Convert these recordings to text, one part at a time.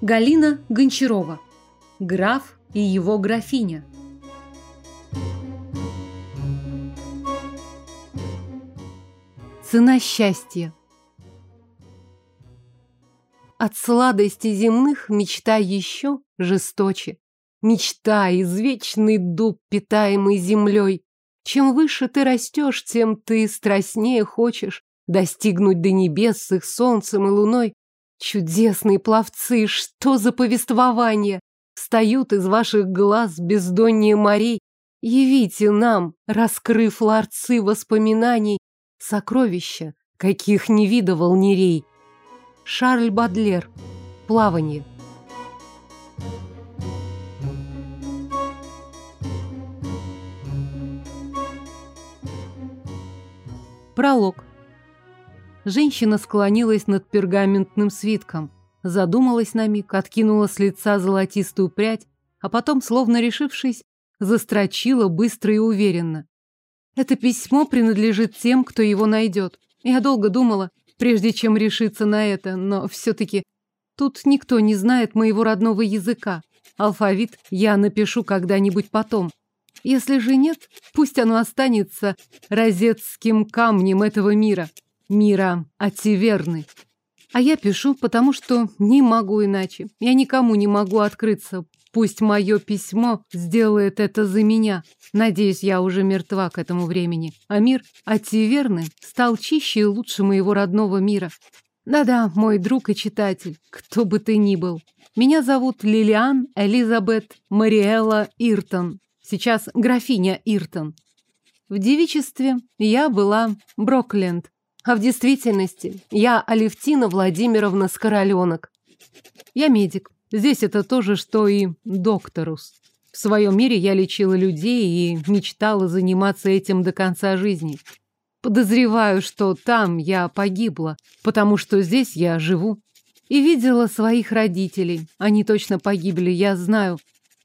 Галина Гончарова. Граф и его графиня. Цена счастья. От сладости земных мечта еще жесточе. Мечта, извечный дуб, питаемый землей. Чем выше ты растешь, тем ты страстнее хочешь достигнуть до небес с их солнцем и луной. Чудесные пловцы, что за повествование! Встают из ваших глаз бездоннее морей. Явите нам, раскрыв ларцы воспоминаний, Сокровища, каких не видывал Нерей. Шарль Бадлер. Плавание. Пролог. Женщина склонилась над пергаментным свитком, задумалась на миг, откинула с лица золотистую прядь, а потом, словно решившись, застрочила быстро и уверенно. Это письмо принадлежит тем, кто его найдет. Я долго думала, прежде чем решиться на это, но все-таки тут никто не знает моего родного языка. Алфавит я напишу когда-нибудь потом. Если же нет, пусть оно останется розетским камнем этого мира. Мира Ативерны. А я пишу, потому что не могу иначе. Я никому не могу открыться, Пусть мое письмо сделает это за меня. Надеюсь, я уже мертва к этому времени. А мир Ативерны стал чище и лучше моего родного мира. Да-да, мой друг и читатель, кто бы ты ни был. Меня зовут Лилиан Элизабет Мариэлла Иртон. Сейчас графиня Иртон. В девичестве я была Брокленд, а в действительности я Алевтина Владимировна Скороленок. Я медик, Здесь это то же, что и докторус. В своем мире я лечила людей и мечтала заниматься этим до конца жизни. Подозреваю, что там я погибла, потому что здесь я живу. И видела своих родителей. Они точно погибли, я знаю.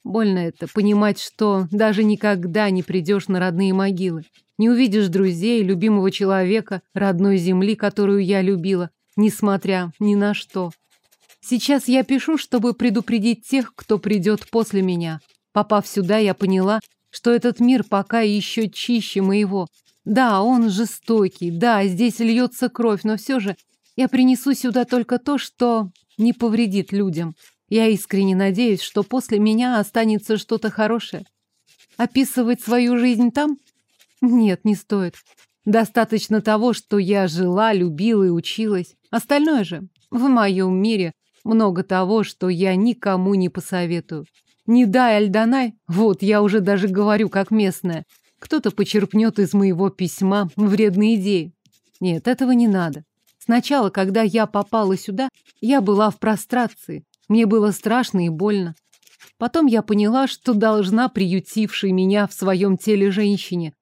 Больно это, понимать, что даже никогда не придешь на родные могилы. Не увидишь друзей, любимого человека, родной земли, которую я любила, несмотря ни на что. Сейчас я пишу, чтобы предупредить тех, кто придет после меня. Попав сюда, я поняла, что этот мир пока еще чище моего. Да, он жестокий, да, здесь льется кровь, но все же я принесу сюда только то, что не повредит людям. Я искренне надеюсь, что после меня останется что-то хорошее. Описывать свою жизнь там? Нет, не стоит. Достаточно того, что я жила, любила и училась. Остальное же в моем мире много того, что я никому не посоветую. Не дай Альданай, вот я уже даже говорю как местная, кто-то почерпнет из моего письма вредные идеи. Нет, этого не надо. Сначала, когда я попала сюда, я была в прострации. Мне было страшно и больно. Потом я поняла, что должна приютившей меня в своем теле женщине.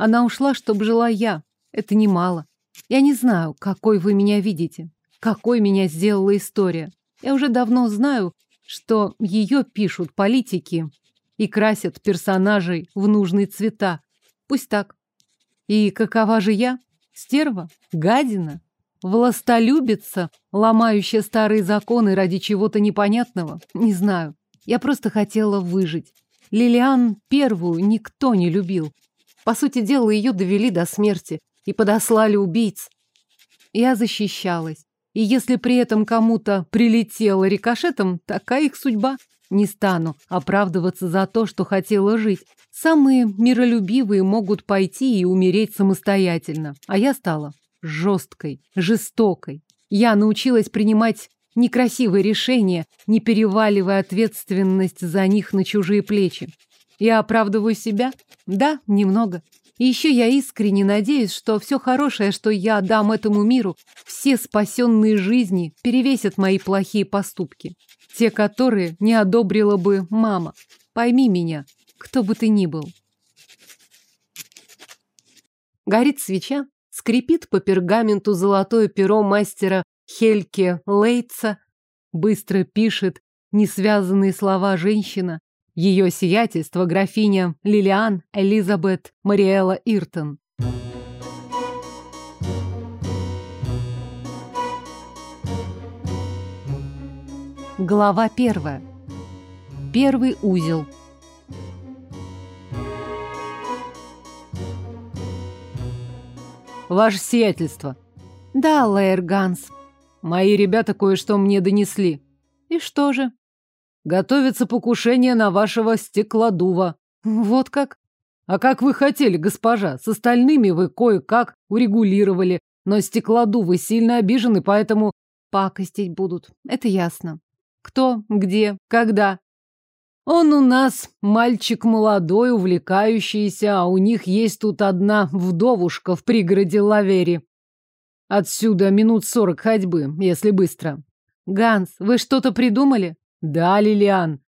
Она ушла, чтобы жила я. Это немало. Я не знаю, какой вы меня видите, какой меня сделала история. Я уже давно знаю, что ее пишут политики и красят персонажей в нужные цвета. Пусть так. И какова же я? Стерва? Гадина? Властолюбица, ломающая старые законы ради чего-то непонятного? Не знаю. Я просто хотела выжить. Лилиан первую никто не любил. По сути дела, ее довели до смерти и подослали убийц. Я защищалась. И если при этом кому-то прилетело рикошетом, такая их судьба. Не стану оправдываться за то, что хотела жить. Самые миролюбивые могут пойти и умереть самостоятельно. А я стала жесткой, жестокой. Я научилась принимать некрасивые решения, не переваливая ответственность за них на чужие плечи. Я оправдываю себя? Да, немного. И еще я искренне надеюсь, что все хорошее, что я дам этому миру, все спасенные жизни перевесят мои плохие поступки. Те, которые не одобрила бы мама. Пойми меня, кто бы ты ни был. Горит свеча, скрипит по пергаменту золотое перо мастера Хельке Лейтса, быстро пишет несвязанные слова женщина, ее сиятельство графиня Лилиан Элизабет Мариэла Иртон. Глава первая. Первый узел. Ваше сиятельство. Да, Лэйр Ганс. Мои ребята кое-что мне донесли. И что же? Готовится покушение на вашего стеклодува. Вот как? А как вы хотели, госпожа? С остальными вы кое-как урегулировали, но стеклодувы сильно обижены, поэтому... Пакостить будут, это ясно. Кто, где, когда? Он у нас мальчик молодой, увлекающийся, а у них есть тут одна вдовушка в пригороде Лавери. Отсюда минут сорок ходьбы, если быстро. Ганс, вы что-то придумали? Да, Лилиан.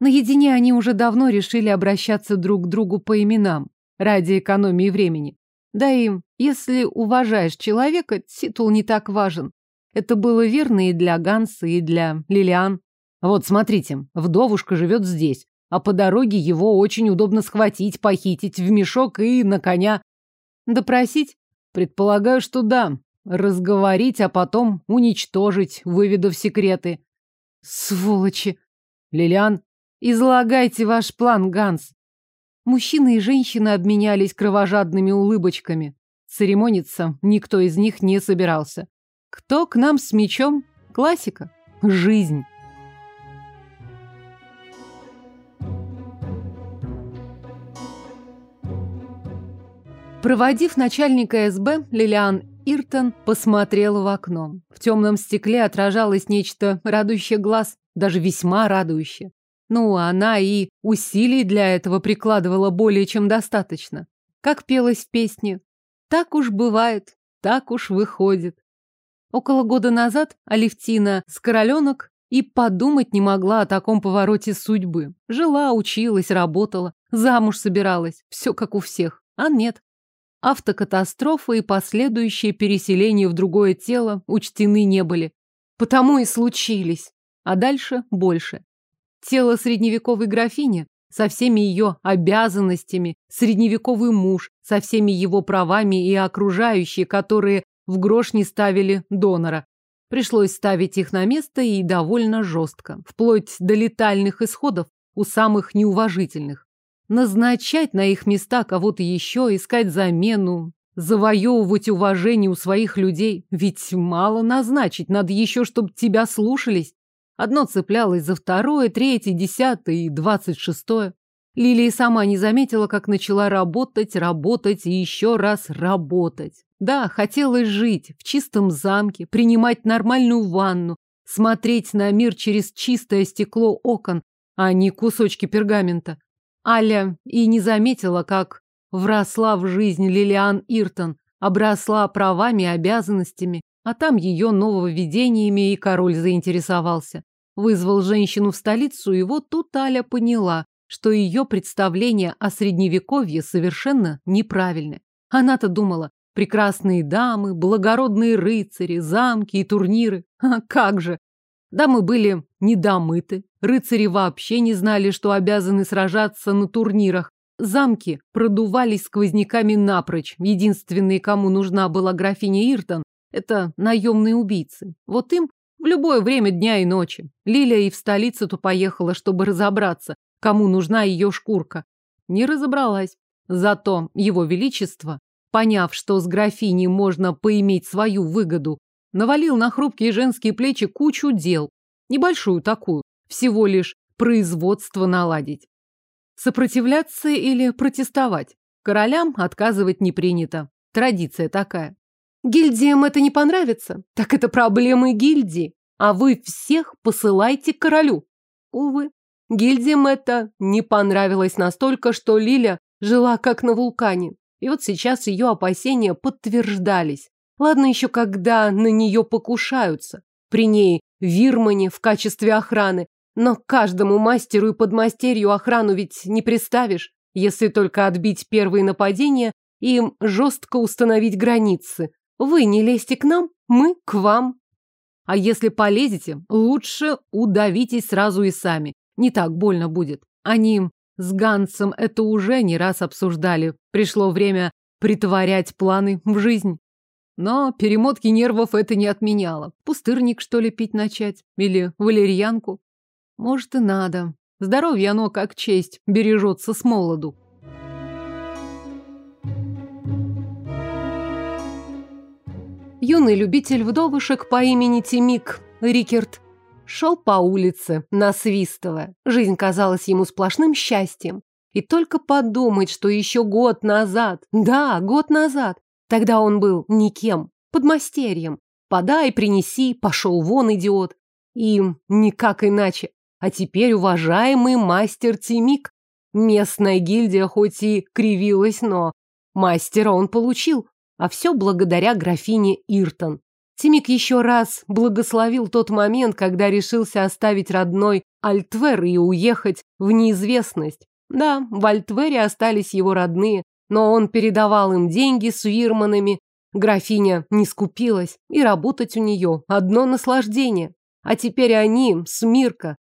Наедине они уже давно решили обращаться друг к другу по именам, ради экономии времени. Да и, если уважаешь человека, титул не так важен. Это было верно и для Ганса, и для Лилиан. Вот смотрите, вдовушка живет здесь, а по дороге его очень удобно схватить, похитить в мешок и на коня. Допросить? Предполагаю, что да. Разговорить, а потом уничтожить, выведав секреты. Сволочи! Лилиан, излагайте ваш план, Ганс. Мужчины и женщины обменялись кровожадными улыбочками. Церемониться никто из них не собирался. Кто к нам с мечом? Классика. Жизнь. Проводив начальника СБ, Лилиан Иртон посмотрел в окно. В темном стекле отражалось нечто радующее глаз, даже весьма радующее. Ну, она и усилий для этого прикладывала более чем достаточно. Как пелось в песне. Так уж бывает, так уж выходит. Около года назад Алевтина с Короленок и подумать не могла о таком повороте судьбы. Жила, училась, работала, замуж собиралась. Все как у всех. А нет. Автокатастрофа и последующее переселение в другое тело учтены не были. Потому и случились. А дальше больше. Тело средневековой графини со всеми ее обязанностями, средневековый муж со всеми его правами и окружающие, которые в грош не ставили донора. Пришлось ставить их на место и довольно жестко, вплоть до летальных исходов у самых неуважительных. Назначать на их места кого-то еще, искать замену, завоевывать уважение у своих людей. Ведь мало назначить, надо еще, чтобы тебя слушались. Одно цеплялось за второе, третье, десятое и двадцать шестое. Лилия сама не заметила, как начала работать, работать и еще раз работать. Да, хотелось жить в чистом замке, принимать нормальную ванну, смотреть на мир через чистое стекло окон, а не кусочки пергамента. Аля и не заметила, как вросла в жизнь Лилиан Иртон, обросла правами и обязанностями, а там ее нововведениями и король заинтересовался. Вызвал женщину в столицу, и вот тут Аля поняла, что ее представление о средневековье совершенно неправильное. Она-то думала, прекрасные дамы, благородные рыцари, замки и турниры. А как же! Дамы были недомыты, рыцари вообще не знали, что обязаны сражаться на турнирах. Замки продувались сквозняками напрочь. Единственные, кому нужна была графиня Иртон, это наемные убийцы. Вот им в любое время дня и ночи. Лилия и в столицу-то поехала, чтобы разобраться, кому нужна ее шкурка. Не разобралась. Зато его величество, поняв, что с графиней можно поиметь свою выгоду, навалил на хрупкие женские плечи кучу дел. Небольшую такую, всего лишь производство наладить. Сопротивляться или протестовать? Королям отказывать не принято. Традиция такая. Гильдиям это не понравится? Так это проблемы гильдии. А вы всех посылайте к королю. Увы, Гильдиям это не понравилось настолько, что Лиля жила как на вулкане. И вот сейчас ее опасения подтверждались. Ладно еще, когда на нее покушаются. При ней Вирмане в качестве охраны. Но каждому мастеру и подмастерью охрану ведь не представишь, если только отбить первые нападения и жестко установить границы. Вы не лезьте к нам, мы к вам. А если полезете, лучше удавитесь сразу и сами. Не так больно будет. Они с Гансом это уже не раз обсуждали. Пришло время притворять планы в жизнь. Но перемотки нервов это не отменяло. Пустырник, что ли, пить начать? Или валерьянку? Может, и надо. Здоровье оно, как честь, бережется с молоду. Юный любитель вдовушек по имени Тимик Рикерт шел по улице, насвистывая. Жизнь казалась ему сплошным счастьем. И только подумать, что еще год назад, да, год назад, тогда он был никем, подмастерьем. Подай, принеси, пошел вон, идиот. И никак иначе. А теперь уважаемый мастер Тимик. Местная гильдия хоть и кривилась, но мастера он получил. А все благодаря графине Иртон. Тимик еще раз благословил тот момент, когда решился оставить родной Альтвер и уехать в неизвестность. Да, в Альтвере остались его родные, но он передавал им деньги с вирманами. Графиня не скупилась, и работать у нее одно наслаждение. А теперь они, Смирка,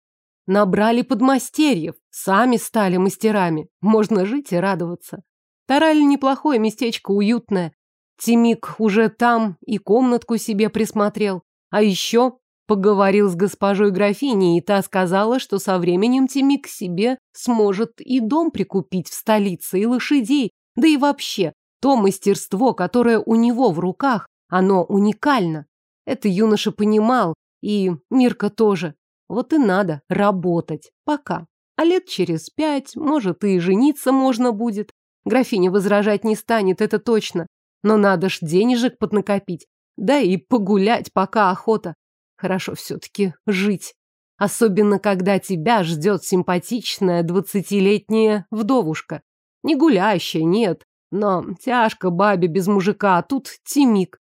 набрали подмастерьев, сами стали мастерами. Можно жить и радоваться. Тараль неплохое местечко, уютное. Тимик уже там и комнатку себе присмотрел. А еще поговорил с госпожой графиней, и та сказала, что со временем Тимик себе сможет и дом прикупить в столице, и лошадей, да и вообще, то мастерство, которое у него в руках, оно уникально. Это юноша понимал, и Мирка тоже. Вот и надо работать. Пока. А лет через пять, может, и жениться можно будет. Графиня возражать не станет, это точно. Но надо ж денежек поднакопить. Да и погулять, пока охота. Хорошо все-таки жить. Особенно, когда тебя ждет симпатичная двадцатилетняя вдовушка. Не гулящая, нет. Но тяжко бабе без мужика, а тут Тимик.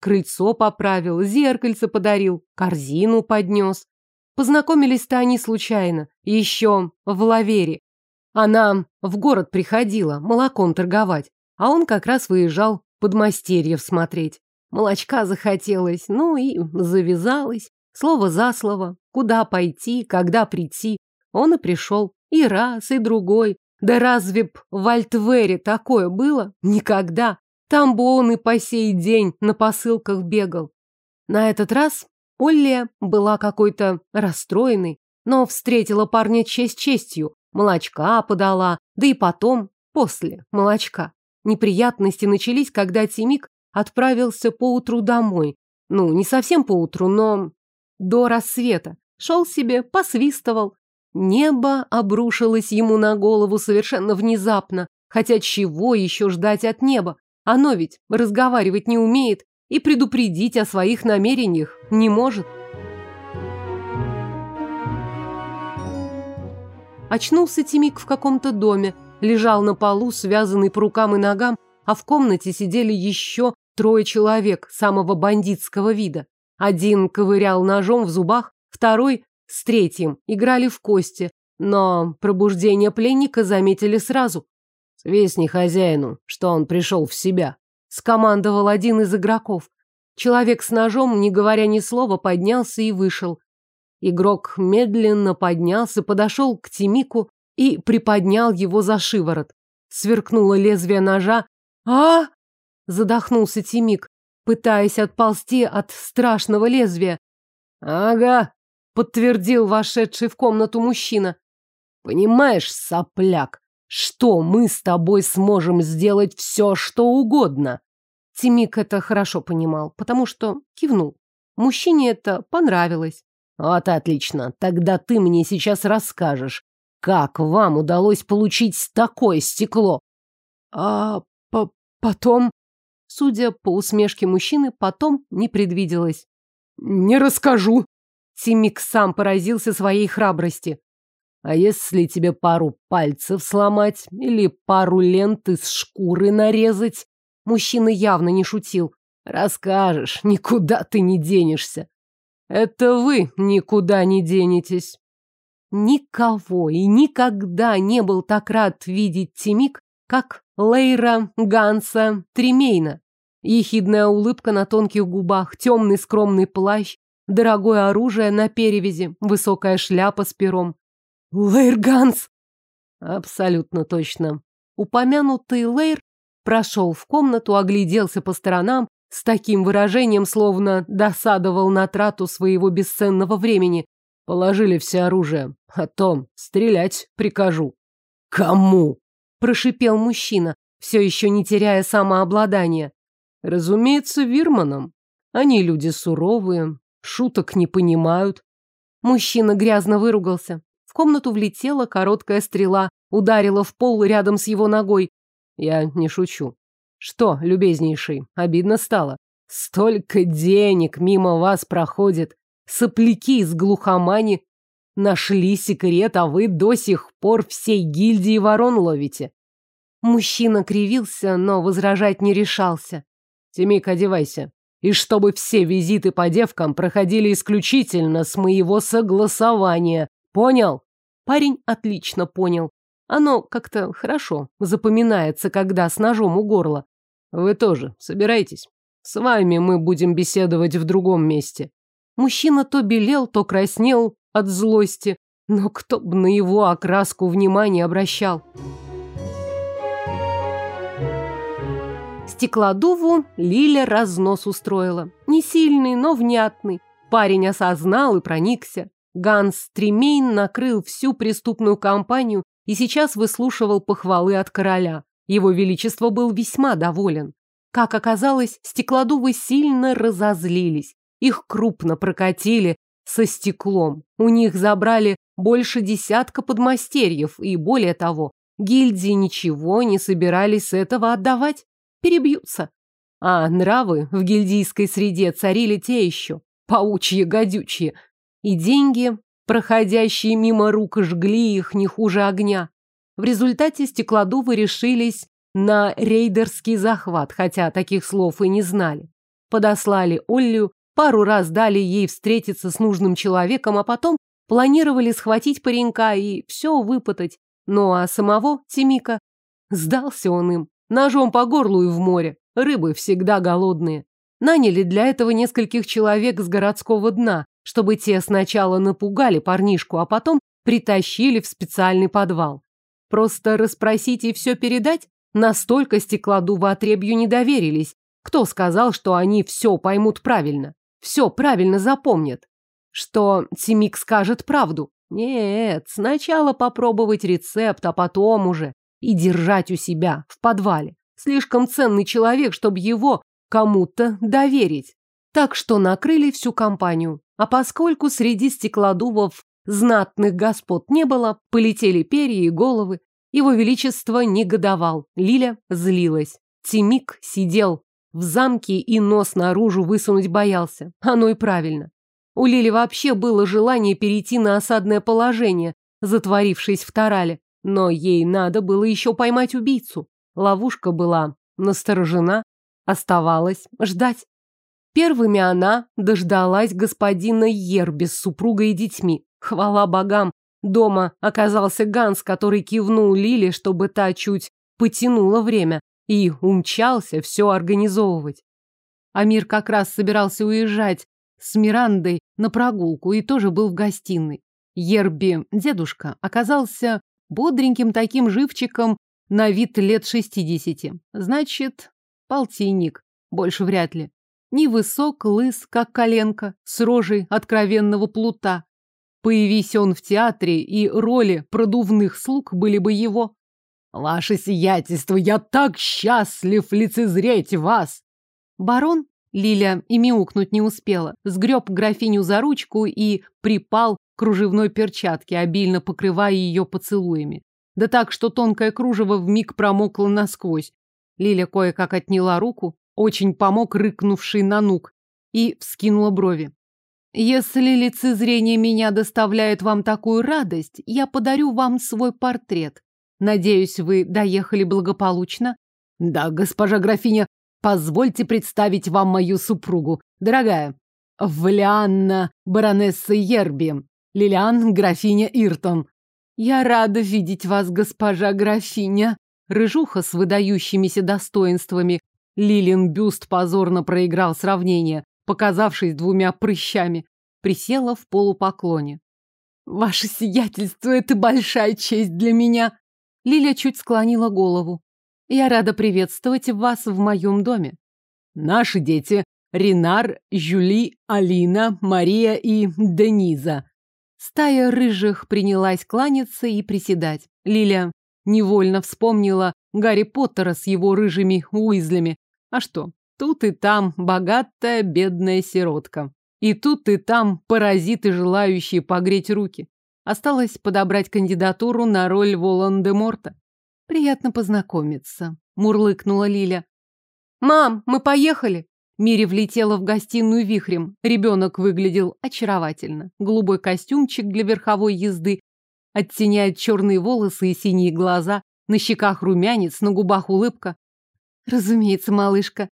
Крыльцо поправил, зеркальце подарил, корзину поднес. Познакомились-то они случайно, еще в лавере. Она в город приходила молоком торговать, а он как раз выезжал подмастерьев смотреть. Молочка захотелось, ну и завязалось. Слово за слово. Куда пойти, когда прийти. Он и пришел. И раз, и другой. Да разве б в Альтвере такое было? Никогда. Там бы он и по сей день на посылках бегал. На этот раз Олли была какой-то расстроенной, но встретила парня честь честью. Молочка подала, да и потом, после молочка. Неприятности начались, когда Тимик отправился поутру домой. Ну, не совсем поутру, но до рассвета. Шел себе, посвистывал. Небо обрушилось ему на голову совершенно внезапно. Хотя чего еще ждать от неба? Оно ведь разговаривать не умеет и предупредить о своих намерениях не может. Очнулся Тимик в каком-то доме, лежал на полу, связанный по рукам и ногам, а в комнате сидели еще трое человек самого бандитского вида. Один ковырял ножом в зубах, второй с третьим играли в кости, но пробуждение пленника заметили сразу. «Свистни хозяину, что он пришел в себя», — скомандовал один из игроков. Человек с ножом, не говоря ни слова, поднялся и вышел. Игрок медленно поднялся, подошел к Тимику и приподнял его за шиворот. Сверкнуло лезвие ножа. а Задохнулся Тимик, пытаясь отползти от страшного лезвия. «Ага», — подтвердил вошедший в комнату мужчина. «Понимаешь, сопляк, что мы с тобой сможем сделать все, что угодно?» Тимик это хорошо понимал, потому что кивнул. Мужчине это понравилось. «Вот отлично, тогда ты мне сейчас расскажешь, как вам удалось получить такое стекло? А по потом, судя по усмешке мужчины, потом не предвиделось. Не расскажу. Тимик сам поразился своей храбрости. А если тебе пару пальцев сломать или пару лент из шкуры нарезать? Мужчина явно не шутил. Расскажешь, никуда ты не денешься. Это вы никуда не денетесь. Никого и никогда не был так рад видеть Тимик, как Лейра Ганса Тремейна. Ехидная улыбка на тонких губах, темный скромный плащ, дорогое оружие на перевязи, высокая шляпа с пером. Лейр Ганс! Абсолютно точно. Упомянутый Лейр прошел в комнату, огляделся по сторонам, с таким выражением, словно досадовал на трату своего бесценного времени. Положили все оружие. О том стрелять прикажу. Кому? Прошипел мужчина, все еще не теряя самообладания. Разумеется, Вирманам. Они люди суровые, шуток не понимают. Мужчина грязно выругался. В комнату влетела короткая стрела, ударила в пол рядом с его ногой. Я не шучу. Что, любезнейший, обидно стало? Столько денег мимо вас проходит. Сопляки из глухомани нашли секрет, а вы до сих пор всей гильдии ворон ловите. Мужчина кривился, но возражать не решался. Тимик, одевайся. И чтобы все визиты по девкам проходили исключительно с моего согласования. Понял? Парень отлично понял. Оно как-то хорошо запоминается, когда с ножом у горла. Вы тоже собирайтесь. С вами мы будем беседовать в другом месте. Мужчина то белел, то краснел от злости, но кто бы на его окраску внимания обращал. Стеклодуву Лиля разнос устроила. Не сильный, но внятный. Парень осознал и проникся. Ганс Тремейн накрыл всю преступную кампанию и сейчас выслушивал похвалы от короля. Его Величество был весьма доволен. Как оказалось, стеклодувы сильно разозлились. Их крупно прокатили со стеклом. У них забрали больше десятка подмастерьев, и более того, гильдии ничего не собирались с этого отдавать. Перебьются. А нравы в гильдийской среде царили те еще, паучьи-гадючие. И деньги, проходящие мимо рук, жгли их не хуже огня. В результате стеклодувы решились на рейдерский захват, хотя таких слов и не знали. Подослали Оллю, пару раз дали ей встретиться с нужным человеком, а потом планировали схватить паренька и все выпытать. Ну а самого Тимика сдался он им. Ножом по горлу и в море. Рыбы всегда голодные. Наняли для этого нескольких человек с городского дна, чтобы те сначала напугали парнишку, а потом притащили в специальный подвал. Просто расспросить и все передать? Настолько стеклодува отребью не доверились. Кто сказал, что они все поймут правильно? Все правильно запомнят? Что Тимик скажет правду? Нет, сначала попробовать рецепт, а потом уже. И держать у себя, в подвале. Слишком ценный человек, чтобы его кому-то доверить. Так что накрыли всю компанию. А поскольку среди стеклодувов Знатных господ не было, полетели перья и головы. Его Величество негодовал, Лиля злилась. Тимик сидел в замке и нос наружу высунуть боялся. Оно и правильно. У Лили вообще было желание перейти на осадное положение, затворившись в Тарале. Но ей надо было еще поймать убийцу. Ловушка была насторожена, оставалось ждать. Первыми она дождалась господина Ерби с супругой и детьми. Хвала богам, дома оказался Ганс, который кивнул Лиле, чтобы та чуть потянула время, и умчался все организовывать. Амир как раз собирался уезжать с Мирандой на прогулку и тоже был в гостиной. Ерби, дедушка, оказался бодреньким таким живчиком на вид лет шестидесяти. Значит, полтинник, больше вряд ли. Невысок, лыс, как коленка, с рожей откровенного плута. Появись он в театре, и роли продувных слуг были бы его. Ваше сиятельство, я так счастлив лицезреть вас! Барон, Лиля и мяукнуть не успела, сгреб графиню за ручку и припал кружевной перчатке, обильно покрывая ее поцелуями. Да так, что тонкое кружево вмиг промокло насквозь. Лиля кое-как отняла руку, очень помог рыкнувший нанук, и вскинула брови. Если лицезрение меня доставляет вам такую радость, я подарю вам свой портрет. Надеюсь, вы доехали благополучно? Да, госпожа графиня, позвольте представить вам мою супругу. Дорогая, Влианна, баронесса Ерби, Лилиан, графиня Иртон. Я рада видеть вас, госпожа графиня. Рыжуха с выдающимися достоинствами. Лилин бюст позорно проиграл сравнение показавшись двумя прыщами, присела в полупоклоне. «Ваше сиятельство, это большая честь для меня!» Лиля чуть склонила голову. «Я рада приветствовать вас в моем доме». Наши дети – Ренар, Жюли, Алина, Мария и Дениза. Стая рыжих принялась кланяться и приседать. Лиля невольно вспомнила Гарри Поттера с его рыжими уизлями. А что, тут и там богатая бедная сиротка. И тут и там паразиты, желающие погреть руки. Осталось подобрать кандидатуру на роль Волан-де-Морта. Приятно познакомиться, мурлыкнула Лиля. Мам, мы поехали. Мири влетела в гостиную вихрем. Ребенок выглядел очаровательно. Голубой костюмчик для верховой езды оттеняет черные волосы и синие глаза, на щеках румянец, на губах улыбка. Разумеется, малышка.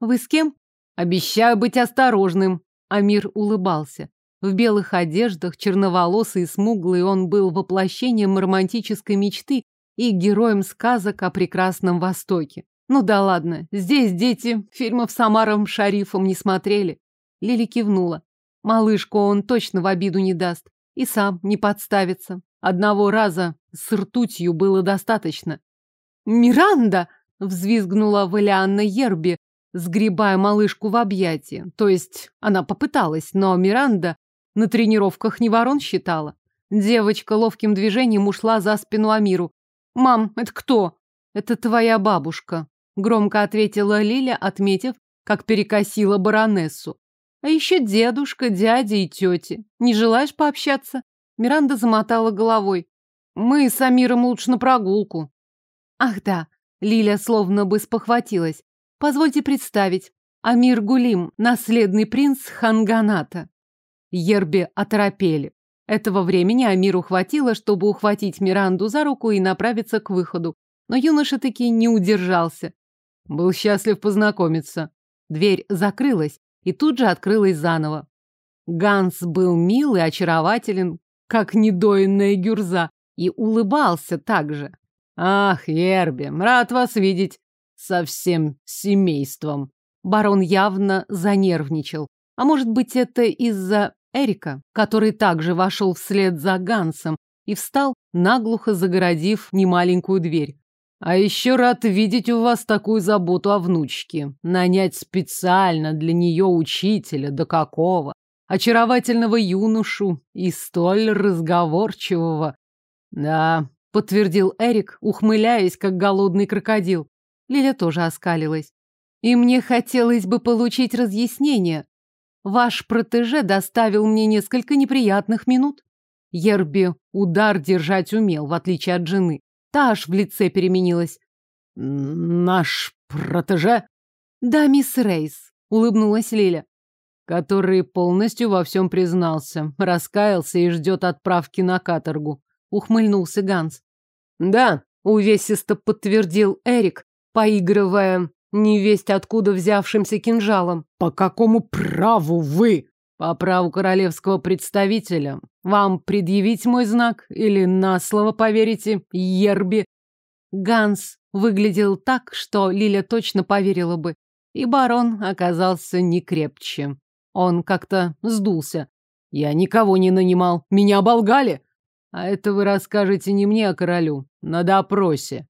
Вы с кем? Обещаю быть осторожным. Амир улыбался. В белых одеждах, черноволосый и смуглый, он был воплощением романтической мечты и героем сказок о прекрасном Востоке. Ну да ладно, здесь дети фильмов с Амаром Шарифом не смотрели. Лили кивнула. Малышку он точно в обиду не даст. И сам не подставится. Одного раза с ртутью было достаточно. «Миранда!» — взвизгнула Валианна Ерби, сгребая малышку в объятия. То есть она попыталась, но Миранда на тренировках не ворон считала. Девочка ловким движением ушла за спину Амиру. «Мам, это кто?» «Это твоя бабушка», — громко ответила Лиля, отметив, как перекосила баронессу. «А еще дедушка, дядя и тети. Не желаешь пообщаться?» Миранда замотала головой. «Мы с Амиром лучше на прогулку». «Ах да», — Лиля словно бы спохватилась. «Позвольте представить. Амир Гулим, наследный принц Ханганата». Ерби оторопели. Этого времени Амиру хватило, чтобы ухватить Миранду за руку и направиться к выходу. Но юноша таки не удержался. Был счастлив познакомиться. Дверь закрылась и тут же открылась заново. Ганс был мил и очарователен, как недоенная гюрза, и улыбался также. «Ах, Ерби, рад вас видеть со всем семейством». Барон явно занервничал. А может быть, это из-за Эрика, который также вошел вслед за Гансом и встал, наглухо загородив немаленькую дверь. А еще рад видеть у вас такую заботу о внучке. Нанять специально для нее учителя, да какого. Очаровательного юношу и столь разговорчивого. Да, подтвердил Эрик, ухмыляясь, как голодный крокодил. Лиля тоже оскалилась. И мне хотелось бы получить разъяснение, Ваш протеже доставил мне несколько неприятных минут. Ерби удар держать умел, в отличие от жены. Та аж в лице переменилась. Наш протеже? Да, мисс Рейс, улыбнулась Лиля. Который полностью во всем признался, раскаялся и ждет отправки на каторгу. Ухмыльнулся Ганс. Да, увесисто подтвердил Эрик, поигрывая невесть откуда взявшимся кинжалом. По какому праву вы? По праву королевского представителя. Вам предъявить мой знак или на слово поверите, Ерби? Ганс выглядел так, что Лиля точно поверила бы. И барон оказался не крепче. Он как-то сдулся. Я никого не нанимал. Меня оболгали. А это вы расскажете не мне, а королю. На допросе.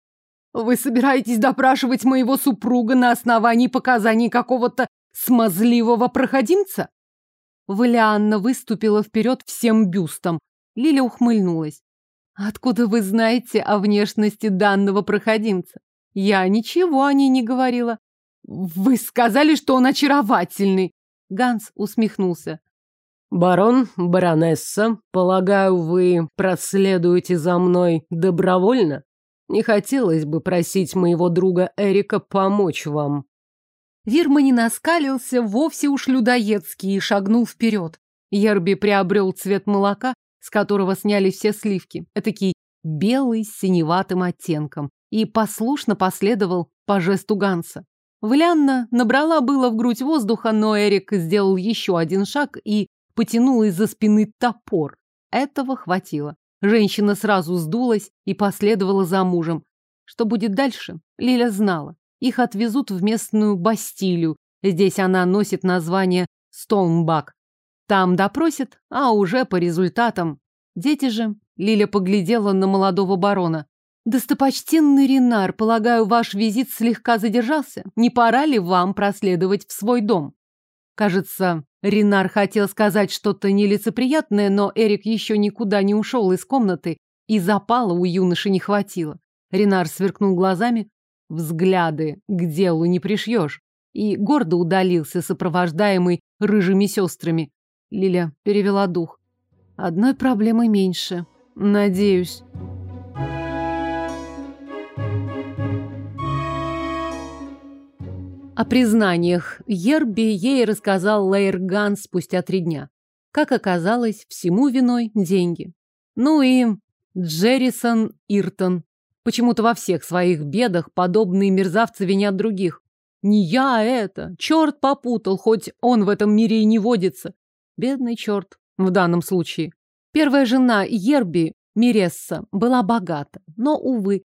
Вы собираетесь допрашивать моего супруга на основании показаний какого-то смазливого проходимца? Валианна выступила вперед всем бюстом. Лиля ухмыльнулась. Откуда вы знаете о внешности данного проходимца? Я ничего о ней не говорила. Вы сказали, что он очаровательный. Ганс усмехнулся. Барон, баронесса, полагаю, вы проследуете за мной добровольно? Не хотелось бы просить моего друга Эрика помочь вам. Вирмани наскалился вовсе уж людоедский и шагнул вперед. Ерби приобрел цвет молока, с которого сняли все сливки, этакий белый с синеватым оттенком, и послушно последовал по жесту Ганса. Влянна набрала было в грудь воздуха, но Эрик сделал еще один шаг и потянул из-за спины топор. Этого хватило. Женщина сразу сдулась и последовала за мужем. Что будет дальше, Лиля знала. Их отвезут в местную Бастилию. Здесь она носит название Стоунбак. Там допросят, а уже по результатам. Дети же... Лиля поглядела на молодого барона. Достопочтенный Ренар, полагаю, ваш визит слегка задержался. Не пора ли вам проследовать в свой дом? Кажется, Ренар хотел сказать что-то нелицеприятное, но Эрик еще никуда не ушел из комнаты, и запала у юноши не хватило. Ренар сверкнул глазами. Взгляды к делу не пришьешь. И гордо удалился, сопровождаемый рыжими сестрами. Лиля перевела дух. Одной проблемы меньше. Надеюсь. О признаниях Ерби ей рассказал Лейрган спустя три дня. Как оказалось, всему виной деньги. Ну и Джеррисон Иртон. Почему-то во всех своих бедах подобные мерзавцы винят других. Не я а это. Черт попутал, хоть он в этом мире и не водится. Бедный черт в данном случае. Первая жена Ерби, Миресса, была богата, но, увы,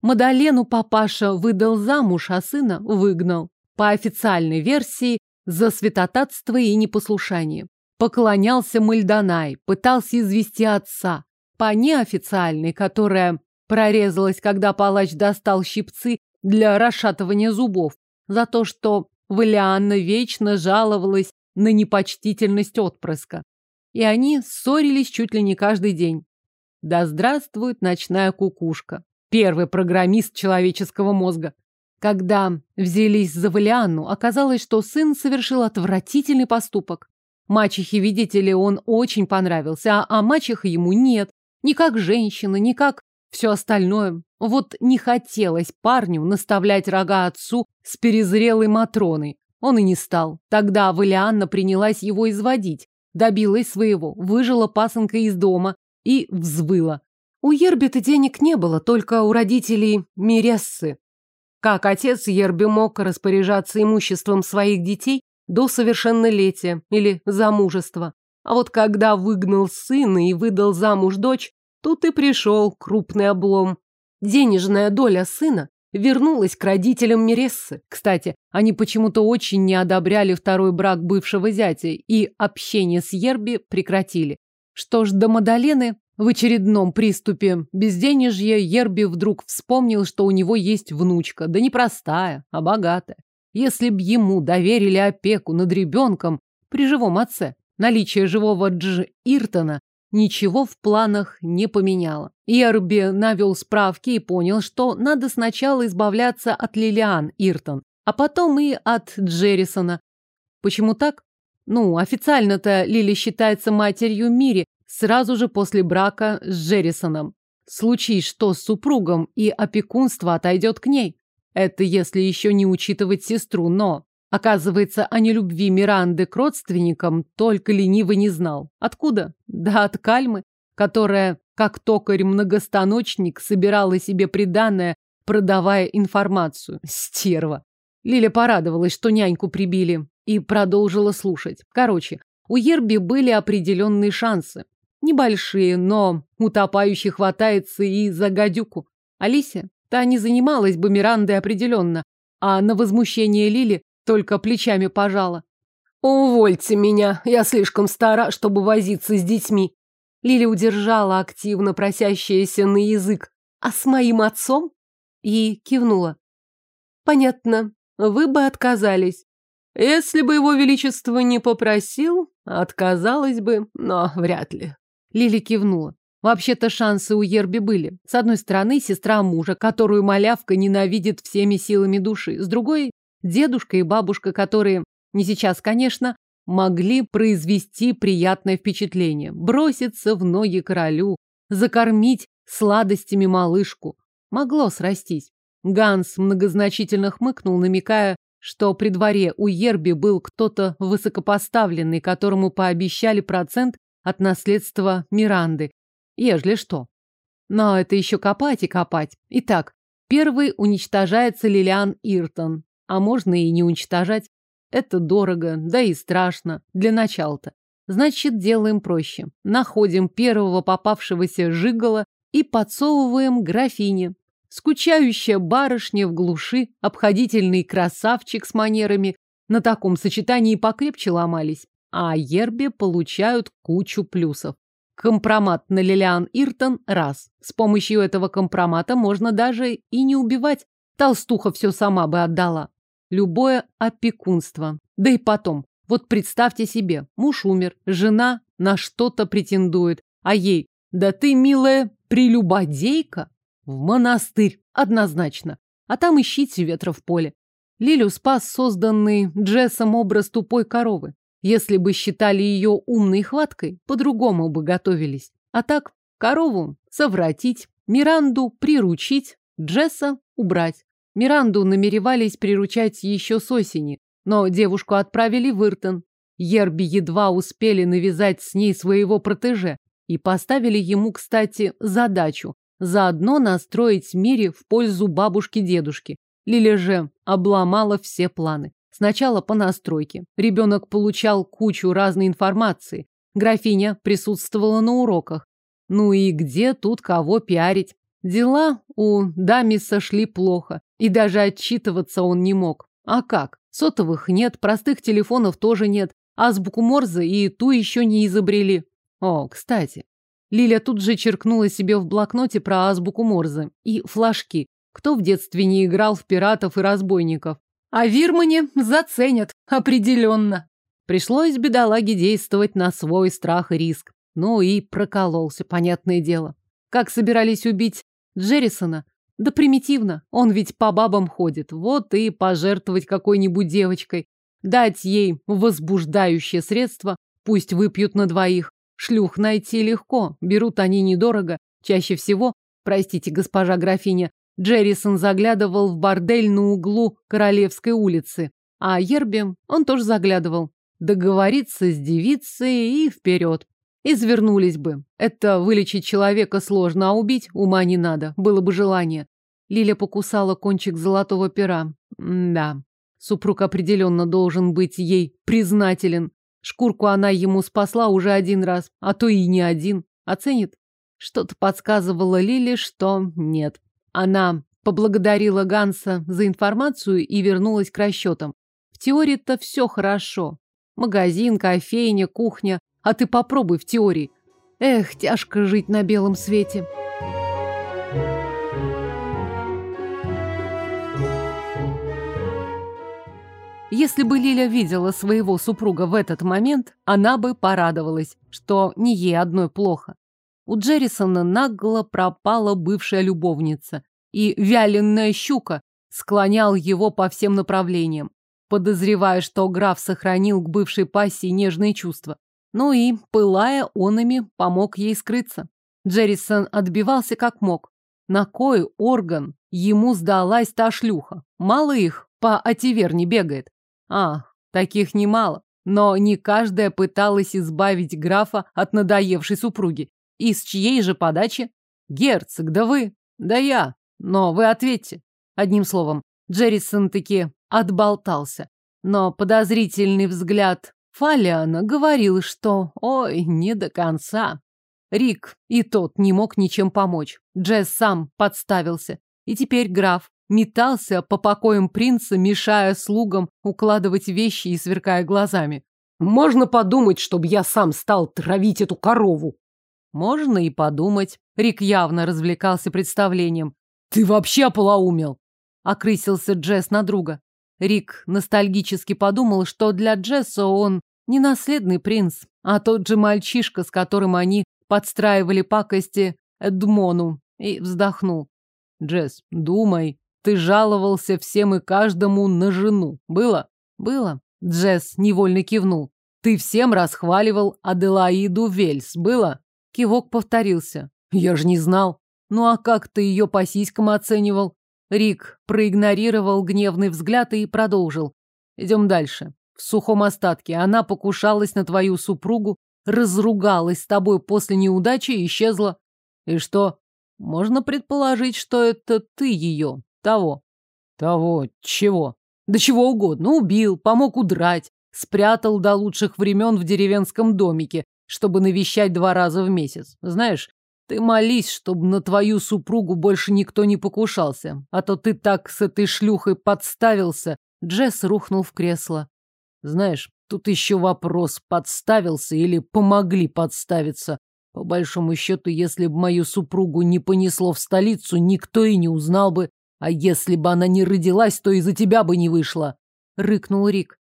Мадалену папаша выдал замуж, а сына выгнал. По официальной версии, за святотатство и непослушание. Поклонялся Мальдонай, пытался извести отца. По неофициальной, которая прорезалась, когда палач достал щипцы для расшатывания зубов, за то, что Валианна вечно жаловалась на непочтительность отпрыска. И они ссорились чуть ли не каждый день. Да здравствует ночная кукушка. Первый программист человеческого мозга. Когда взялись за Валианну, оказалось, что сын совершил отвратительный поступок. Мачехе, видите ли, он очень понравился, а, а мачеха ему нет. Ни как женщина, ни как все остальное. Вот не хотелось парню наставлять рога отцу с перезрелой Матроной. Он и не стал. Тогда Валианна принялась его изводить. Добилась своего, выжила пасынка из дома и взвыла. У Ербита денег не было, только у родителей Мирессы. Как отец Ерби мог распоряжаться имуществом своих детей до совершеннолетия или замужества? А вот когда выгнал сына и выдал замуж дочь, тут и пришел крупный облом. Денежная доля сына вернулась к родителям Мерессы. Кстати, они почему-то очень не одобряли второй брак бывшего зятя и общение с Ерби прекратили. Что ж, до Мадалены в очередном приступе безденежья Ерби вдруг вспомнил, что у него есть внучка, да не простая, а богатая. Если б ему доверили опеку над ребенком при живом отце, наличие живого Дж. Иртона ничего в планах не поменяло. Ерби навел справки и понял, что надо сначала избавляться от Лилиан Иртон, а потом и от Джеррисона. Почему так? Ну, официально-то Лили считается матерью Мири, сразу же после брака с Джеррисоном. Случись что с супругом, и опекунство отойдет к ней. Это если еще не учитывать сестру, но... Оказывается, о нелюбви Миранды к родственникам только ленивый не знал. Откуда? Да от Кальмы, которая, как токарь-многостаночник, собирала себе приданное, продавая информацию. Стерва. Лиля порадовалась, что няньку прибили, и продолжила слушать. Короче, у Ерби были определенные шансы. Небольшие, но утопающий хватается и за гадюку. Алисия, та не занималась бы Мирандой определенно, а на возмущение Лили только плечами пожала. «Увольте меня, я слишком стара, чтобы возиться с детьми». Лили удержала активно просящаяся на язык. «А с моим отцом?» И кивнула. «Понятно, вы бы отказались. Если бы его величество не попросил, отказалась бы, но вряд ли. Лили кивнула. Вообще-то шансы у Ерби были. С одной стороны, сестра мужа, которую малявка ненавидит всеми силами души. С другой, дедушка и бабушка, которые, не сейчас, конечно, могли произвести приятное впечатление. Броситься в ноги королю, закормить сладостями малышку. Могло срастись. Ганс многозначительно хмыкнул, намекая, что при дворе у Ерби был кто-то высокопоставленный, которому пообещали процент от наследства Миранды. Ежели что. Но это еще копать и копать. Итак, первый уничтожается Лилиан Иртон. А можно и не уничтожать. Это дорого, да и страшно. Для начала-то. Значит, делаем проще. Находим первого попавшегося жигала и подсовываем графине. Скучающая барышня в глуши, обходительный красавчик с манерами. На таком сочетании покрепче ломались. А Ербе получают кучу плюсов. Компромат на Лилиан Иртон – раз. С помощью этого компромата можно даже и не убивать. Толстуха все сама бы отдала. Любое опекунство. Да и потом, вот представьте себе, муж умер, жена на что-то претендует, а ей, да ты, милая, прелюбодейка, в монастырь, однозначно. А там ищите ветра в поле. Лилю спас созданный Джессом образ тупой коровы. Если бы считали ее умной хваткой, по-другому бы готовились. А так, корову совратить, Миранду приручить, Джесса убрать. Миранду намеревались приручать еще с осени, но девушку отправили в Иртон. Ерби едва успели навязать с ней своего протеже и поставили ему, кстати, задачу заодно настроить Мире в пользу бабушки-дедушки. Лиля же обломала все планы. Сначала по настройке. Ребенок получал кучу разной информации. Графиня присутствовала на уроках. Ну и где тут кого пиарить? Дела у Дамиса шли плохо, и даже отчитываться он не мог. А как? Сотовых нет, простых телефонов тоже нет, азбуку Морзе и ту еще не изобрели. О, кстати, Лиля тут же черкнула себе в блокноте про азбуку Морзе и флажки. Кто в детстве не играл в пиратов и разбойников? А Вирмане заценят, определенно. Пришлось бедолаге действовать на свой страх и риск. Ну и прокололся, понятное дело. Как собирались убить Джеррисона? Да примитивно, он ведь по бабам ходит. Вот и пожертвовать какой-нибудь девочкой. Дать ей возбуждающее средство, пусть выпьют на двоих. Шлюх найти легко, берут они недорого. Чаще всего, простите, госпожа графиня, Джеррисон заглядывал в бордель на углу Королевской улицы, а Ерби он тоже заглядывал. Договориться с девицей и вперед. Извернулись бы. Это вылечить человека сложно, а убить ума не надо, было бы желание. Лиля покусала кончик золотого пера. М да, супруг определенно должен быть ей признателен. Шкурку она ему спасла уже один раз, а то и не один. Оценит? Что-то подсказывало Лиле, что нет. Она поблагодарила Ганса за информацию и вернулась к расчетам. В теории-то все хорошо. Магазин, кофейня, кухня. А ты попробуй в теории. Эх, тяжко жить на белом свете. Если бы Лиля видела своего супруга в этот момент, она бы порадовалась, что не ей одной плохо. У Джеррисона нагло пропала бывшая любовница, и вяленая щука склонял его по всем направлениям, подозревая, что граф сохранил к бывшей пассии нежные чувства. Ну и, пылая онами, помог ей скрыться. Джеррисон отбивался как мог. На кой орган ему сдалась та шлюха? Мало их по Ативерне бегает. Ах, таких немало. Но не каждая пыталась избавить графа от надоевшей супруги. И с чьей же подачи? Герцог, да вы. Да я. Но вы ответьте. Одним словом, Джеррисон таки отболтался. Но подозрительный взгляд Фалиана говорил, что, ой, не до конца. Рик и тот не мог ничем помочь. Джесс сам подставился. И теперь граф метался по покоям принца, мешая слугам укладывать вещи и сверкая глазами. Можно подумать, чтобы я сам стал травить эту корову. Можно и подумать. Рик явно развлекался представлением. Ты вообще ополоумел? Окрысился Джесс на друга. Рик ностальгически подумал, что для Джесса он не наследный принц, а тот же мальчишка, с которым они подстраивали пакости Эдмону, и вздохнул. Джесс, думай, ты жаловался всем и каждому на жену. Было? Было. Джесс невольно кивнул. Ты всем расхваливал Аделаиду Вельс. Было? Кивок повторился. Я же не знал. Ну а как ты ее по сиськам оценивал? Рик проигнорировал гневный взгляд и продолжил. Идем дальше. В сухом остатке она покушалась на твою супругу, разругалась с тобой после неудачи и исчезла. И что? Можно предположить, что это ты ее того. Того чего? Да чего угодно. Убил, помог удрать, спрятал до лучших времен в деревенском домике, чтобы навещать два раза в месяц. Знаешь, ты молись, чтобы на твою супругу больше никто не покушался, а то ты так с этой шлюхой подставился. Джесс рухнул в кресло. Знаешь, тут еще вопрос, подставился или помогли подставиться. По большому счету, если бы мою супругу не понесло в столицу, никто и не узнал бы. А если бы она не родилась, то из-за тебя бы не вышла. Рыкнул Рик.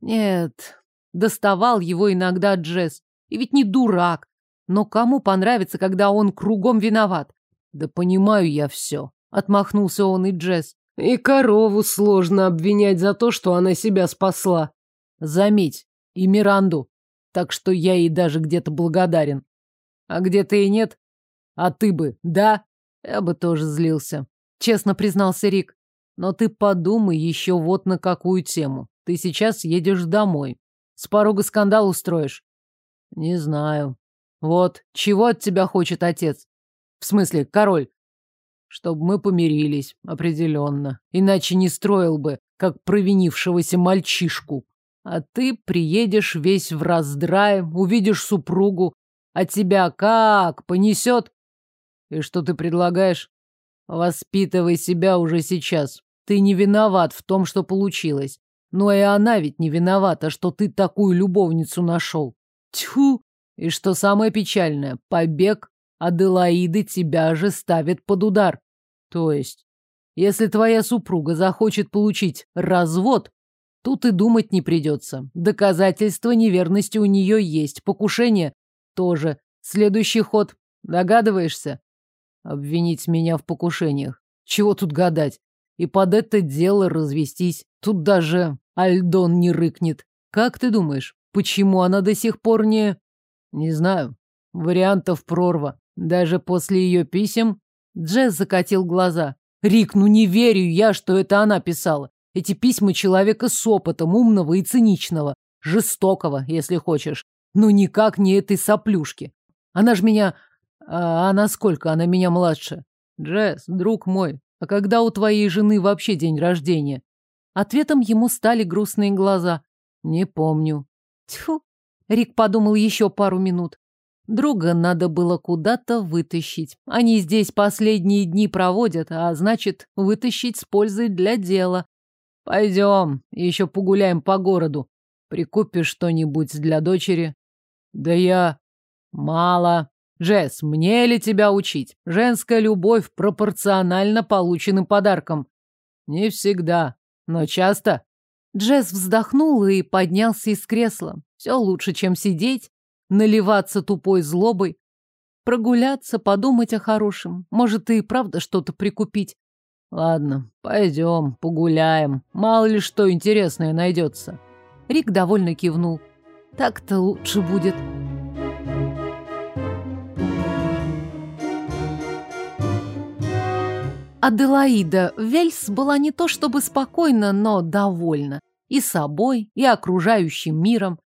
Нет, доставал его иногда Джесс. И ведь не дурак. Но кому понравится, когда он кругом виноват? Да понимаю я все. Отмахнулся он и Джесс. И корову сложно обвинять за то, что она себя спасла. Заметь, и Миранду. Так что я ей даже где-то благодарен. А где-то и нет. А ты бы, да? Я бы тоже злился. Честно признался Рик. Но ты подумай еще вот на какую тему. Ты сейчас едешь домой. С порога скандал устроишь. Не знаю. Вот, чего от тебя хочет отец? В смысле, король? Чтобы мы помирились, определенно. Иначе не строил бы, как провинившегося мальчишку. А ты приедешь весь в раздрае, увидишь супругу, а тебя как понесет? И что ты предлагаешь? Воспитывай себя уже сейчас. Ты не виноват в том, что получилось. Но и она ведь не виновата, что ты такую любовницу нашел. Тьфу! И что самое печальное, побег Аделаиды тебя же ставит под удар. То есть, если твоя супруга захочет получить развод, тут и думать не придется. Доказательства неверности у нее есть, покушение тоже. Следующий ход. Догадываешься? Обвинить меня в покушениях. Чего тут гадать? И под это дело развестись. Тут даже Альдон не рыкнет. Как ты думаешь, почему она до сих пор не... Не знаю. Вариантов прорва. Даже после ее писем Джесс закатил глаза. Рик, ну не верю я, что это она писала. Эти письма человека с опытом, умного и циничного. Жестокого, если хочешь. Но никак не этой соплюшки. Она ж меня... А, а насколько она меня младше? Джесс, друг мой, а когда у твоей жены вообще день рождения? Ответом ему стали грустные глаза. Не помню. Тьфу. Рик подумал еще пару минут. Друга надо было куда-то вытащить. Они здесь последние дни проводят, а значит, вытащить с пользой для дела. Пойдем, еще погуляем по городу. Прикупишь что-нибудь для дочери? Да я... Мало. Джесс, мне ли тебя учить? Женская любовь пропорциональна полученным подаркам. Не всегда. Но часто. Джесс вздохнул и поднялся из кресла. Все лучше, чем сидеть, наливаться тупой злобой, прогуляться, подумать о хорошем. Может, и правда что-то прикупить. Ладно, пойдем, погуляем. Мало ли что интересное найдется. Рик довольно кивнул. Так-то лучше будет. Аделаида Вельс была не то чтобы спокойна, но довольна. И собой, и окружающим миром.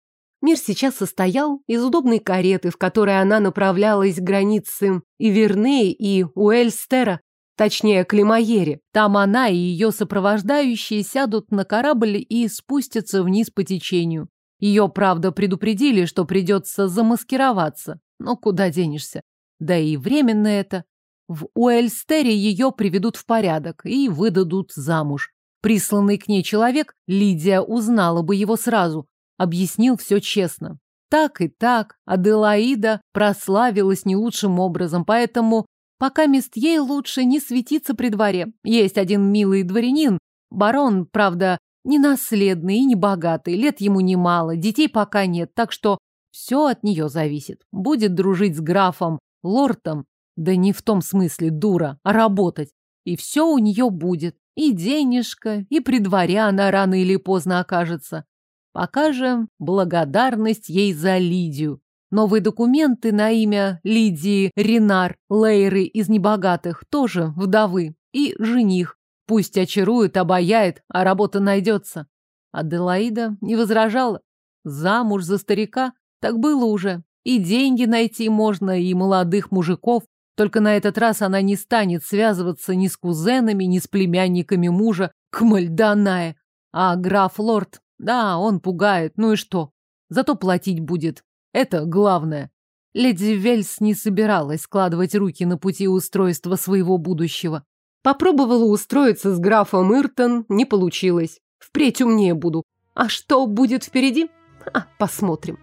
Мир сейчас состоял из удобной кареты, в которой она направлялась к границам Ивернеи и Уэльстера, точнее, к Лимаере. Там она и ее сопровождающие сядут на корабль и спустятся вниз по течению. Ее, правда, предупредили, что придется замаскироваться. Но куда денешься? Да и временно это. В Уэльстере ее приведут в порядок и выдадут замуж. Присланный к ней человек, Лидия узнала бы его сразу, объяснил все честно. Так и так, Аделаида прославилась не лучшим образом, поэтому пока мест ей лучше не светиться при дворе. Есть один милый дворянин, барон, правда, не наследный и не богатый, лет ему немало, детей пока нет, так что все от нее зависит. Будет дружить с графом, лордом, да не в том смысле, дура, а работать. И все у нее будет. И денежка, и при дворе она рано или поздно окажется. Пока же благодарность ей за Лидию. Новые документы на имя Лидии Ренар, Лейры из небогатых, тоже вдовы. И жених. Пусть очарует, обаяет, а работа найдется. Аделаида не возражала. Замуж за старика? Так было уже. И деньги найти можно, и молодых мужиков. Только на этот раз она не станет связываться ни с кузенами, ни с племянниками мужа, кмальданая. А граф-лорд, да, он пугает, ну и что? Зато платить будет. Это главное. Леди Вельс не собиралась складывать руки на пути устройства своего будущего. Попробовала устроиться с графом Иртон, не получилось. Впредь умнее буду. А что будет впереди? А, посмотрим.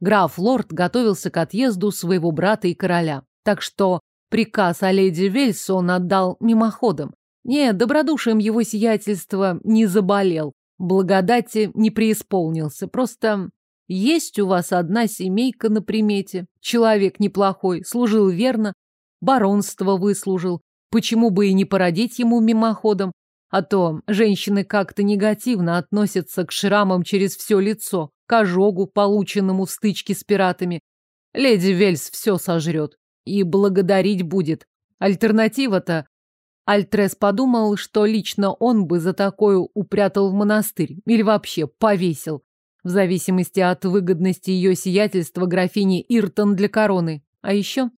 Граф Лорд готовился к отъезду своего брата и короля, так что приказ о леди Вельс он отдал мимоходом. Нет, добродушием его сиятельства не заболел, благодати не преисполнился, просто есть у вас одна семейка на примете, человек неплохой, служил верно, баронство выслужил, почему бы и не породить ему мимоходом, а то женщины как-то негативно относятся к шрамам через все лицо, к ожогу, полученному в стычке с пиратами. Леди Вельс все сожрет и благодарить будет. Альтернатива-то... Альтрес подумал, что лично он бы за такое упрятал в монастырь или вообще повесил, в зависимости от выгодности ее сиятельства графини Иртон для короны. А еще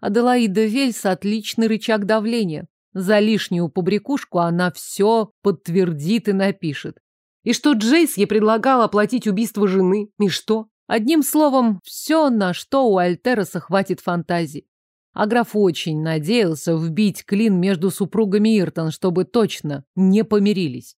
Аделаида Вельс – отличный рычаг давления. За лишнюю побрякушку она все подтвердит и напишет. И что Джейс ей предлагал оплатить убийство жены. И что? Одним словом, все, на что у Альтероса хватит фантазии. А граф очень надеялся вбить клин между супругами Иртон, чтобы точно не помирились.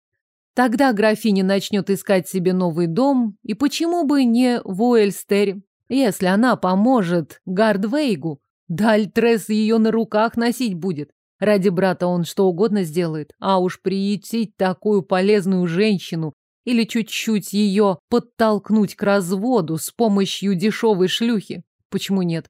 Тогда графиня начнет искать себе новый дом, и почему бы не в Уэльстере, если она поможет Гардвейгу, да Альтрес ее на руках носить будет. Ради брата он что угодно сделает, а уж приютить такую полезную женщину или чуть-чуть ее подтолкнуть к разводу с помощью дешевой шлюхи. Почему нет?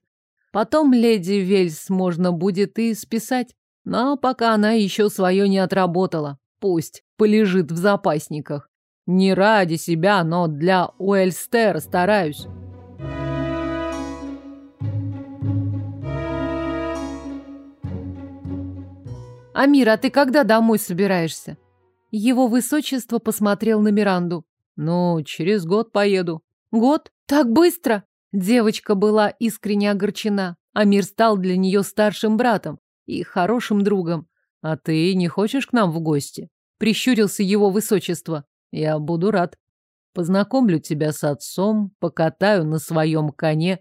Потом леди Вельс можно будет и списать. Но пока она еще свое не отработала. Пусть полежит в запасниках. Не ради себя, но для Уэльстера стараюсь. «Амир, а ты когда домой собираешься?» Его высочество посмотрел на Миранду. «Ну, через год поеду». «Год? Так быстро?» Девочка была искренне огорчена. Амир стал для нее старшим братом и хорошим другом. «А ты не хочешь к нам в гости?» Прищурился его высочество. «Я буду рад. Познакомлю тебя с отцом, покатаю на своем коне».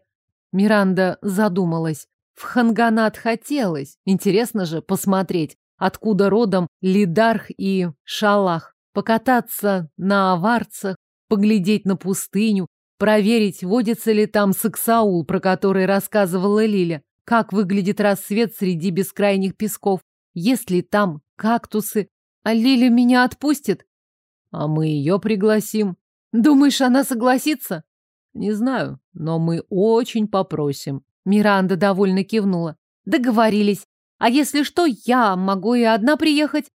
Миранда задумалась. В Ханганат хотелось. Интересно же посмотреть, откуда родом Лидарх и Шалах. Покататься на аварцах, поглядеть на пустыню, проверить, водится ли там саксаул, про который рассказывала Лиля, как выглядит рассвет среди бескрайних песков, есть ли там кактусы. А Лиля меня отпустит? А мы ее пригласим. Думаешь, она согласится? Не знаю, но мы очень попросим. Миранда довольно кивнула. Договорились. А если что, я могу и одна приехать,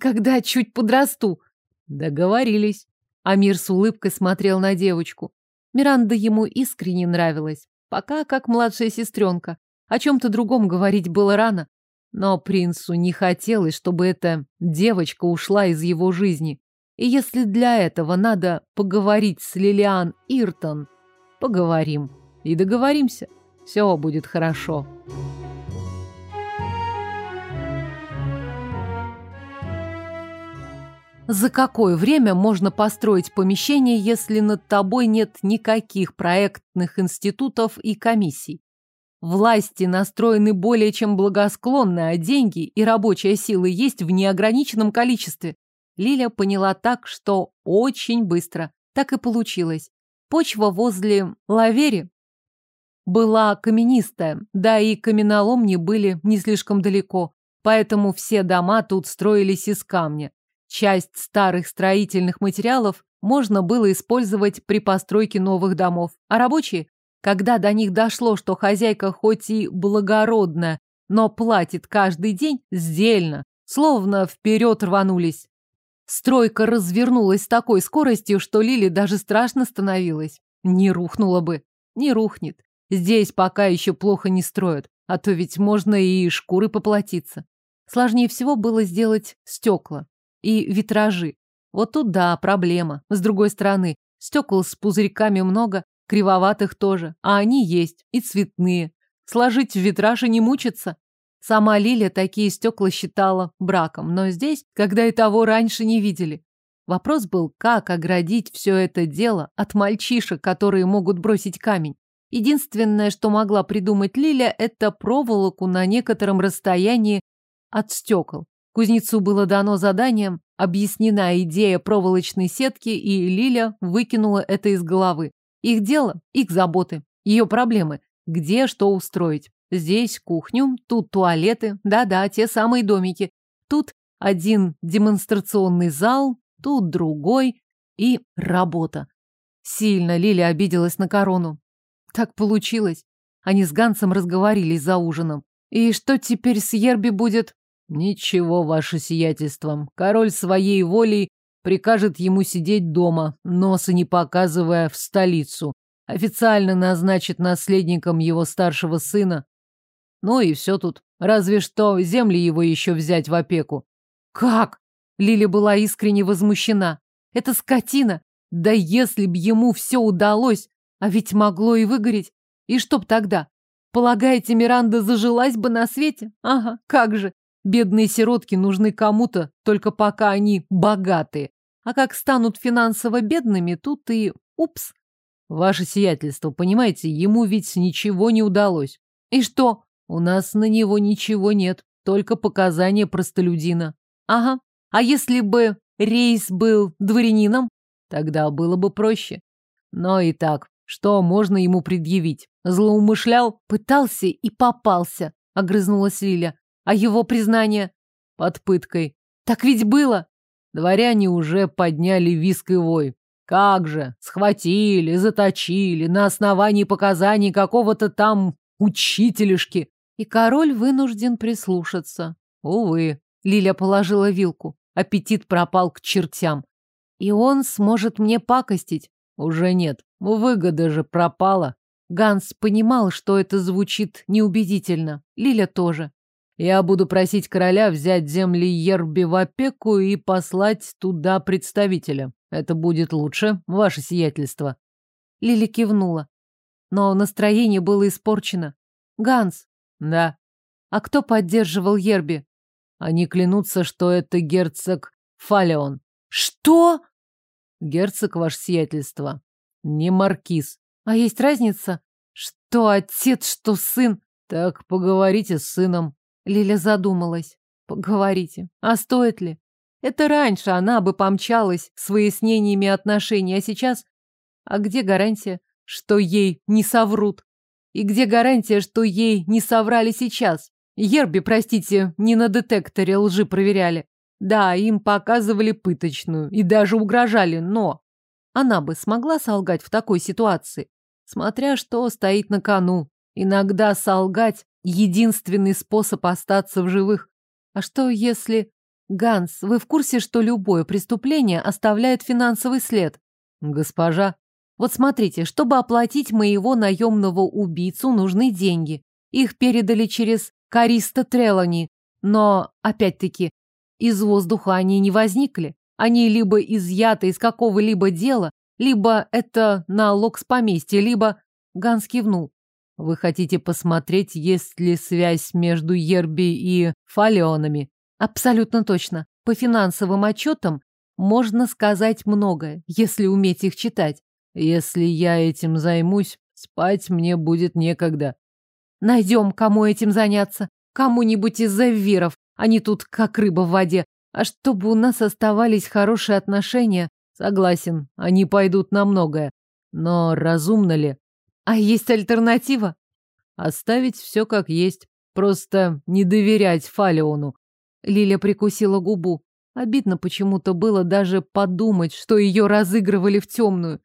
когда чуть подрасту. Договорились. Амир с улыбкой смотрел на девочку. Миранда ему искренне нравилась. Пока как младшая сестренка. О чем-то другом говорить было рано. Но принцу не хотелось, чтобы эта девочка ушла из его жизни. И если для этого надо поговорить с Лилиан Иртон, поговорим. И договоримся. Все будет хорошо. За какое время можно построить помещение, если над тобой нет никаких проектных институтов и комиссий? Власти настроены более чем благосклонно, а деньги и рабочая сила есть в неограниченном количестве. Лиля поняла так, что очень быстро. Так и получилось. Почва возле Лавери была каменистая, да и каменоломни были не слишком далеко, поэтому все дома тут строились из камня. Часть старых строительных материалов можно было использовать при постройке новых домов, а рабочие, когда до них дошло, что хозяйка хоть и благородная, но платит каждый день сдельно, словно вперед рванулись. Стройка развернулась с такой скоростью, что Лили даже страшно становилось. Не рухнула бы. Не рухнет. Здесь пока еще плохо не строят, а то ведь можно и шкуры поплатиться. Сложнее всего было сделать стекла и витражи. Вот тут да, проблема. С другой стороны, стекол с пузырьками много, кривоватых тоже, а они есть, и цветные. Сложить в витраж и не мучиться. Сама Лиля такие стекла считала браком, но здесь, когда и того раньше не видели. Вопрос был, как оградить все это дело от мальчишек, которые могут бросить камень. Единственное, что могла придумать Лиля, это проволоку на некотором расстоянии от стекол. Кузнецу было дано заданием, объяснена идея проволочной сетки, и Лиля выкинула это из головы. Их дело, их заботы, ее проблемы. Где что устроить. Здесь кухню, тут туалеты, да-да, те самые домики. Тут один демонстрационный зал, тут другой и работа. Сильно Лиля обиделась на корону. Так получилось. Они с Гансом разговорились за ужином. И что теперь с Ерби будет? Ничего, ваше сиятельство. Король своей волей прикажет ему сидеть дома, носа не показывая в столицу. Официально назначит наследником его старшего сына. Ну и все тут. Разве что земли его еще взять в опеку. Как? Лиля была искренне возмущена. Это скотина. Да если б ему все удалось, а ведь могло и выгореть. И чтоб тогда? Полагаете, Миранда зажилась бы на свете? Ага, как же. Бедные сиротки нужны кому-то, только пока они богатые. А как станут финансово бедными, тут и... Упс. Ваше сиятельство, понимаете, ему ведь ничего не удалось. И что? У нас на него ничего нет, только показания простолюдина. Ага. А если бы рейс был дворянином, тогда было бы проще. Но и так, что можно ему предъявить? Злоумышлял, пытался и попался, огрызнулась Лиля. А его признание? Под пыткой. Так ведь было. Дворяне уже подняли виск и вой. Как же, схватили, заточили на основании показаний какого-то там учителешки. И король вынужден прислушаться. Увы. Лиля положила вилку. Аппетит пропал к чертям. И он сможет мне пакостить. Уже нет. Выгода же пропала. Ганс понимал, что это звучит неубедительно. Лиля тоже. Я буду просить короля взять земли Ерби в опеку и послать туда представителя. Это будет лучше, ваше сиятельство. Лиля кивнула. Но настроение было испорчено. Ганс. Да. А кто поддерживал Ерби? Они клянутся, что это герцог Фалеон. Что? Герцог, ваше сиятельство. Не маркиз. А есть разница? Что отец, что сын? Так поговорите с сыном. Лиля задумалась. Поговорите. А стоит ли? Это раньше она бы помчалась с выяснениями отношений, а сейчас... А где гарантия, что ей не соврут? И где гарантия, что ей не соврали сейчас? Ерби, простите, не на детекторе лжи проверяли. Да, им показывали пыточную и даже угрожали, но... Она бы смогла солгать в такой ситуации, смотря что стоит на кону. Иногда солгать — единственный способ остаться в живых. А что если... Ганс, вы в курсе, что любое преступление оставляет финансовый след? Госпожа, вот смотрите, чтобы оплатить моего наемного убийцу, нужны деньги. Их передали через Кариста Трелани. Но, опять-таки, из воздуха они не возникли. Они либо изъяты из какого-либо дела, либо это налог с поместья, либо... Ганс кивнул. Вы хотите посмотреть, есть ли связь между Ерби и Фалеонами? Абсолютно точно. По финансовым отчетам можно сказать многое, если уметь их читать. Если я этим займусь, спать мне будет некогда. Найдем, кому этим заняться. Кому-нибудь из завиров. Они тут как рыба в воде. А чтобы у нас оставались хорошие отношения, согласен, они пойдут на многое. Но разумно ли? А есть альтернатива? Оставить все как есть. Просто не доверять Фалеону. Лиля прикусила губу. Обидно почему-то было даже подумать, что ее разыгрывали в темную.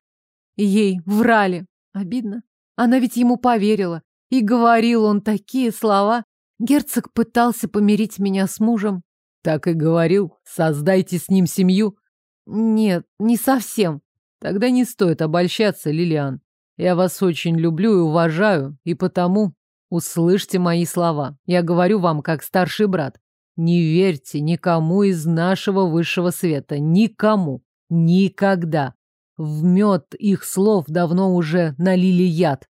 Ей врали. Обидно. Она ведь ему поверила. И говорил он такие слова. Герцог пытался помирить меня с мужем. Так и говорил, создайте с ним семью. Нет, не совсем. Тогда не стоит обольщаться, Лилиан. Я вас очень люблю и уважаю, и потому услышьте мои слова. Я говорю вам как старший брат. Не верьте никому из нашего высшего света. Никому. Никогда. В мед их слов давно уже налили яд.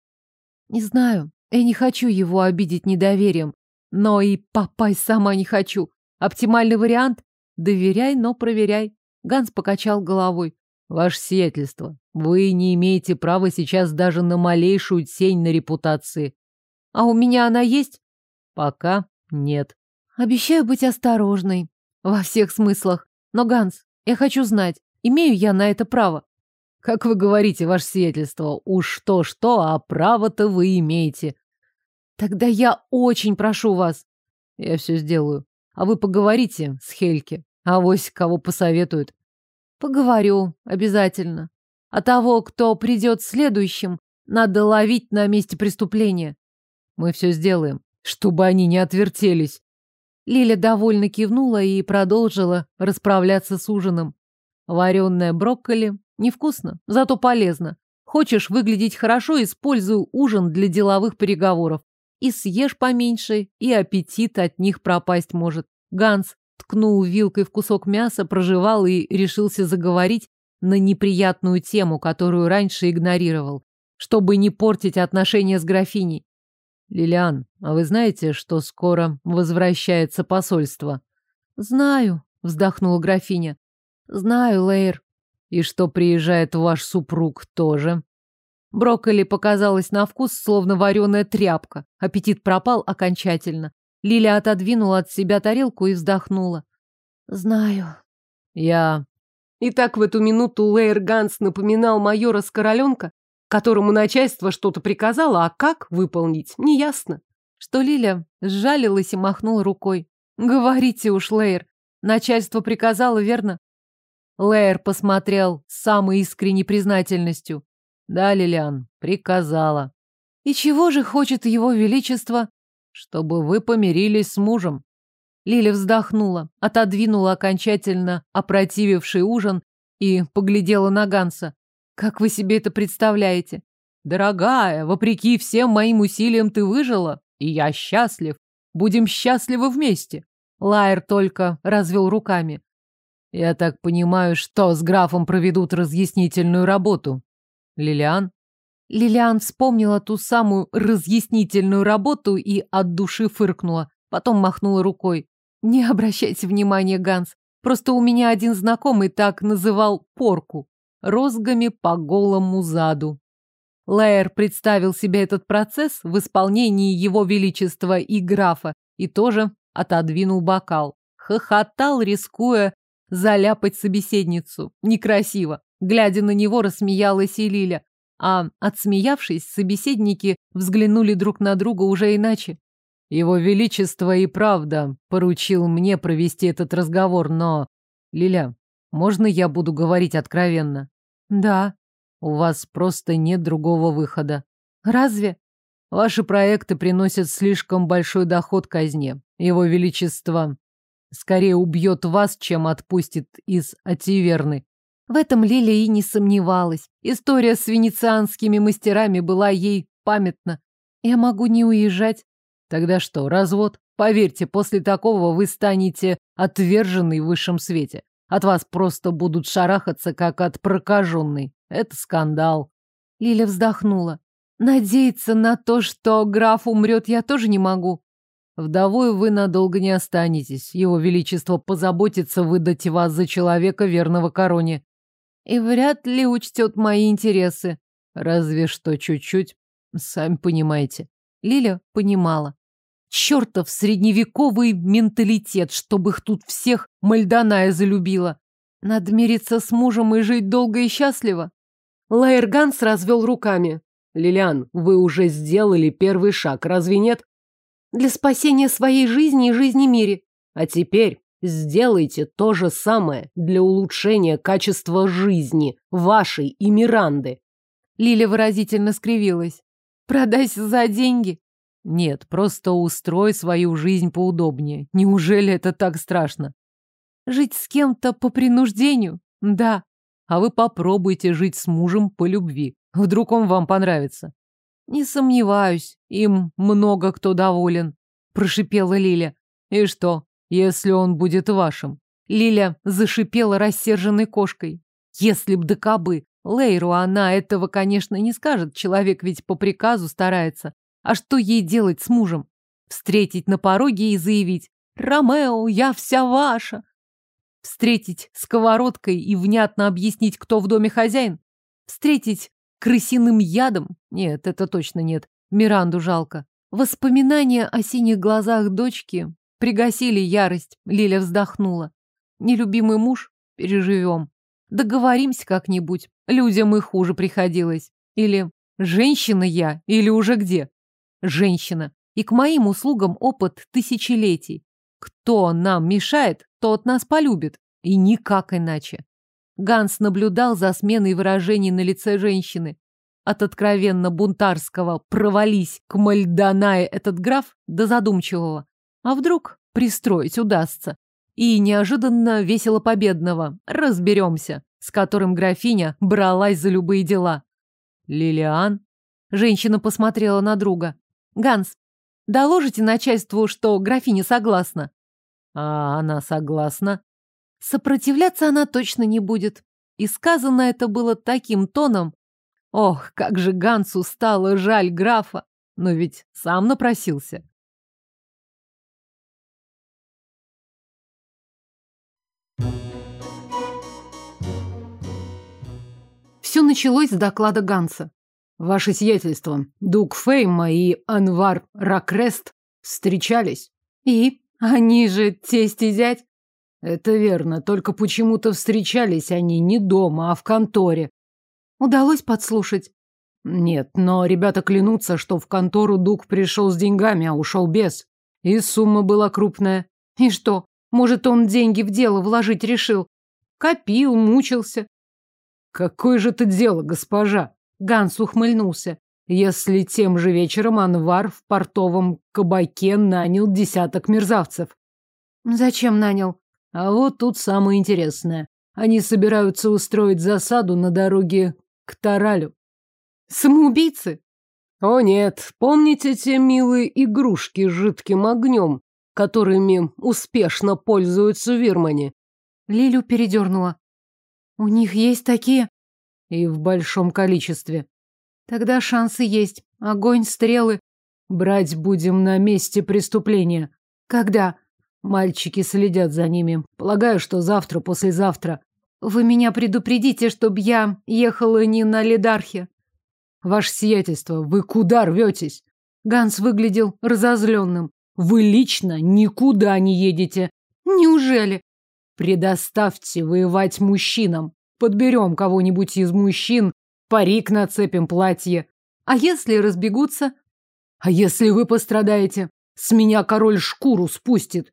Не знаю. Я не хочу его обидеть недоверием, но и попасть сама не хочу. Оптимальный вариант – доверяй, но проверяй. Ганс покачал головой. Ваше сиятельство, вы не имеете права сейчас даже на малейшую тень на репутации. А у меня она есть? Пока нет. Обещаю быть осторожной. Во всех смыслах. Но, Ганс, я хочу знать, имею я на это право? Как вы говорите, ваше сиятельство, уж то-что, а право-то вы имеете. Тогда я очень прошу вас. Я все сделаю. А вы поговорите с Хельке. А вось кого посоветуют. Поговорю, обязательно. А того, кто придет следующим, надо ловить на месте преступления. Мы все сделаем, чтобы они не отвертелись. Лиля довольно кивнула и продолжила расправляться с ужином. Вареное брокколи невкусно, зато полезно. Хочешь выглядеть хорошо, используй ужин для деловых переговоров. И съешь поменьше, и аппетит от них пропасть может. Ганс ткнул вилкой в кусок мяса, прожевал и решился заговорить на неприятную тему, которую раньше игнорировал, чтобы не портить отношения с графиней. Лилиан, а вы знаете, что скоро возвращается посольство? Знаю, вздохнула графиня. Знаю, Лейр. И что приезжает ваш супруг тоже. Брокколи показалось на вкус, словно вареная тряпка. Аппетит пропал окончательно. Лиля отодвинула от себя тарелку и вздохнула. Знаю. Я... И так в эту минуту Лейр Ганс напоминал майора Скороленка, которому начальство что-то приказало, а как выполнить, неясно. Что Лиля сжалилась и махнула рукой. Говорите уж, Лейр, начальство приказало, верно? Лейр посмотрел с самой искренней признательностью. Да, Лилиан, приказала. И чего же хочет его величество? Чтобы вы помирились с мужем. Лиля вздохнула, отодвинула окончательно опротививший ужин и поглядела на Ганса. Как вы себе это представляете? Дорогая, вопреки всем моим усилиям ты выжила, и я счастлив. Будем счастливы вместе. Лайер только развел руками. Я так понимаю, что с графом проведут разъяснительную работу. Лилиан? Лилиан вспомнила ту самую разъяснительную работу и от души фыркнула. Потом махнула рукой. Не обращайте внимания, Ганс. Просто у меня один знакомый так называл порку розгами по голому заду. Лэйр представил себе этот процесс в исполнении его величества и графа и тоже отодвинул бокал. Хохотал, рискуя заляпать собеседницу. Некрасиво. Глядя на него, рассмеялась и Лиля. А, отсмеявшись, собеседники взглянули друг на друга уже иначе. Его Величество и правда поручил мне провести этот разговор, но... Лиля, можно я буду говорить откровенно? Да. У вас просто нет другого выхода. Разве? Ваши проекты приносят слишком большой доход казне. Его Величество скорее убьет вас, чем отпустит из Ативерны. В этом Лилия и не сомневалась. История с венецианскими мастерами была ей памятна. Я могу не уезжать. Тогда что, развод? Поверьте, после такого вы станете отверженной в высшем свете. От вас просто будут шарахаться, как от прокаженной. Это скандал. Лиля вздохнула. Надеяться на то, что граф умрет, я тоже не могу. Вдовой вы надолго не останетесь. Его Величество позаботится выдать вас за человека, верного короне. И вряд ли учтет мои интересы. Разве что чуть-чуть. Сами понимаете. Лиля понимала. Чертов средневековый менталитет, чтобы их тут всех Мальдоная залюбила. Надо мириться с мужем и жить долго и счастливо. Лаэрганс развел руками. Лилиан, вы уже сделали первый шаг, разве нет? Для спасения своей жизни и жизни мире. А теперь сделайте то же самое для улучшения качества жизни вашей и Миранды. Лиля выразительно скривилась. Продайся за деньги. Нет, просто устрой свою жизнь поудобнее. Неужели это так страшно? Жить с кем-то по принуждению? Да. А вы попробуйте жить с мужем по любви. Вдруг он вам понравится. Не сомневаюсь, им много кто доволен, прошипела Лиля. И что, если он будет вашим? Лиля зашипела рассерженной кошкой. Если б да кобы. Лейру она этого, конечно, не скажет, человек ведь по приказу старается. А что ей делать с мужем? Встретить на пороге и заявить «Ромео, я вся ваша!» Встретить сковородкой и внятно объяснить, кто в доме хозяин? Встретить крысиным ядом? Нет, это точно нет. Миранду жалко. Воспоминания о синих глазах дочки пригасили ярость. Лиля вздохнула. Нелюбимый муж? Переживем. Договоримся как-нибудь. Людям и хуже приходилось. Или женщина я, или уже где? Женщина. И к моим услугам опыт тысячелетий. Кто нам мешает, тот нас полюбит. И никак иначе. Ганс наблюдал за сменой выражений на лице женщины. От откровенно бунтарского «провались к Мальдонае этот граф» до задумчивого. А вдруг пристроить удастся? И неожиданно весело победного «разберемся», с которым графиня бралась за любые дела. «Лилиан?» Женщина посмотрела на друга. «Ганс, доложите начальству, что графиня согласна». «А она согласна?» Сопротивляться она точно не будет. И сказано это было таким тоном. Ох, как же Гансу стало жаль графа, но ведь сам напросился. Началось с доклада Ганса. Ваше сиятельство, Дук Фейма и Анвар Ракрест встречались. И? Они же тесть и зять? Это верно, только почему-то встречались они не дома, а в конторе. Удалось подслушать? Нет, но ребята клянутся, что в контору Дук пришел с деньгами, а ушел без. И сумма была крупная. И что? Может, он деньги в дело вложить решил? Копил, мучился. Какое же это дело, госпожа? Ганс ухмыльнулся. Если тем же вечером Анвар в портовом кабаке нанял десяток мерзавцев. Зачем нанял? А вот тут самое интересное. Они собираются устроить засаду на дороге к Таралю. Самоубийцы? О нет, помните те милые игрушки с жидким огнем, которыми успешно пользуются вирмане? Лилю передернула. У них есть такие? И в большом количестве. Тогда шансы есть. Огонь, стрелы. Брать будем на месте преступления. Когда? Мальчики следят за ними. Полагаю, что завтра, послезавтра. Вы меня предупредите, чтобы я ехала не на Ледархе. Ваше сиятельство, вы куда рветесь? Ганс выглядел разозленным. Вы лично никуда не едете. Неужели? Предоставьте воевать мужчинам. Подберем кого-нибудь из мужчин, парик нацепим, платье. А если разбегутся? А если вы пострадаете? С меня король шкуру спустит.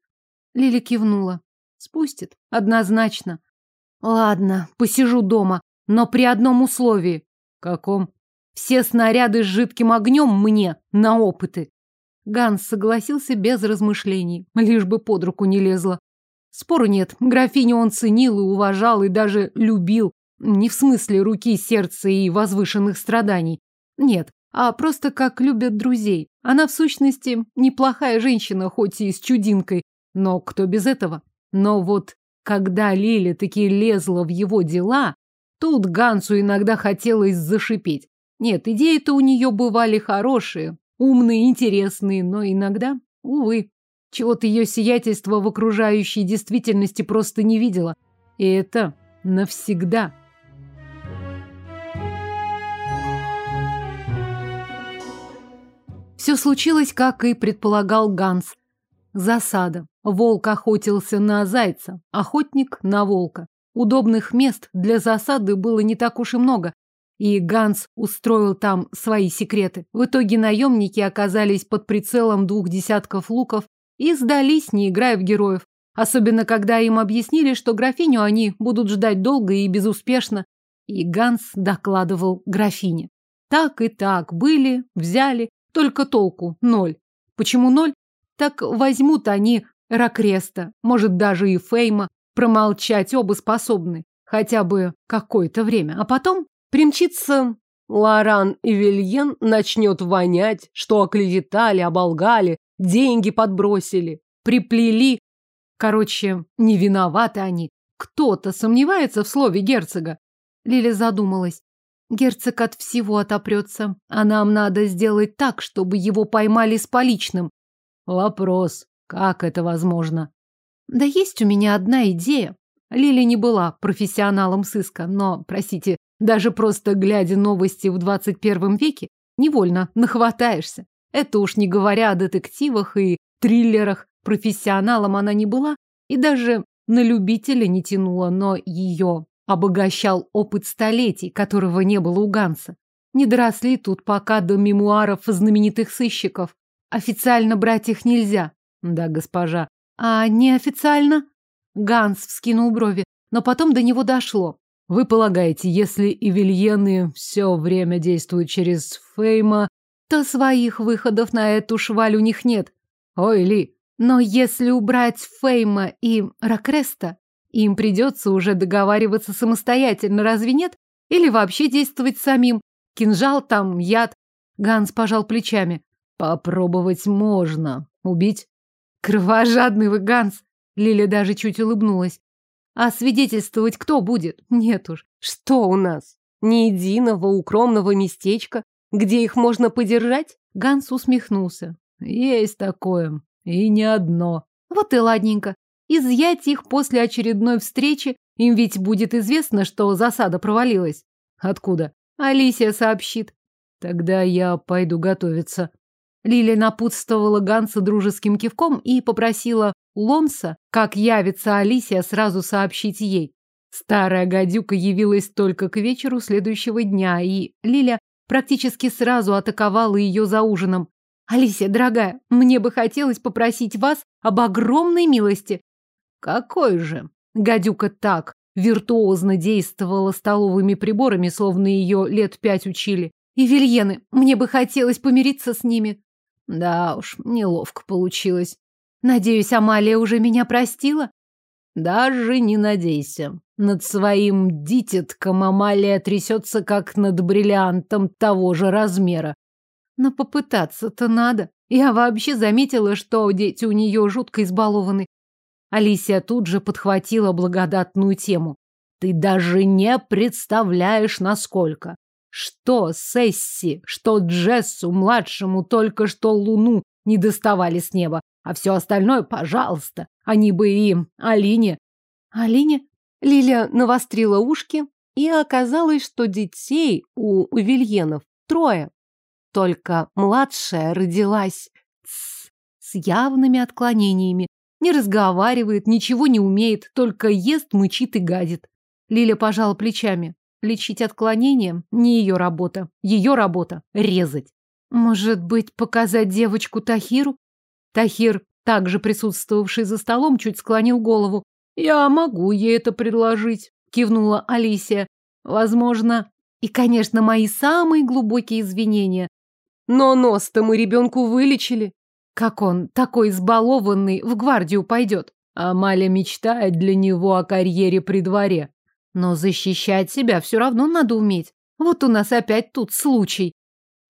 Лили кивнула. Спустит, однозначно. Ладно, посижу дома, но при одном условии. Каком? Все снаряды с жидким огнем мне на опыты. Ганс согласился без размышлений, лишь бы под руку не лезло. Спору нет, графиню он ценил и уважал, и даже любил. Не в смысле руки, сердца и возвышенных страданий. Нет, а просто как любят друзей. Она, в сущности, неплохая женщина, хоть и с чудинкой, но кто без этого? Но вот когда Лиля таки лезла в его дела, тут Гансу иногда хотелось зашипеть. Нет, идеи-то у нее бывали хорошие, умные, интересные, но иногда, увы, чего-то ее сиятельство в окружающей действительности просто не видела. И это навсегда. Все случилось, как и предполагал Ганс. Засада. Волк охотился на зайца, охотник на волка. Удобных мест для засады было не так уж и много, и Ганс устроил там свои секреты. В итоге наемники оказались под прицелом двух десятков луков и сдались, не играя в героев. Особенно, когда им объяснили, что графиню они будут ждать долго и безуспешно. И Ганс докладывал графине. Так и так, были, взяли, только толку ноль. Почему ноль? Так возьмут они Ракреста, может, даже и Фейма. Промолчать оба способны. Хотя бы какое-то время. А потом примчится Лоран и Вильен, начнет вонять, что оклеветали, оболгали, деньги подбросили, приплели. Короче, не виноваты они. Кто-то сомневается в слове герцога. Лиля задумалась. Герцог от всего отопрется, а нам надо сделать так, чтобы его поймали с поличным. Вопрос, как это возможно? Да есть у меня одна идея. Лили не была профессионалом сыска, но, простите, даже просто глядя новости в 21 веке, невольно нахватаешься. Это уж не говоря о детективах и триллерах. Профессионалом она не была и даже на любителя не тянула, но ее обогащал опыт столетий, которого не было у Ганса. Не доросли тут пока до мемуаров знаменитых сыщиков. Официально брать их нельзя. Да, госпожа. А неофициально? Ганс вскинул брови, но потом до него дошло. Вы полагаете, если и Вильены все время действуют через Фейма, то своих выходов на эту шваль у них нет. Ой, Ли. Но если убрать Фейма и Ракреста, им придется уже договариваться самостоятельно, разве нет? Или вообще действовать самим? Кинжал там, яд. Ганс пожал плечами. Попробовать можно. Убить? Кровожадный вы, Ганс. Лиля даже чуть улыбнулась. А свидетельствовать кто будет? Нет уж. Что у нас? Ни единого укромного местечка, где их можно подержать? Ганс усмехнулся. Есть такое. И не одно. Вот и ладненько. Изъять их после очередной встречи, им ведь будет известно, что засада провалилась. Откуда? Алисия сообщит. Тогда я пойду готовиться. Лилия напутствовала Ганса дружеским кивком и попросила Ломса, как явится Алисия, сразу сообщить ей. Старая гадюка явилась только к вечеру следующего дня, и Лиля практически сразу атаковала ее за ужином. «Алисия, дорогая, мне бы хотелось попросить вас об огромной милости». «Какой же?» Гадюка так виртуозно действовала столовыми приборами, словно ее лет пять учили. «И Вильены, мне бы хотелось помириться с ними». Да уж, неловко получилось. Надеюсь, Амалия уже меня простила? Даже не надейся. Над своим дитятком Амалия трясется, как над бриллиантом того же размера. Но попытаться-то надо. Я вообще заметила, что дети у нее жутко избалованы. Алисия тут же подхватила благодатную тему. Ты даже не представляешь, насколько. Что Сесси, что Джессу младшему только что луну не доставали с неба, а все остальное, пожалуйста. Они бы и Алине. Алине? Лиля навострила ушки, и оказалось, что детей у Вильенов трое. Только младшая родилась с, с явными отклонениями. Не разговаривает, ничего не умеет, только ест, мычит и гадит. Лиля пожала плечами. Лечить отклонения – не ее работа. Ее работа – резать. Может быть, показать девочку Тахиру? Тахир, также присутствовавший за столом, чуть склонил голову. «Я могу ей это предложить», — кивнула Алисия. «Возможно, и, конечно, мои самые глубокие извинения. Но нос-то мы ребенку вылечили. Как он, такой избалованный, в гвардию пойдет? Амаля мечтает для него о карьере при дворе. Но защищать себя все равно надо уметь. Вот у нас опять тут случай.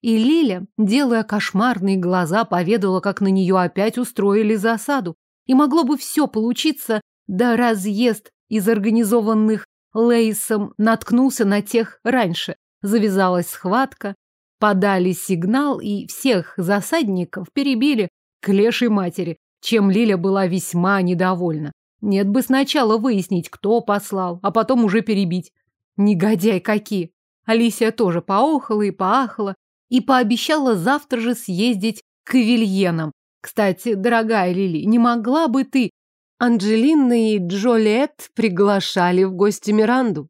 И Лиля, делая кошмарные глаза, поведала, как на нее опять устроили засаду. И могло бы все получиться, да разъезд из организованных Лейсом наткнулся на тех раньше. Завязалась схватка, подали сигнал, и всех засадников перебили к лешей матери, чем Лиля была весьма недовольна. Нет бы сначала выяснить, кто послал, а потом уже перебить. Негодяй какие! Алисия тоже поохала и поахала, и пообещала завтра же съездить к Вильенам. Кстати, дорогая Лили, не могла бы ты... Анджелина и Джолиет приглашали в гости Миранду.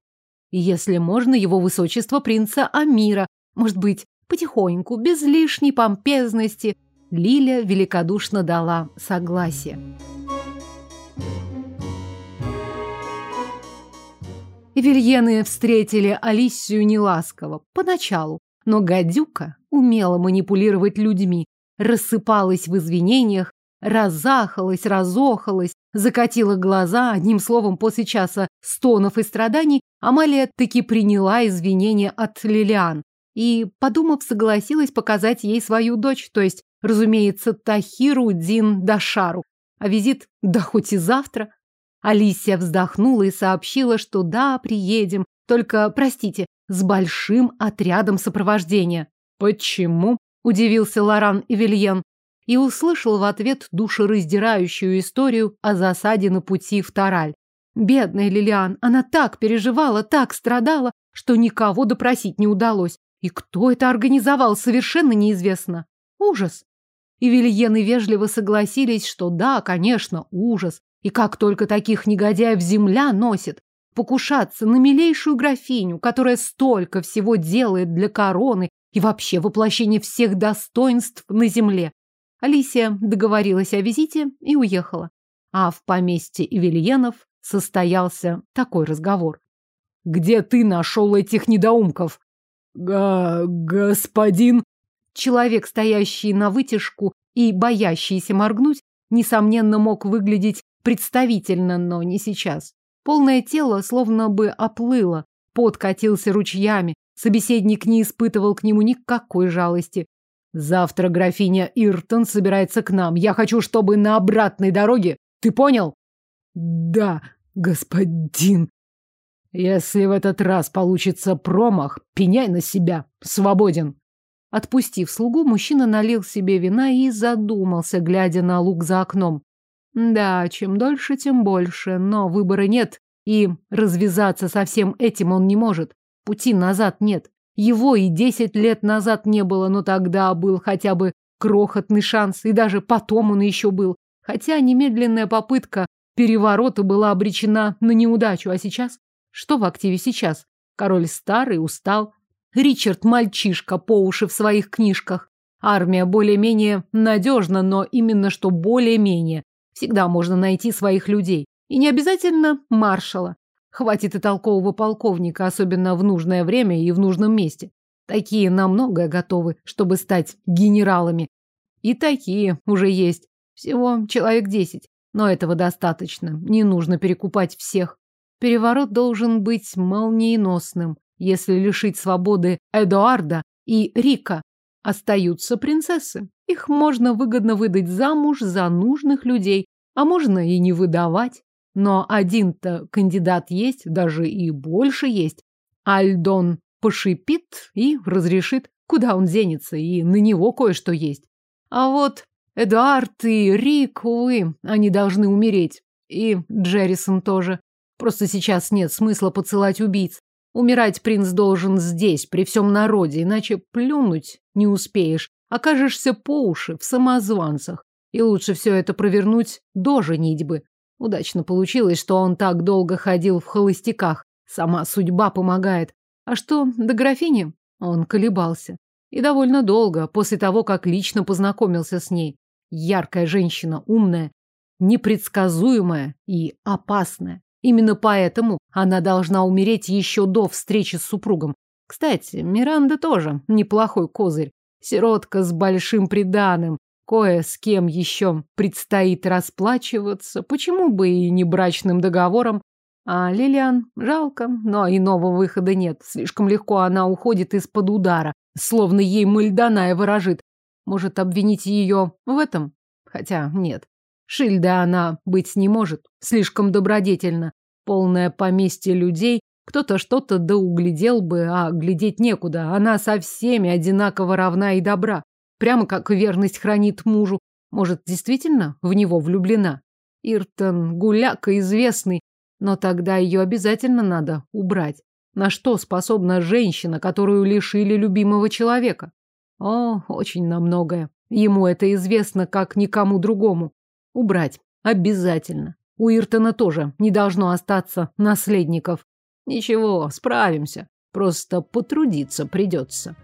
Если можно, его высочество принца Амира. Может быть, потихоньку, без лишней помпезности. Лиля великодушно дала согласие. Вильены встретили Алисию неласково, поначалу, но гадюка умела манипулировать людьми, рассыпалась в извинениях, разахалась, разохалась, закатила глаза, одним словом, после часа стонов и страданий Амалия таки приняла извинения от Лилиан и, подумав, согласилась показать ей свою дочь, то есть, разумеется, Тахиру Дин Дашару. А визит, да хоть и завтра. Алисия вздохнула и сообщила, что да, приедем, только, простите, с большим отрядом сопровождения. Почему? Удивился Лоран Ивельен и услышал в ответ душераздирающую историю о засаде на пути в Тараль. Бедная Лилиан, она так переживала, так страдала, что никого допросить не удалось. И кто это организовал, совершенно неизвестно. Ужас. И вежливо согласились, что да, конечно, ужас. И как только таких негодяев земля носит. Покушаться на милейшую графиню, которая столько всего делает для короны и вообще воплощение всех достоинств на земле. Алисия договорилась о визите и уехала. А в поместье Ивельенов состоялся такой разговор. «Где ты нашел этих недоумков?» Г «Господин...» Человек, стоящий на вытяжку и боящийся моргнуть, несомненно, мог выглядеть представительно, но не сейчас. Полное тело словно бы оплыло, пот катился ручьями, собеседник не испытывал к нему никакой жалости. «Завтра графиня Иртон собирается к нам. Я хочу, чтобы на обратной дороге... Ты понял?» «Да, господин...» «Если в этот раз получится промах, пеняй на себя. Свободен». Отпустив слугу, мужчина налил себе вина и задумался, глядя на луг за окном. Да, чем дольше, тем больше, но выбора нет, и развязаться со всем этим он не может. Пути назад нет. Его и десять лет назад не было, но тогда был хотя бы крохотный шанс, и даже потом он еще был. Хотя немедленная попытка переворота была обречена на неудачу, а сейчас? Что в активе сейчас? Король старый, устал, Ричард мальчишка по уши в своих книжках. Армия более-менее надежна, но именно что более-менее. Всегда можно найти своих людей. И не обязательно маршала. Хватит и толкового полковника, особенно в нужное время и в нужном месте. Такие на многое готовы, чтобы стать генералами. И такие уже есть. Всего человек десять. Но этого достаточно. Не нужно перекупать всех. Переворот должен быть молниеносным. Если лишить свободы Эдуарда и Рика, остаются принцессы. Их можно выгодно выдать замуж за нужных людей, а можно и не выдавать. Но один-то кандидат есть, даже и больше есть. Альдон пошипит и разрешит, куда он денется, и на него кое-что есть. А вот Эдуард и Рик, увы, они должны умереть. И Джеррисон тоже. Просто сейчас нет смысла поцелать убийц. Умирать принц должен здесь, при всем народе, иначе плюнуть не успеешь. Окажешься по уши в самозванцах. И лучше все это провернуть до женитьбы. Удачно получилось, что он так долго ходил в холостяках. Сама судьба помогает. А что до графини? Он колебался. И довольно долго, после того, как лично познакомился с ней. Яркая женщина, умная, непредсказуемая и опасная. Именно поэтому она должна умереть еще до встречи с супругом. Кстати, Миранда тоже неплохой козырь. Сиротка с большим приданым. Кое с кем еще предстоит расплачиваться. Почему бы и не брачным договором? А Лилиан жалко, но иного выхода нет. Слишком легко она уходит из-под удара, словно ей Мальданая ворожит. Может, обвинить ее в этом? Хотя нет. Шильда она быть не может, слишком добродетельно. Полное поместье людей, кто-то что-то да углядел бы, а глядеть некуда. Она со всеми одинаково равна и добра. Прямо как верность хранит мужу. Может, действительно в него влюблена? Иртон гуляка известный, но тогда ее обязательно надо убрать. На что способна женщина, которую лишили любимого человека? О, очень на многое. Ему это известно, как никому другому. Убрать. Обязательно. У Иртона тоже не должно остаться наследников. Ничего, справимся. Просто потрудиться придется.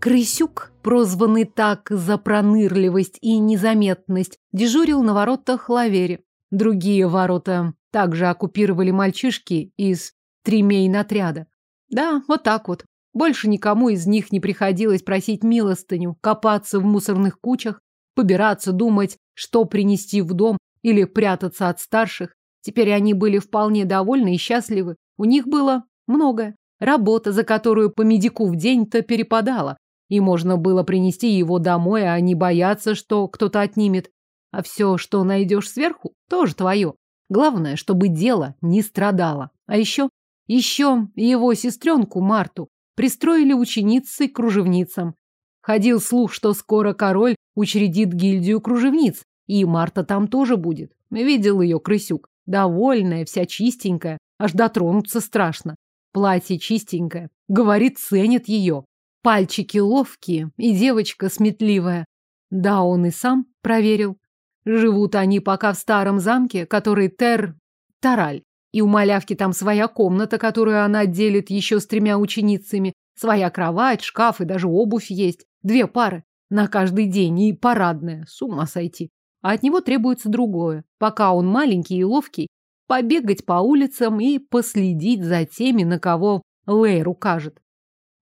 Крысюк, прозванный так за пронырливость и незаметность, дежурил на воротах Лавери. Другие ворота также оккупировали мальчишки из тримейн отряда. Да, вот так вот. Больше никому из них не приходилось просить милостыню, копаться в мусорных кучах, побираться, думать, что принести в дом или прятаться от старших. Теперь они были вполне довольны и счастливы. У них было многое. Работа, за которую по медику в день-то перепадала. И можно было принести его домой, а не бояться, что кто-то отнимет. А все, что найдешь сверху, тоже твое. Главное, чтобы дело не страдало. А еще, еще его сестренку Марту пристроили ученицы к кружевницам. Ходил слух, что скоро король учредит гильдию кружевниц, и Марта там тоже будет. Видел ее крысюк. Довольная, вся чистенькая, аж дотронуться страшно. Платье чистенькое. Говорит, ценит ее. Пальчики ловкие и девочка сметливая. Да, он и сам проверил. Живут они пока в старом замке, который Тер... Тараль. И у малявки там своя комната, которую она делит еще с тремя ученицами. Своя кровать, шкаф и даже обувь есть. Две пары. На каждый день и парадная. С ума сойти. А от него требуется другое. Пока он маленький и ловкий, побегать по улицам и последить за теми, на кого Лейр укажет.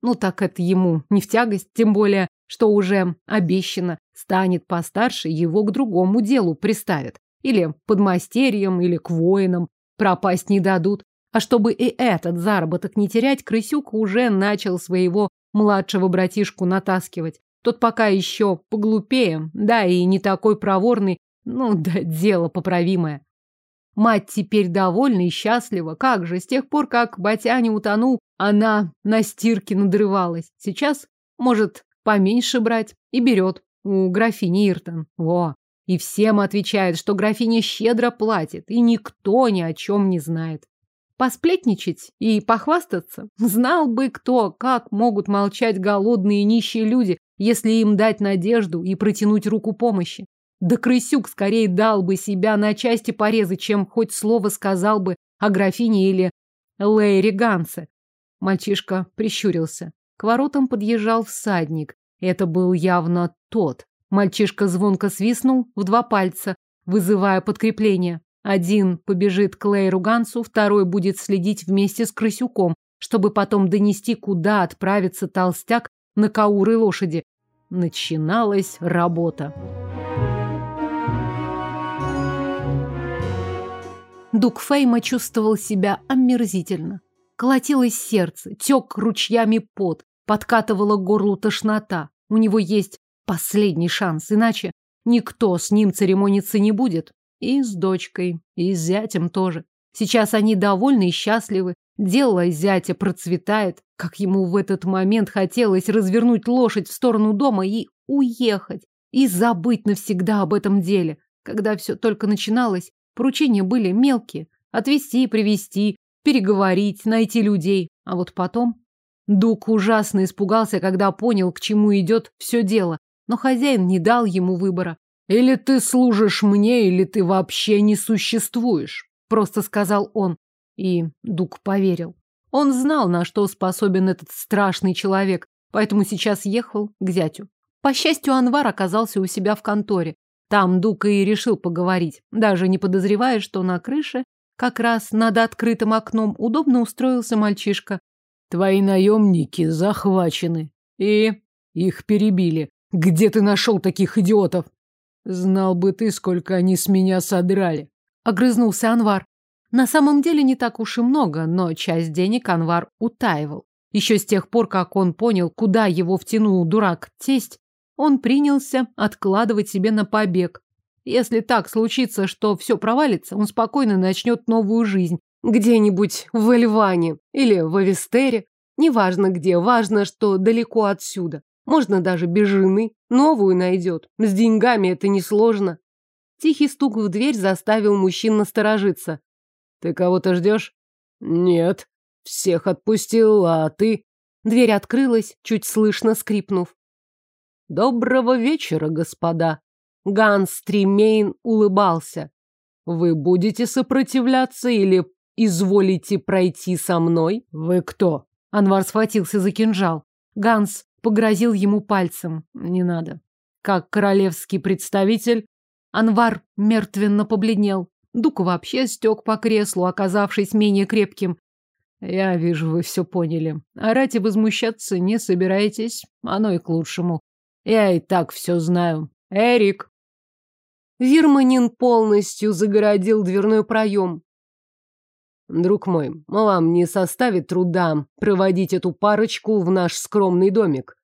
Ну так это ему не в тягость, тем более, что уже обещано, станет постарше, его к другому делу приставят. Или подмастерьям, или к воинам. Пропасть не дадут. А чтобы и этот заработок не терять, Крысюк уже начал своего младшего братишку натаскивать. Тот пока еще поглупее, да и не такой проворный, ну да дело поправимое. Мать теперь довольна и счастлива. Как же, с тех пор, как Батяня утонул, она на стирке надрывалась. Сейчас, может, поменьше брать и берет у графини Иртон. Во. И всем отвечает, что графиня щедро платит, и никто ни о чем не знает. Посплетничать и похвастаться? Знал бы кто, как могут молчать голодные нищие люди, если им дать надежду и протянуть руку помощи. Да крысюк скорее дал бы себя на части порезы, чем хоть слово сказал бы о графине или Лейре Гансе. Мальчишка прищурился. К воротам подъезжал всадник. Это был явно тот. Мальчишка звонко свистнул в два пальца, вызывая подкрепление. Один побежит к Лейру Гансу, второй будет следить вместе с крысюком, чтобы потом донести, куда отправится толстяк на кауры лошади. Начиналась работа. Дук Фейма чувствовал себя омерзительно. Колотилось сердце, тек ручьями пот, подкатывала горлу тошнота. У него есть последний шанс, иначе никто с ним церемониться не будет. И с дочкой, и с зятем тоже. Сейчас они довольны и счастливы. Дело зятя процветает. Как ему в этот момент хотелось развернуть лошадь в сторону дома и уехать. И забыть навсегда об этом деле. Когда все только начиналось, Поручения были мелкие. Отвезти, привезти, переговорить, найти людей. А вот потом... Дук ужасно испугался, когда понял, к чему идет все дело. Но хозяин не дал ему выбора. «Или ты служишь мне, или ты вообще не существуешь», просто сказал он. И Дук поверил. Он знал, на что способен этот страшный человек, поэтому сейчас ехал к зятю. По счастью, Анвар оказался у себя в конторе. Там Дука и решил поговорить, даже не подозревая, что на крыше, как раз над открытым окном, удобно устроился мальчишка. Твои наемники захвачены. И их перебили. Где ты нашел таких идиотов? Знал бы ты, сколько они с меня содрали. Огрызнулся Анвар. На самом деле не так уж и много, но часть денег Анвар утаивал. Еще с тех пор, как он понял, куда его втянул дурак тесть, он принялся откладывать себе на побег. Если так случится, что все провалится, он спокойно начнет новую жизнь. Где-нибудь в Эльване или в Авестере. Неважно где, важно, что далеко отсюда. Можно даже без жены. Новую найдет. С деньгами это несложно. Тихий стук в дверь заставил мужчин насторожиться. «Ты кого-то ждешь?» «Нет. Всех отпустил, а ты...» Дверь открылась, чуть слышно скрипнув. Доброго вечера, господа. Ганс Тримейн улыбался. Вы будете сопротивляться или изволите пройти со мной? Вы кто? Анвар схватился за кинжал. Ганс погрозил ему пальцем. Не надо. Как королевский представитель, Анвар мертвенно побледнел. Дук вообще стек по креслу, оказавшись менее крепким. Я вижу, вы все поняли. Орать и возмущаться не собираетесь. Оно и к лучшему. Я и так все знаю. Эрик. Вирманин полностью загородил дверной проем. Друг мой, вам не составит труда проводить эту парочку в наш скромный домик.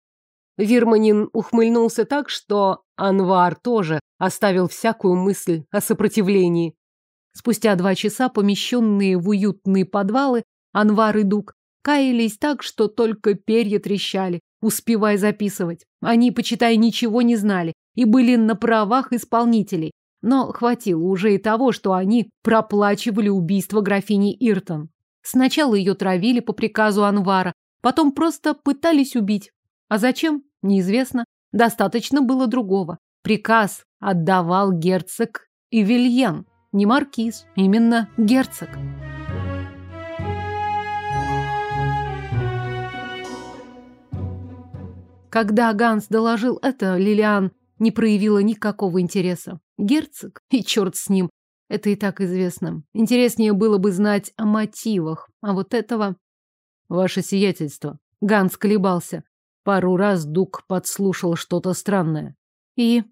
Вирманин ухмыльнулся так, что Анвар тоже оставил всякую мысль о сопротивлении. Спустя два часа, помещенные в уютные подвалы, Анвар и Дук каялись так, что только перья трещали, успевая записывать. Они, почитай, ничего не знали и были на правах исполнителей. Но хватило уже и того, что они проплачивали убийство графини Иртон. Сначала ее травили по приказу Анвара, потом просто пытались убить. А зачем? Неизвестно. Достаточно было другого. Приказ отдавал герцог Ивельян, не маркиз, именно герцог. Когда Ганс доложил это, Лилиан не проявила никакого интереса. Герцог, и черт с ним, это и так известно. Интереснее было бы знать о мотивах, а вот этого... Ваше сиятельство. Ганс колебался. Пару раз Дук подслушал что-то странное. И...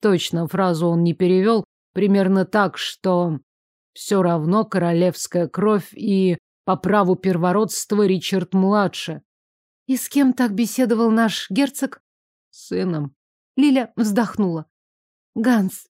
Точно, фразу он не перевел. Примерно так, что... Все равно королевская кровь и по праву первородства Ричард младше. И с кем так беседовал наш герцог? С сыном. Лиля вздохнула. Ганс,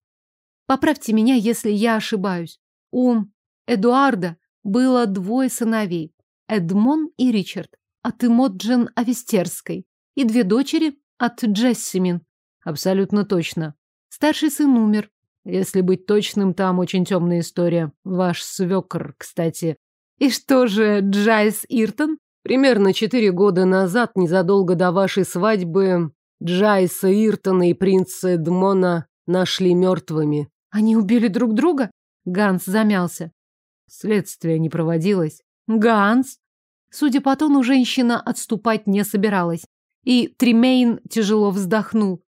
поправьте меня, если я ошибаюсь. У Эдуарда было двое сыновей. Эдмон и Ричард. От Имоджин Авестерской. И две дочери от Джессимин. Абсолютно точно. Старший сын умер. Если быть точным, там очень темная история. Ваш свекр, кстати. И что же, Джайс Иртон? Примерно четыре года назад, незадолго до вашей свадьбы, Джайса Иртона и принца Эдмона нашли мертвыми. Они убили друг друга? Ганс замялся. Следствие не проводилось. Ганс? Судя по тону, женщина отступать не собиралась. И Тримейн тяжело вздохнул.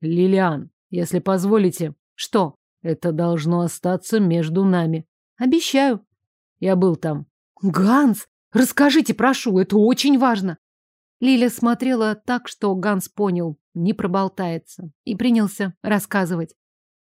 Лилиан, если позволите. Что? Это должно остаться между нами. Обещаю. Я был там. Ганс, Расскажите, прошу, это очень важно. Лиля смотрела так, что Ганс понял, не проболтается, и принялся рассказывать.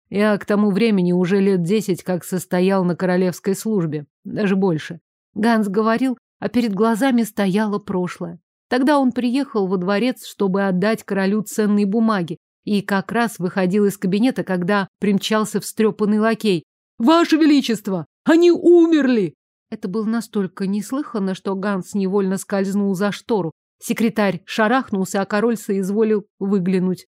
Я к тому времени уже лет десять как состоял на королевской службе, даже больше. Ганс говорил, а перед глазами стояло прошлое. Тогда он приехал во дворец, чтобы отдать королю ценные бумаги, и как раз выходил из кабинета, когда примчался встрепанный лакей. «Ваше Величество! Они умерли!» Это было настолько неслыханно, что Ганс невольно скользнул за штору. Секретарь шарахнулся, а король соизволил выглянуть.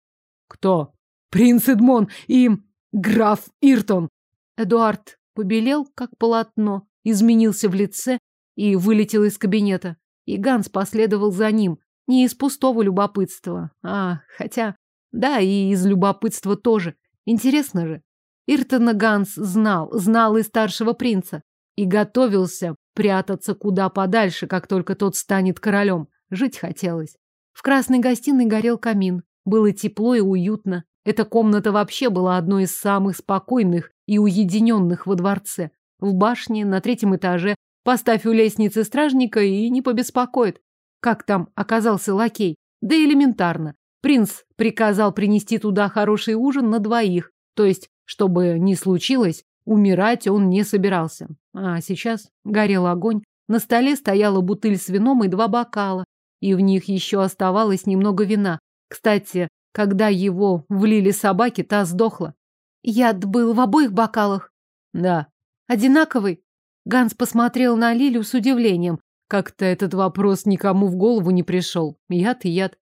Кто? Принц Эдмон и граф Иртон. Эдуард побелел, как полотно, изменился в лице и вылетел из кабинета. И Ганс последовал за ним. Не из пустого любопытства, а, хотя, да, и из любопытства тоже. Интересно же. Иртона Ганс знал, знал и старшего принца и готовился прятаться куда подальше, как только тот станет королем. Жить хотелось. В красной гостиной горел камин. Было тепло и уютно. Эта комната вообще была одной из самых спокойных и уединенных во дворце. В башне, на третьем этаже, поставь у лестницы стражника и не побеспокоит. Как там оказался лакей? Да элементарно. Принц приказал принести туда хороший ужин на двоих. То есть, чтобы не случилось, Умирать он не собирался. А сейчас горел огонь, на столе стояла бутыль с вином и два бокала, и в них еще оставалось немного вина. Кстати, когда его влили собаки, та сдохла. Яд был в обоих бокалах? Да. Одинаковый? Ганс посмотрел на Лилю с удивлением. Как-то этот вопрос никому в голову не пришел. Яд и яд.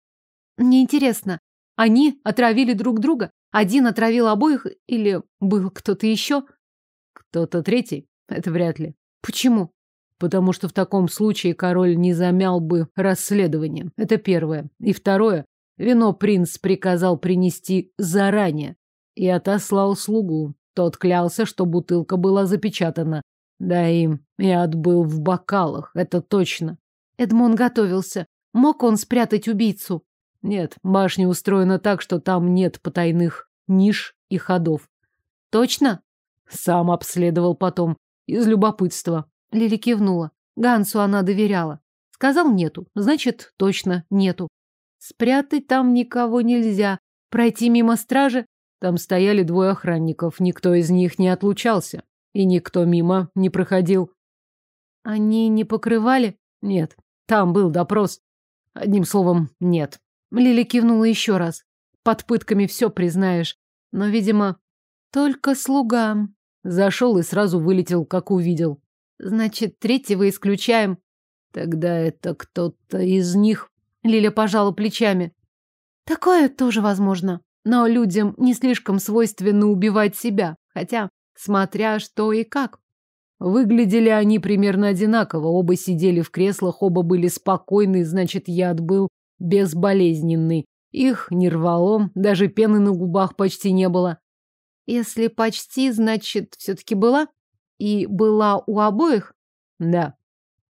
Мне интересно, они отравили друг друга? Один отравил обоих или был кто-то еще? Кто-то третий? Это вряд ли. Почему? Потому что в таком случае король не замял бы расследование. Это первое. И второе. Вино принц приказал принести заранее. И отослал слугу. Тот клялся, что бутылка была запечатана. Да им и отбыл в бокалах, это точно. Эдмон готовился. Мог он спрятать убийцу? Нет, башня устроена так, что там нет потайных ниш и ходов. Точно? Сам обследовал потом. Из любопытства. Лили кивнула. Гансу она доверяла. Сказал нету. Значит, точно нету. Спрятать там никого нельзя. Пройти мимо стражи. Там стояли двое охранников. Никто из них не отлучался. И никто мимо не проходил. Они не покрывали? Нет. Там был допрос. Одним словом, нет. Лили кивнула еще раз. Под пытками все признаешь. Но, видимо, только слугам. Зашел и сразу вылетел, как увидел. Значит, третьего исключаем. Тогда это кто-то из них. Лиля пожала плечами. Такое тоже возможно. Но людям не слишком свойственно убивать себя. Хотя, смотря что и как. Выглядели они примерно одинаково. Оба сидели в креслах, оба были спокойны, значит, яд был безболезненный. Их не рвало, даже пены на губах почти не было. Если почти, значит, все-таки была? И была у обоих? Да.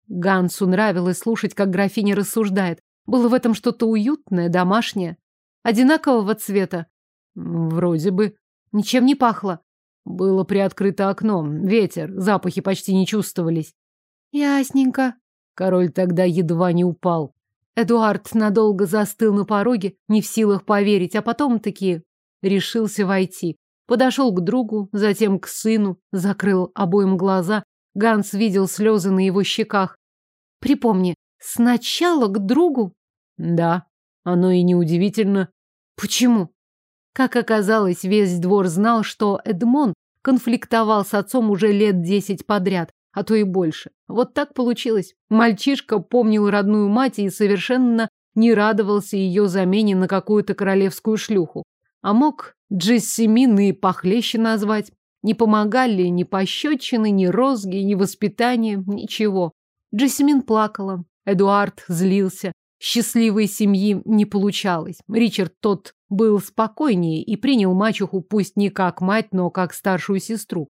Гансу нравилось слушать, как графиня рассуждает. Было в этом что-то уютное, домашнее. Одинакового цвета? Вроде бы. Ничем не пахло. Было приоткрыто окно. Ветер, запахи почти не чувствовались. Ясненько. Король тогда едва не упал. Эдуард надолго застыл на пороге, не в силах поверить, а потом таки решился войти. Подошел к другу, затем к сыну, закрыл обоим глаза. Ганс видел слезы на его щеках. Припомни, сначала к другу? Да, оно и неудивительно. Почему? Как оказалось, весь двор знал, что Эдмон конфликтовал с отцом уже лет десять подряд, а то и больше. Вот так получилось. Мальчишка помнил родную мать и совершенно не радовался ее замене на какую-то королевскую шлюху. А мог Джессимин и похлеще назвать. Не помогали ни пощечины, ни розги, ни воспитание, ничего. Джессимин плакала, Эдуард злился. Счастливой семьи не получалось. Ричард тот был спокойнее и принял мачеху пусть не как мать, но как старшую сестру.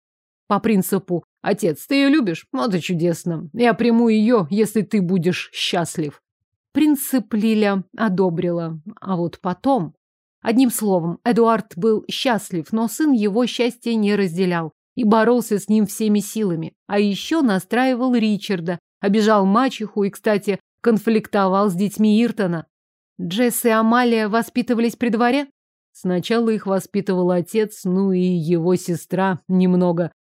По принципу «Отец, ты ее любишь? Вот и чудесно. Я приму ее, если ты будешь счастлив». Принцип Лиля одобрила. А вот потом... Одним словом, Эдуард был счастлив, но сын его счастья не разделял и боролся с ним всеми силами. А еще настраивал Ричарда, обижал мачеху и, кстати, конфликтовал с детьми Иртона. Джесс и Амалия воспитывались при дворе? Сначала их воспитывал отец, ну и его сестра немного.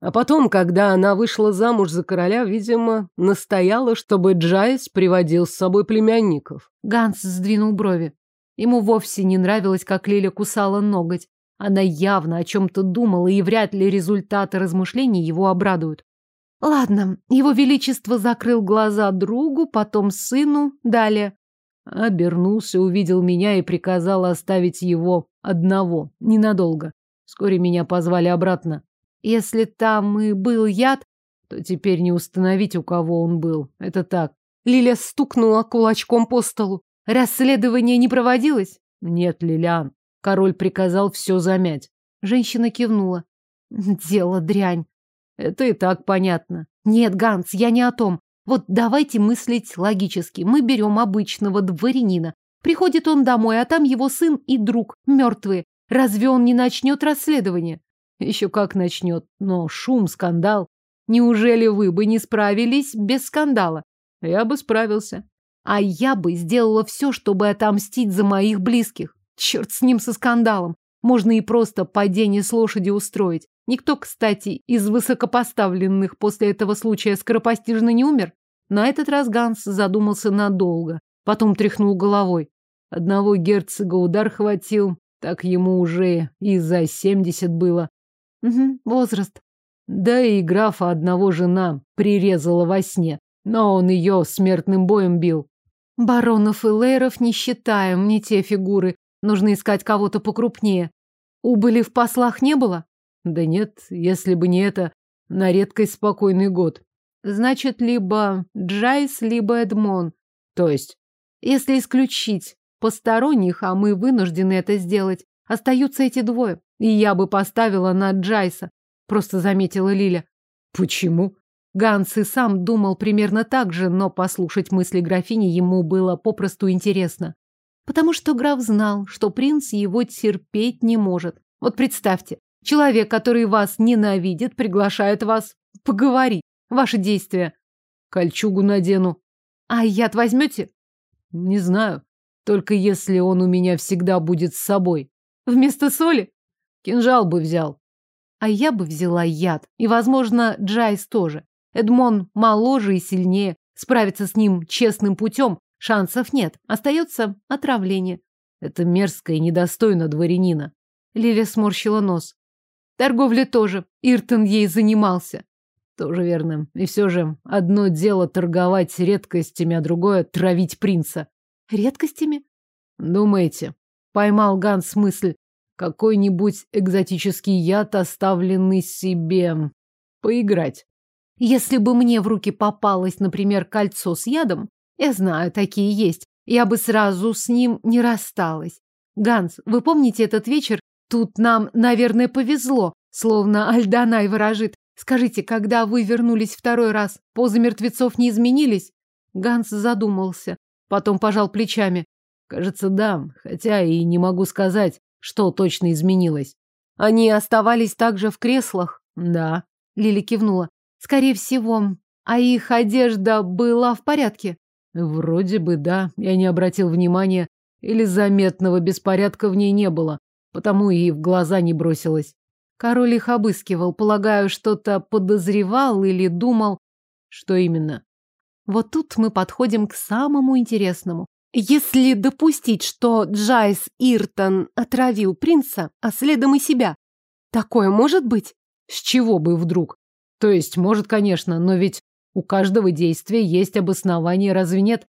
А потом, когда она вышла замуж за короля, видимо, настояла, чтобы Джайс приводил с собой племянников. Ганс сдвинул брови. Ему вовсе не нравилось, как Лиля кусала ноготь. Она явно о чем-то думала, и вряд ли результаты размышлений его обрадуют. Ладно, его величество закрыл глаза другу, потом сыну, далее. Обернулся, увидел меня и приказал оставить его одного, ненадолго. Вскоре меня позвали обратно. Если там и был яд, то теперь не установить, у кого он был. Это так. Лиля стукнула кулачком по столу. Расследование не проводилось? Нет, Лилиан. Король приказал все замять. Женщина кивнула. Дело дрянь. Это и так понятно. Нет, Ганс, я не о том. Вот давайте мыслить логически. Мы берем обычного дворянина. Приходит он домой, а там его сын и друг, мертвые. Разве он не начнет расследование? Еще как начнет. Но шум, скандал. Неужели вы бы не справились без скандала? Я бы справился. А я бы сделала все, чтобы отомстить за моих близких. Черт с ним со скандалом. Можно и просто падение с лошади устроить. Никто, кстати, из высокопоставленных после этого случая скоропостижно не умер. На этот раз Ганс задумался надолго, потом тряхнул головой. Одного герцога удар хватил, так ему уже и за семьдесят было. Угу, возраст. Да и графа одного жена прирезала во сне, но он ее смертным боем бил. Баронов и лейров не считаем, не те фигуры. Нужно искать кого-то покрупнее. Убыли в послах не было? Да нет, если бы не это, на редкость спокойный год. Значит, либо Джайс, либо Эдмон. То есть? Если исключить посторонних, а мы вынуждены это сделать, остаются эти двое. И я бы поставила на Джайса, просто заметила Лиля. Почему? Ганс и сам думал примерно так же, но послушать мысли графини ему было попросту интересно. Потому что граф знал, что принц его терпеть не может. Вот представьте, Человек, который вас ненавидит, приглашает вас поговорить. Ваши действия. Кольчугу надену. А яд возьмете? Не знаю. Только если он у меня всегда будет с собой. Вместо соли? Кинжал бы взял. А я бы взяла яд. И, возможно, Джайс тоже. Эдмон моложе и сильнее. Справиться с ним честным путем шансов нет. Остается отравление. Это мерзко и недостойно дворянина. Лиля сморщила нос. Торговля тоже. Иртон ей занимался. Тоже верно. И все же одно дело торговать редкостями, а другое травить принца. Редкостями? Думаете? Поймал Ганс мысль. Какой-нибудь экзотический яд, оставленный себе. Поиграть. Если бы мне в руки попалось, например, кольцо с ядом, я знаю, такие есть, я бы сразу с ним не рассталась. Ганс, вы помните этот вечер тут нам, наверное, повезло, словно Альданай выражит. Скажите, когда вы вернулись второй раз, позы мертвецов не изменились? Ганс задумался, потом пожал плечами. Кажется, да, хотя и не могу сказать, что точно изменилось. Они оставались также в креслах? Да. Лили кивнула. Скорее всего. А их одежда была в порядке? Вроде бы да. Я не обратил внимания. Или заметного беспорядка в ней не было. Потому и в глаза не бросилось. Король их обыскивал. Полагаю, что-то подозревал или думал. Что именно? Вот тут мы подходим к самому интересному. Если допустить, что Джайс Иртон отравил принца, а следом и себя, такое может быть? С чего бы вдруг? То есть, может, конечно, но ведь у каждого действия есть обоснование, разве нет?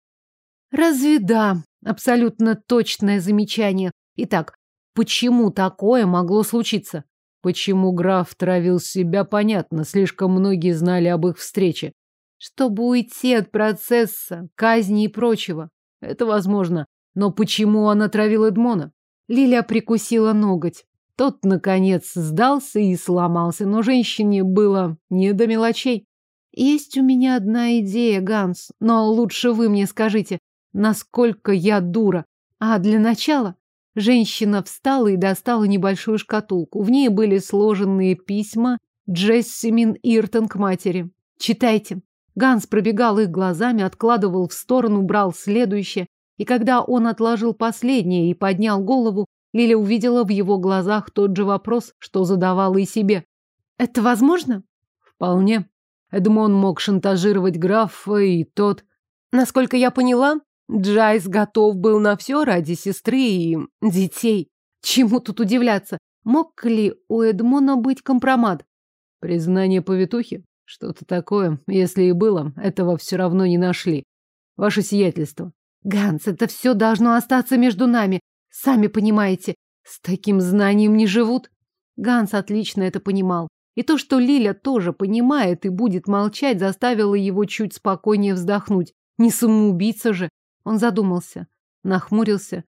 Разве да? Абсолютно точное замечание. Итак, почему такое могло случиться? Почему граф травил себя, понятно, слишком многие знали об их встрече. Чтобы уйти от процесса, казни и прочего. Это возможно. Но почему он отравил Эдмона? Лиля прикусила ноготь. Тот, наконец, сдался и сломался, но женщине было не до мелочей. Есть у меня одна идея, Ганс, но лучше вы мне скажите, насколько я дура. А для начала женщина встала и достала небольшую шкатулку. В ней были сложенные письма Джессимин Иртон к матери. Читайте. Ганс пробегал их глазами, откладывал в сторону, брал следующее, и когда он отложил последнее и поднял голову, Лиля увидела в его глазах тот же вопрос, что задавала и себе. «Это возможно?» «Вполне. Эдмон мог шантажировать графа, и тот...» «Насколько я поняла, Джайс готов был на все ради сестры и детей. Чему тут удивляться? Мог ли у Эдмона быть компромат?» «Признание повитухи?» Что-то такое, если и было, этого все равно не нашли. Ваше сиятельство. Ганс, это все должно остаться между нами. Сами понимаете, с таким знанием не живут. Ганс отлично это понимал. И то, что Лиля тоже понимает и будет молчать, заставило его чуть спокойнее вздохнуть. Не самоубийца же. Он задумался, нахмурился.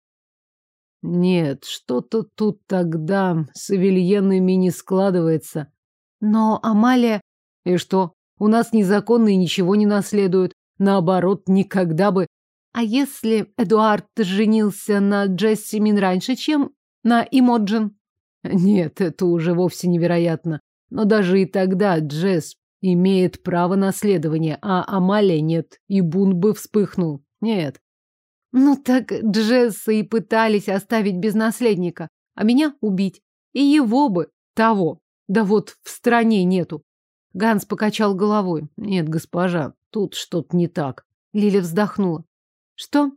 Нет, что-то тут тогда с Авельенами не складывается. Но Амалия... И что? У нас незаконные ничего не наследуют. Наоборот, никогда бы. А если Эдуард женился на Джессимин раньше, чем на Имоджин? Нет, это уже вовсе невероятно. Но даже и тогда Джесс имеет право наследования, а Амалия нет, и бунт бы вспыхнул. Нет. Ну так Джесса и пытались оставить без наследника, а меня убить. И его бы того. Да вот в стране нету. Ганс покачал головой. Нет, госпожа, тут что-то не так. Лиля вздохнула. Что?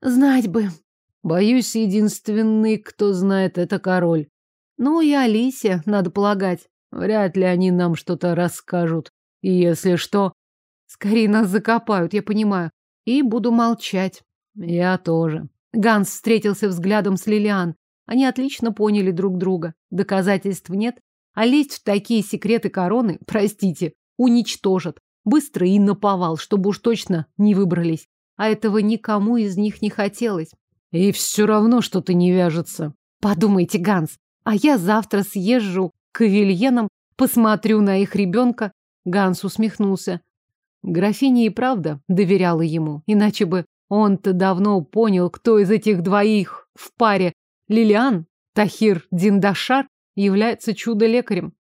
Знать бы. Боюсь, единственный, кто знает, это король. Ну и Алисия, надо полагать. Вряд ли они нам что-то расскажут. И если что... Скорее нас закопают, я понимаю. И буду молчать. Я тоже. Ганс встретился взглядом с Лилиан. Они отлично поняли друг друга. Доказательств нет, а лезть в такие секреты короны, простите, уничтожат. Быстро и наповал, чтобы уж точно не выбрались. А этого никому из них не хотелось. И все равно что-то не вяжется. Подумайте, Ганс, а я завтра съезжу к Вильенам, посмотрю на их ребенка. Ганс усмехнулся. Графиня и правда доверяла ему, иначе бы он-то давно понял, кто из этих двоих в паре Лилиан, Тахир Диндашар является чудо-лекарем.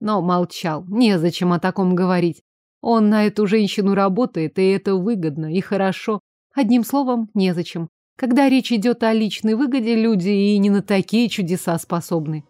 Но молчал, незачем о таком говорить. Он на эту женщину работает, и это выгодно и хорошо. Одним словом, незачем. Когда речь идет о личной выгоде, люди и не на такие чудеса способны.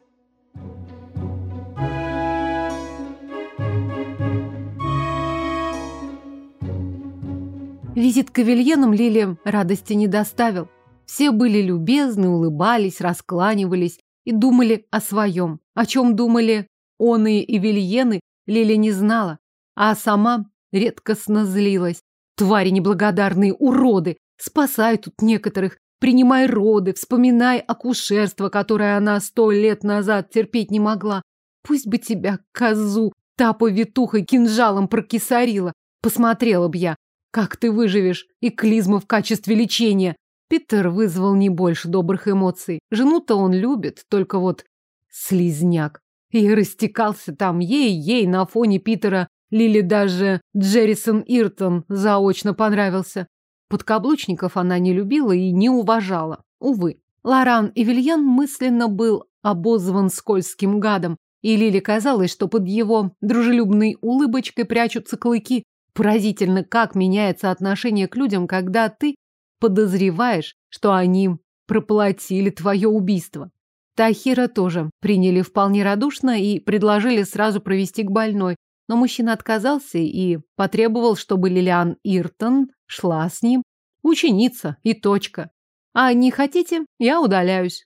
Визит к Авельенам Лиле радости не доставил. Все были любезны, улыбались, раскланивались, и думали о своем. О чем думали оны и вильены, Лили не знала, а сама редкостно злилась. Твари неблагодарные, уроды! Спасай тут некоторых, принимай роды, вспоминай акушерство, которое она сто лет назад терпеть не могла. Пусть бы тебя, козу, та повитухой кинжалом прокисарила. Посмотрела б я, как ты выживешь, и клизма в качестве лечения. Питер вызвал не больше добрых эмоций. Жену-то он любит, только вот слизняк. И растекался там ей-ей на фоне Питера. Лили даже Джеррисон Иртон заочно понравился. Подкаблучников она не любила и не уважала. Увы. Лоран Эвельян мысленно был обозван скользким гадом, и Лиле казалось, что под его дружелюбной улыбочкой прячутся клыки. Поразительно, как меняется отношение к людям, когда ты подозреваешь, что они проплатили твое убийство. Тахира тоже приняли вполне радушно и предложили сразу провести к больной, но мужчина отказался и потребовал, чтобы Лилиан Иртон шла с ним. Ученица и точка. А не хотите, я удаляюсь.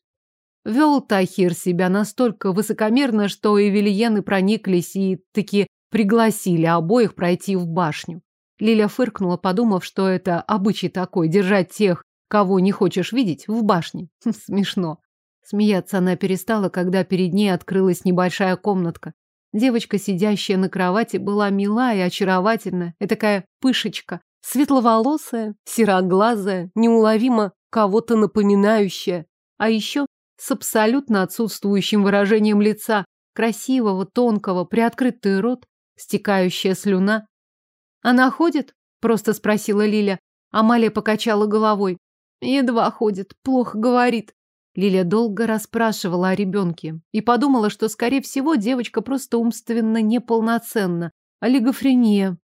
Вел Тахир себя настолько высокомерно, что и Вильены прониклись и таки пригласили обоих пройти в башню. Лиля фыркнула, подумав, что это обычай такой – держать тех, кого не хочешь видеть, в башне. Смешно. Смеяться она перестала, когда перед ней открылась небольшая комнатка. Девочка, сидящая на кровати, была мила и очаровательна, и такая пышечка, светловолосая, сероглазая, неуловимо кого-то напоминающая, а еще с абсолютно отсутствующим выражением лица, красивого, тонкого, приоткрытый рот, стекающая слюна. «Она ходит?» – просто спросила Лиля. Амалия покачала головой. «Едва ходит, плохо говорит». Лиля долго расспрашивала о ребенке и подумала, что, скорее всего, девочка просто умственно неполноценна. Олигофрения.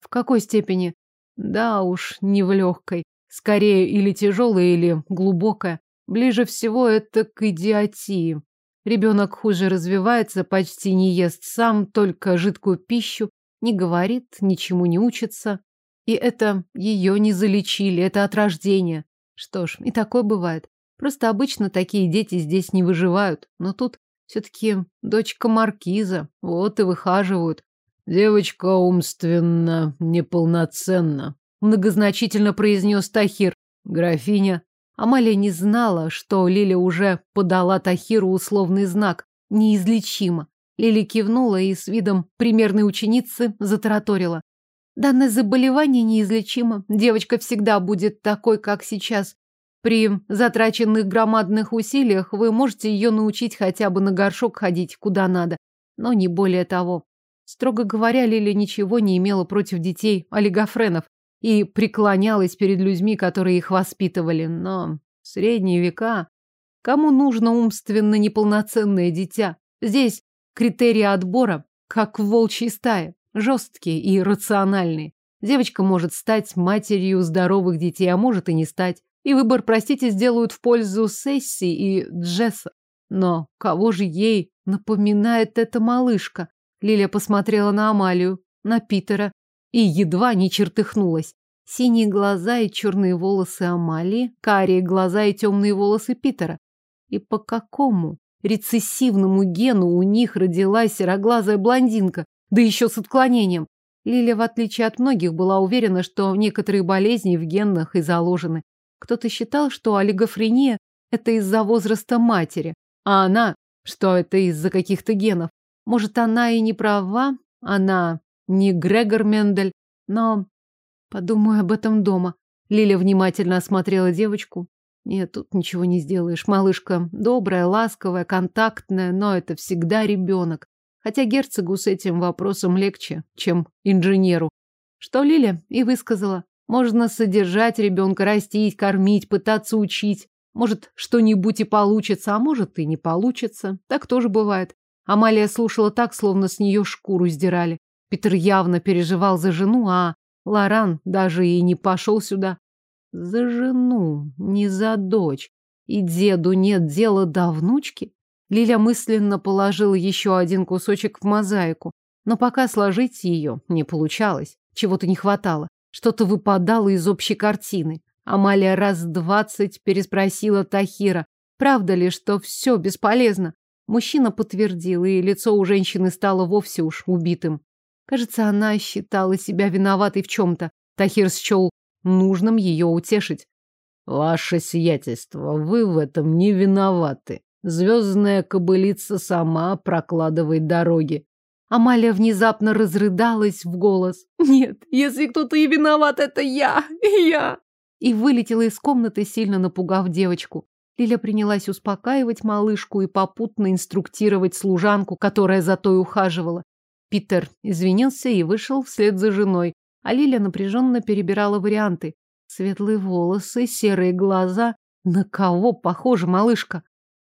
В какой степени? Да уж, не в легкой. Скорее или тяжелая, или глубокая. Ближе всего это к идиотии. Ребенок хуже развивается, почти не ест сам, только жидкую пищу, не говорит, ничему не учится. И это ее не залечили, это от рождения. Что ж, и такое бывает. Просто обычно такие дети здесь не выживают. Но тут все-таки дочка маркиза, вот и выхаживают. Девочка умственно неполноценна, многозначительно произнес Тахир. Графиня Амалия не знала, что Лиля уже подала Тахиру условный знак «неизлечимо». Лили кивнула и с видом примерной ученицы затараторила. Данное заболевание неизлечимо. Девочка всегда будет такой, как сейчас. При затраченных громадных усилиях вы можете ее научить хотя бы на горшок ходить куда надо, но не более того. Строго говоря, Лили ничего не имела против детей олигофренов, и преклонялась перед людьми, которые их воспитывали. Но в средние века кому нужно умственно неполноценное дитя? Здесь критерии отбора, как в волчьей стае, жесткие и рациональные. Девочка может стать матерью здоровых детей, а может и не стать. И выбор, простите, сделают в пользу Сесси и Джесса. Но кого же ей напоминает эта малышка? Лилия посмотрела на Амалию, на Питера, и едва не чертыхнулась. Синие глаза и черные волосы Амалии, карие глаза и темные волосы Питера. И по какому рецессивному гену у них родилась сероглазая блондинка, да еще с отклонением? Лиля, в отличие от многих, была уверена, что некоторые болезни в генах и заложены. Кто-то считал, что олигофрения – это из-за возраста матери, а она, что это из-за каких-то генов. Может, она и не права, она не Грегор Мендель, но... Подумаю об этом дома. Лиля внимательно осмотрела девочку. Нет, тут ничего не сделаешь. Малышка добрая, ласковая, контактная, но это всегда ребенок. Хотя герцогу с этим вопросом легче, чем инженеру. Что Лиля и высказала. Можно содержать ребенка, растить, кормить, пытаться учить. Может, что-нибудь и получится, а может и не получится. Так тоже бывает. Амалия слушала так, словно с нее шкуру сдирали. Питер явно переживал за жену, а Лоран даже и не пошел сюда. За жену, не за дочь. И деду нет дела до внучки. Лиля мысленно положила еще один кусочек в мозаику, но пока сложить ее не получалось. Чего-то не хватало. Что-то выпадало из общей картины. Амалия раз двадцать переспросила Тахира, правда ли, что все бесполезно. Мужчина подтвердил, и лицо у женщины стало вовсе уж убитым. Кажется, она считала себя виноватой в чем-то. Тахир счел нужным ее утешить. Ваше сиятельство, вы в этом не виноваты. Звездная кобылица сама прокладывает дороги. Амалия внезапно разрыдалась в голос. Нет, если кто-то и виноват, это я, я. и вылетела из комнаты, сильно напугав девочку. Лиля принялась успокаивать малышку и попутно инструктировать служанку, которая за той ухаживала. Питер извинился и вышел вслед за женой, а Лиля напряженно перебирала варианты. Светлые волосы, серые глаза. На кого похожа малышка?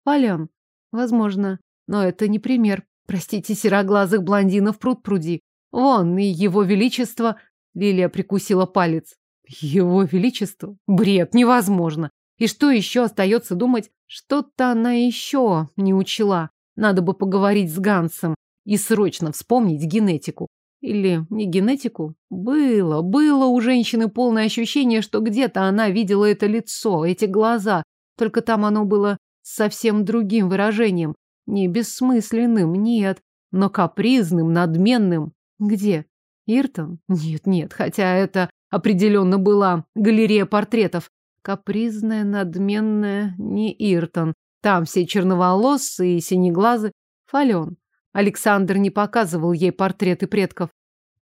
Полян. Возможно. Но это не пример. Простите, сероглазых блондинов пруд пруди. Вон, и его величество... Лилия прикусила палец. Его величество? Бред, невозможно. И что еще остается думать? Что-то она еще не учила. Надо бы поговорить с Гансом и срочно вспомнить генетику. Или не генетику? Было, было у женщины полное ощущение, что где-то она видела это лицо, эти глаза. Только там оно было совсем другим выражением. Не бессмысленным, нет, но капризным, надменным. Где? Иртон? Нет, нет, хотя это определенно была галерея портретов. Капризная, надменная, не Иртон. Там все черноволосые и синеглазы. Фален. Александр не показывал ей портреты предков.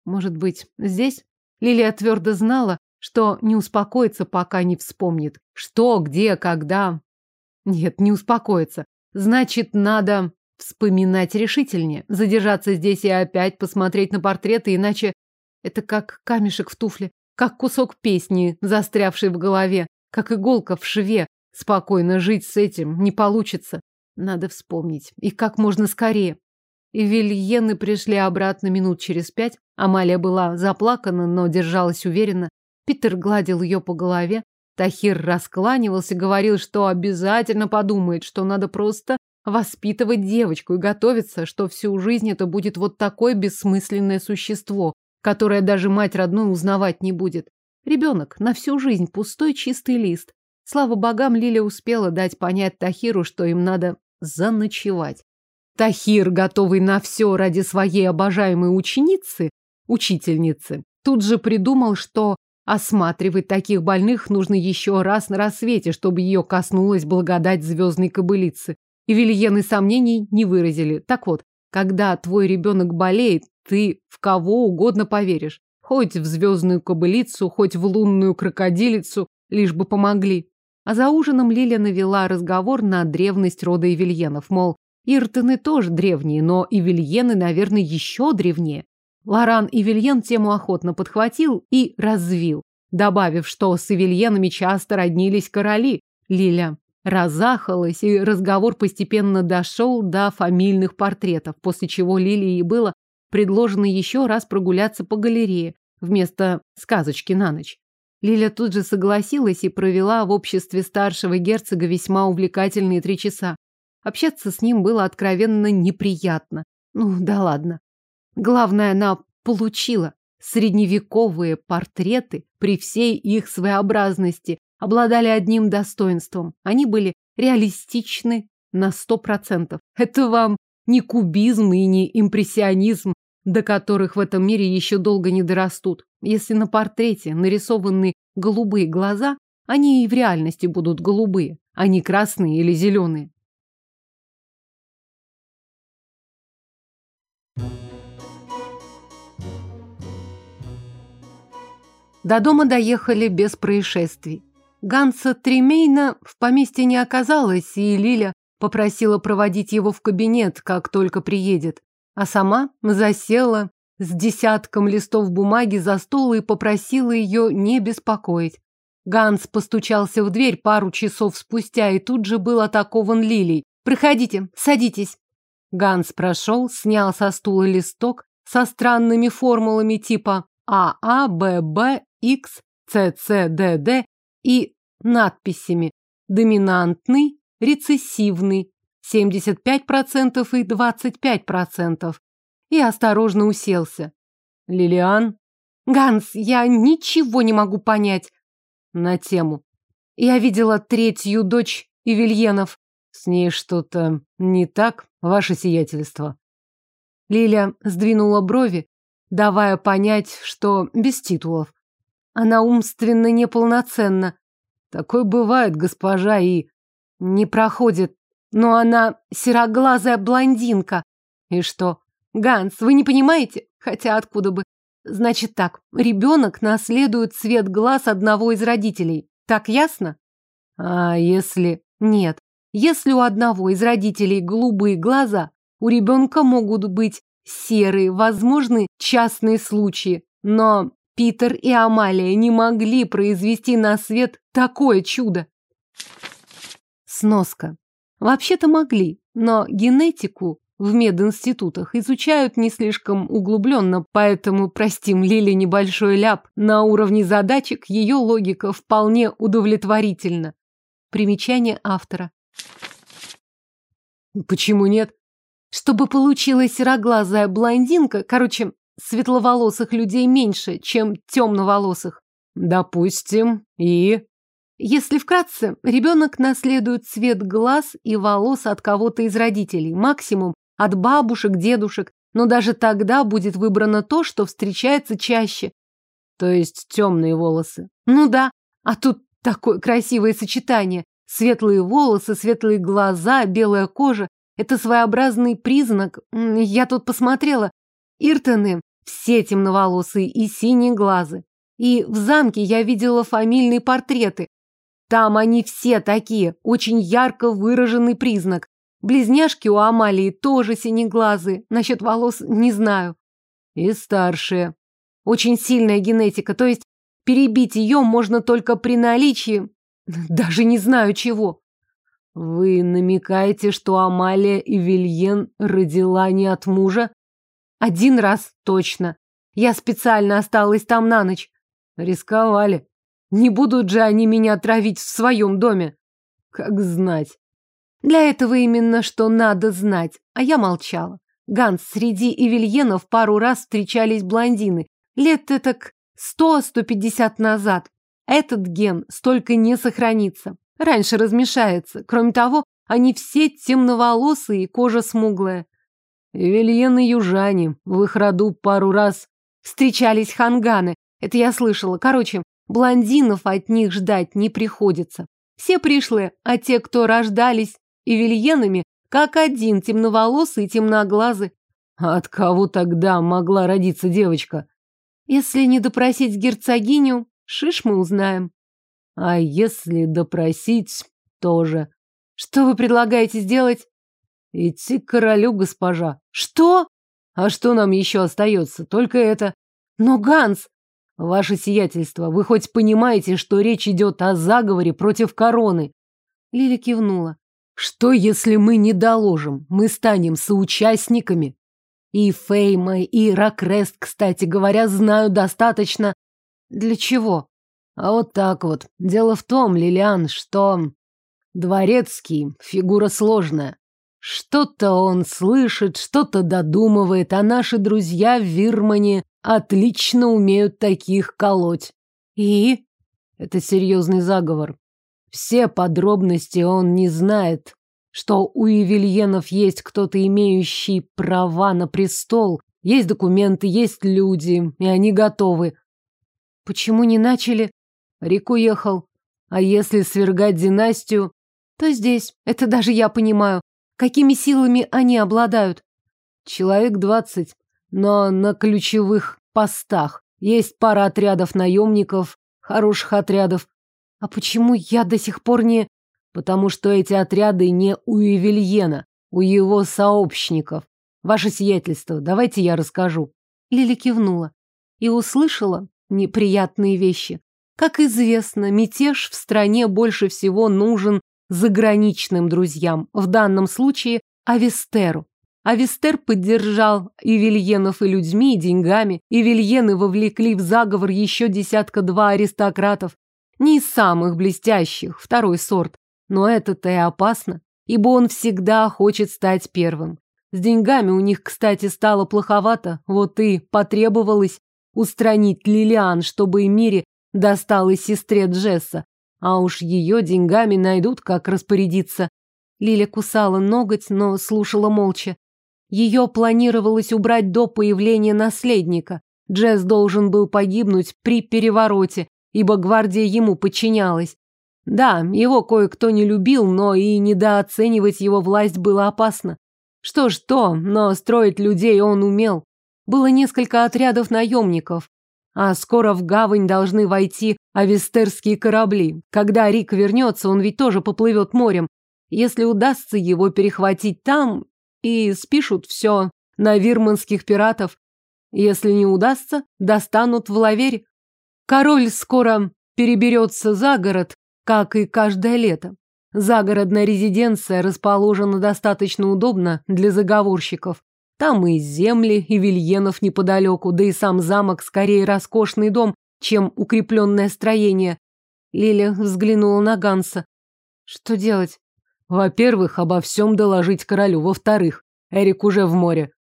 Может быть, здесь? Лилия твердо знала, что не успокоится, пока не вспомнит. Что, где, когда. Нет, не успокоится. Значит, надо вспоминать решительнее. Задержаться здесь и опять посмотреть на портреты, иначе это как камешек в туфле, как кусок песни, застрявший в голове, как иголка в шве. Спокойно жить с этим не получится. Надо вспомнить. И как можно скорее. Вильены пришли обратно минут через пять. Амалия была заплакана, но держалась уверенно. Питер гладил ее по голове. Тахир раскланивался, говорил, что обязательно подумает, что надо просто воспитывать девочку и готовиться, что всю жизнь это будет вот такое бессмысленное существо, которое даже мать родную узнавать не будет. Ребенок на всю жизнь пустой чистый лист. Слава богам, Лиля успела дать понять Тахиру, что им надо заночевать. Тахир, готовый на все ради своей обожаемой ученицы, учительницы, тут же придумал, что осматривать таких больных нужно еще раз на рассвете, чтобы ее коснулась благодать звездной кобылицы. И Вильены сомнений не выразили. Так вот, когда твой ребенок болеет, ты в кого угодно поверишь. Хоть в звездную кобылицу, хоть в лунную крокодилицу, лишь бы помогли. А за ужином Лиля навела разговор на древность рода Евельенов, мол, Иртоны тоже древние, но Ивельены, наверное, еще древнее. Лоран Ивельен тему охотно подхватил и развил, добавив, что с Ивельенами часто роднились короли. Лиля разахалась, и разговор постепенно дошел до фамильных портретов, после чего Лилии было предложено еще раз прогуляться по галерее вместо сказочки на ночь. Лиля тут же согласилась и провела в обществе старшего герцога весьма увлекательные три часа. Общаться с ним было откровенно неприятно. Ну, да ладно. Главное, она получила средневековые портреты при всей их своеобразности, обладали одним достоинством. Они были реалистичны на сто процентов. Это вам не кубизм и не импрессионизм, до которых в этом мире еще долго не дорастут. Если на портрете нарисованы голубые глаза, они и в реальности будут голубые, а не красные или зеленые. До дома доехали без происшествий. Ганса Тремейна в поместье не оказалось, и Лиля попросила проводить его в кабинет, как только приедет. А сама засела с десятком листов бумаги за стол и попросила ее не беспокоить. Ганс постучался в дверь пару часов спустя и тут же был атакован Лилей. «Проходите, садитесь». Ганс прошел, снял со стула листок со странными формулами типа А, А, Б, Б X, CCDD и надписями «Доминантный», «Рецессивный», 75% и 25%. И осторожно уселся. «Лилиан?» «Ганс, я ничего не могу понять». На тему. «Я видела третью дочь Ивельенов. С ней что-то не так, ваше сиятельство?» Лиля сдвинула брови, давая понять, что без титулов. Она умственно неполноценна. Такое бывает, госпожа, и не проходит. Но она сероглазая блондинка. И что? Ганс, вы не понимаете? Хотя откуда бы? Значит так, ребенок наследует цвет глаз одного из родителей. Так ясно? А если... Нет. Если у одного из родителей голубые глаза, у ребенка могут быть серые, возможны частные случаи. Но Питер и Амалия не могли произвести на свет такое чудо. Сноска. Вообще-то могли, но генетику в мединститутах изучают не слишком углубленно, поэтому простим Лиле небольшой ляп. На уровне задачек ее логика вполне удовлетворительна. Примечание автора. Почему нет? Чтобы получилась сероглазая блондинка, короче, светловолосых людей меньше, чем темноволосых. Допустим, и... Если вкратце, ребенок наследует цвет глаз и волос от кого-то из родителей, максимум от бабушек, дедушек, но даже тогда будет выбрано то, что встречается чаще. То есть темные волосы. Ну да, а тут такое красивое сочетание. Светлые волосы, светлые глаза, белая кожа. Это своеобразный признак. Я тут посмотрела. Иртоны все темноволосые и синие глазы. И в замке я видела фамильные портреты. Там они все такие, очень ярко выраженный признак. Близняшки у Амалии тоже синеглазые. Насчет волос не знаю. И старшие. Очень сильная генетика, то есть перебить ее можно только при наличии... Даже не знаю чего. Вы намекаете, что Амалия и Вильен родила не от мужа? Один раз точно. Я специально осталась там на ночь. Рисковали. Не будут же они меня травить в своем доме. Как знать. Для этого именно что надо знать. А я молчала. Ганс, среди ивельенов пару раз встречались блондины. Лет так сто-сто пятьдесят назад. Этот ген столько не сохранится. Раньше размешается. Кроме того, они все темноволосые и кожа смуглая. Ивельены южане. В их роду пару раз встречались ханганы. Это я слышала. Короче, блондинов от них ждать не приходится. Все пришлые, а те, кто рождались и вильенами, как один, темноволосый и темноглазый. А от кого тогда могла родиться девочка? Если не допросить герцогиню, шиш мы узнаем. А если допросить, тоже. Что вы предлагаете сделать? Идти к королю, госпожа. Что? А что нам еще остается? Только это. Но, Ганс... Ваше сиятельство, вы хоть понимаете, что речь идет о заговоре против короны? Лили кивнула. Что, если мы не доложим? Мы станем соучастниками. И Фейма, и Ракрест, кстати говоря, знаю достаточно. Для чего? А вот так вот. Дело в том, Лилиан, что... Дворецкий — фигура сложная. Что-то он слышит, что-то додумывает, а наши друзья в Вирмане отлично умеют таких колоть. И? Это серьезный заговор. Все подробности он не знает, что у Евельенов есть кто-то, имеющий права на престол, есть документы, есть люди, и они готовы. Почему не начали? Рик уехал. А если свергать династию, то здесь. Это даже я понимаю. Какими силами они обладают? Человек двадцать, но на ключевых постах. Есть пара отрядов наемников, хороших отрядов. А почему я до сих пор не... Потому что эти отряды не у Евельена, у его сообщников. Ваше сиятельство, давайте я расскажу. Лили кивнула и услышала неприятные вещи. Как известно, мятеж в стране больше всего нужен заграничным друзьям, в данном случае Авестеру. Авестер поддержал и Вильенов и людьми, и деньгами, и Вильены вовлекли в заговор еще десятка-два аристократов, не из самых блестящих, второй сорт. Но это-то и опасно, ибо он всегда хочет стать первым. С деньгами у них, кстати, стало плоховато, вот и потребовалось устранить Лилиан, чтобы Эмире досталась сестре Джесса. А уж ее деньгами найдут, как распорядиться. Лиля кусала ноготь, но слушала молча. Ее планировалось убрать до появления наследника. Джесс должен был погибнуть при перевороте, ибо гвардия ему подчинялась. Да, его кое-кто не любил, но и недооценивать его власть было опасно. Что ж то, но строить людей он умел. было несколько отрядов наемников, а скоро в гавань должны войти авестерские корабли. Когда Рик вернется, он ведь тоже поплывет морем. Если удастся его перехватить там, и спишут все на вирманских пиратов. Если не удастся, достанут в лавере. Король скоро переберется за город, как и каждое лето. Загородная резиденция расположена достаточно удобно для заговорщиков. Там и земли, и вильенов неподалеку, да и сам замок скорее роскошный дом, чем укрепленное строение. Лиля взглянула на Ганса. Что делать? Во-первых, обо всем доложить королю. Во-вторых, Эрик уже в море.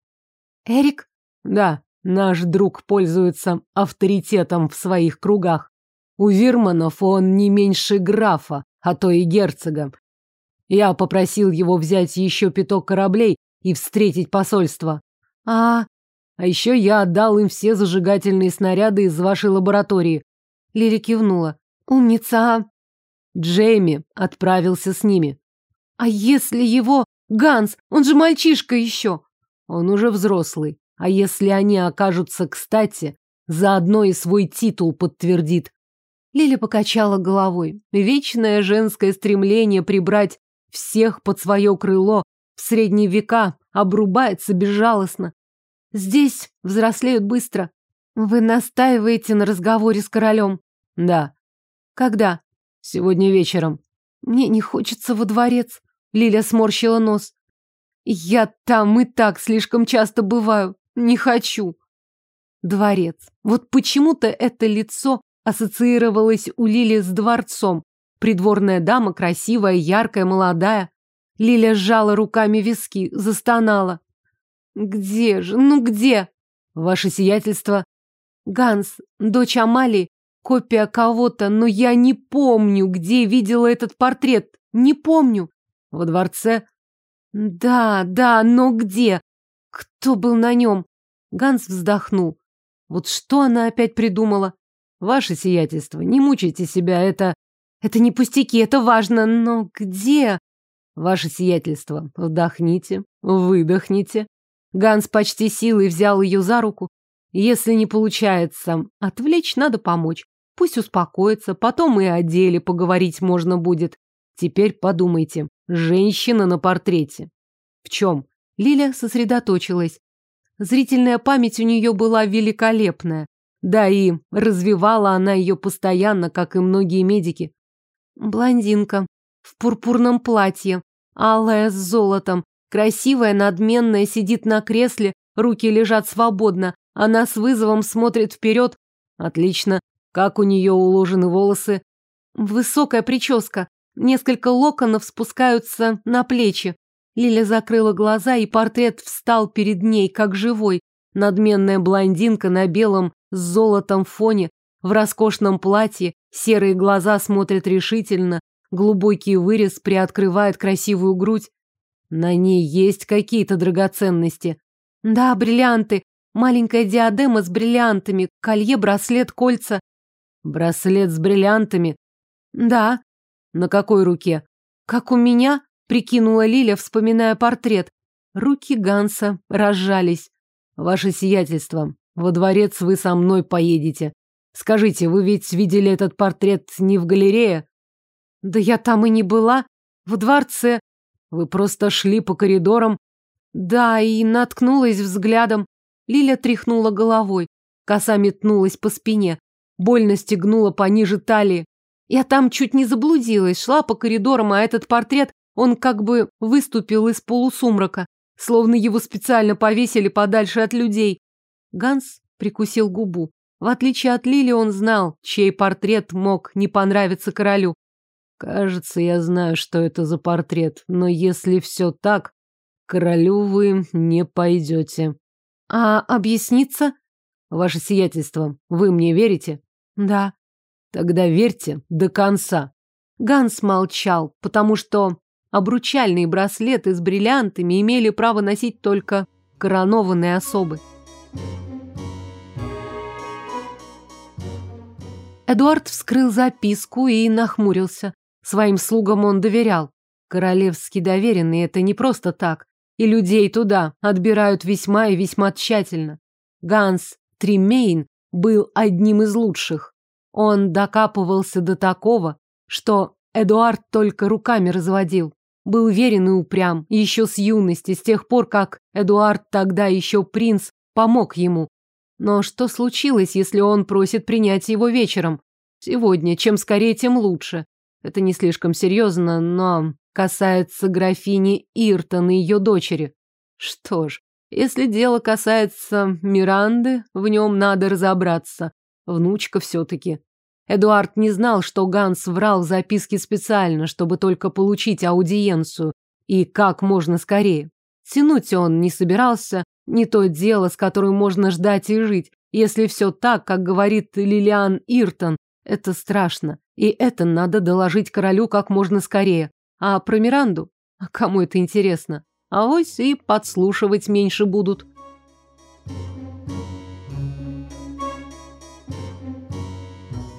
Эрик? Да, наш друг пользуется авторитетом в своих кругах. У Вирманов он не меньше графа, а то и герцога. Я попросил его взять еще пяток кораблей и встретить посольство. А... А еще я отдал им все зажигательные снаряды из вашей лаборатории. Лили кивнула. Умница. Джейми отправился с ними. А если его... Ганс, он же мальчишка еще. Он уже взрослый. А если они окажутся кстати, заодно и свой титул подтвердит. Лили покачала головой. Вечное женское стремление прибрать всех под свое крыло в средние века обрубается безжалостно. Здесь взрослеют быстро. Вы настаиваете на разговоре с королем? Да. Когда? Сегодня вечером. Мне не хочется во дворец. Лиля сморщила нос. Я там и так слишком часто бываю. Не хочу. Дворец. Вот почему-то это лицо ассоциировалось у Лили с дворцом. Придворная дама, красивая, яркая, молодая. Лиля сжала руками виски, застонала. «Где же? Ну где?» «Ваше сиятельство». «Ганс, дочь Амали, копия кого-то, но я не помню, где видела этот портрет. Не помню». «Во дворце?» «Да, да, но где? Кто был на нем?» Ганс вздохнул. Вот что она опять придумала? Ваше сиятельство, не мучайте себя, это... Это не пустяки, это важно, но где? Ваше сиятельство, вдохните, выдохните. Ганс почти силой взял ее за руку. Если не получается отвлечь, надо помочь. Пусть успокоится, потом и о деле поговорить можно будет. Теперь подумайте. Женщина на портрете. В чем? Лиля сосредоточилась. Зрительная память у нее была великолепная. Да и развивала она ее постоянно, как и многие медики. Блондинка в пурпурном платье, алая с золотом, красивая, надменная, сидит на кресле, руки лежат свободно, она с вызовом смотрит вперед. Отлично. Как у нее уложены волосы? Высокая прическа, несколько локонов спускаются на плечи. Лиля закрыла глаза, и портрет встал перед ней, как живой. Надменная блондинка на белом с золотом фоне, в роскошном платье, серые глаза смотрят решительно, глубокий вырез приоткрывает красивую грудь. На ней есть какие-то драгоценности. Да, бриллианты. Маленькая диадема с бриллиантами, колье, браслет, кольца. Браслет с бриллиантами? Да. На какой руке? Как у меня, прикинула Лиля, вспоминая портрет. Руки Ганса разжались. Ваше сиятельство, во дворец вы со мной поедете. Скажите, вы ведь видели этот портрет не в галерее? Да я там и не была. В дворце. Вы просто шли по коридорам. Да, и наткнулась взглядом. Лиля тряхнула головой. Коса метнулась по спине. Больно стегнула пониже талии. Я там чуть не заблудилась, шла по коридорам, а этот портрет, он как бы выступил из полусумрака, словно его специально повесили подальше от людей. Ганс прикусил губу. В отличие от Лили, он знал, чей портрет мог не понравиться королю. Кажется, я знаю, что это за портрет, но если все так, королю вы не пойдете. А объясниться? Ваше сиятельство, вы мне верите? Да. Тогда верьте до конца. Ганс молчал, потому что обручальные браслеты с бриллиантами имели право носить только коронованные особы. Эдуард вскрыл записку и нахмурился. Своим слугам он доверял. Королевский доверенный – это не просто так. И людей туда отбирают весьма и весьма тщательно. Ганс Тримейн был одним из лучших. Он докапывался до такого, что Эдуард только руками разводил. Был верен и упрям, еще с юности, с тех пор, как Эдуард, тогда еще принц, помог ему. Но что случилось, если он просит принять его вечером? Сегодня, чем скорее, тем лучше. Это не слишком серьезно, но касается графини Иртон и ее дочери. Что ж, если дело касается Миранды, в нем надо разобраться. Внучка все-таки. Эдуард не знал, что Ганс врал в записке специально, чтобы только получить аудиенцию, и как можно скорее. Тянуть он не собирался, не то дело, с которым можно ждать и жить. Если все так, как говорит Лилиан Иртон, это страшно, и это надо доложить королю как можно скорее. А про Миранду? А кому это интересно? А вось и подслушивать меньше будут.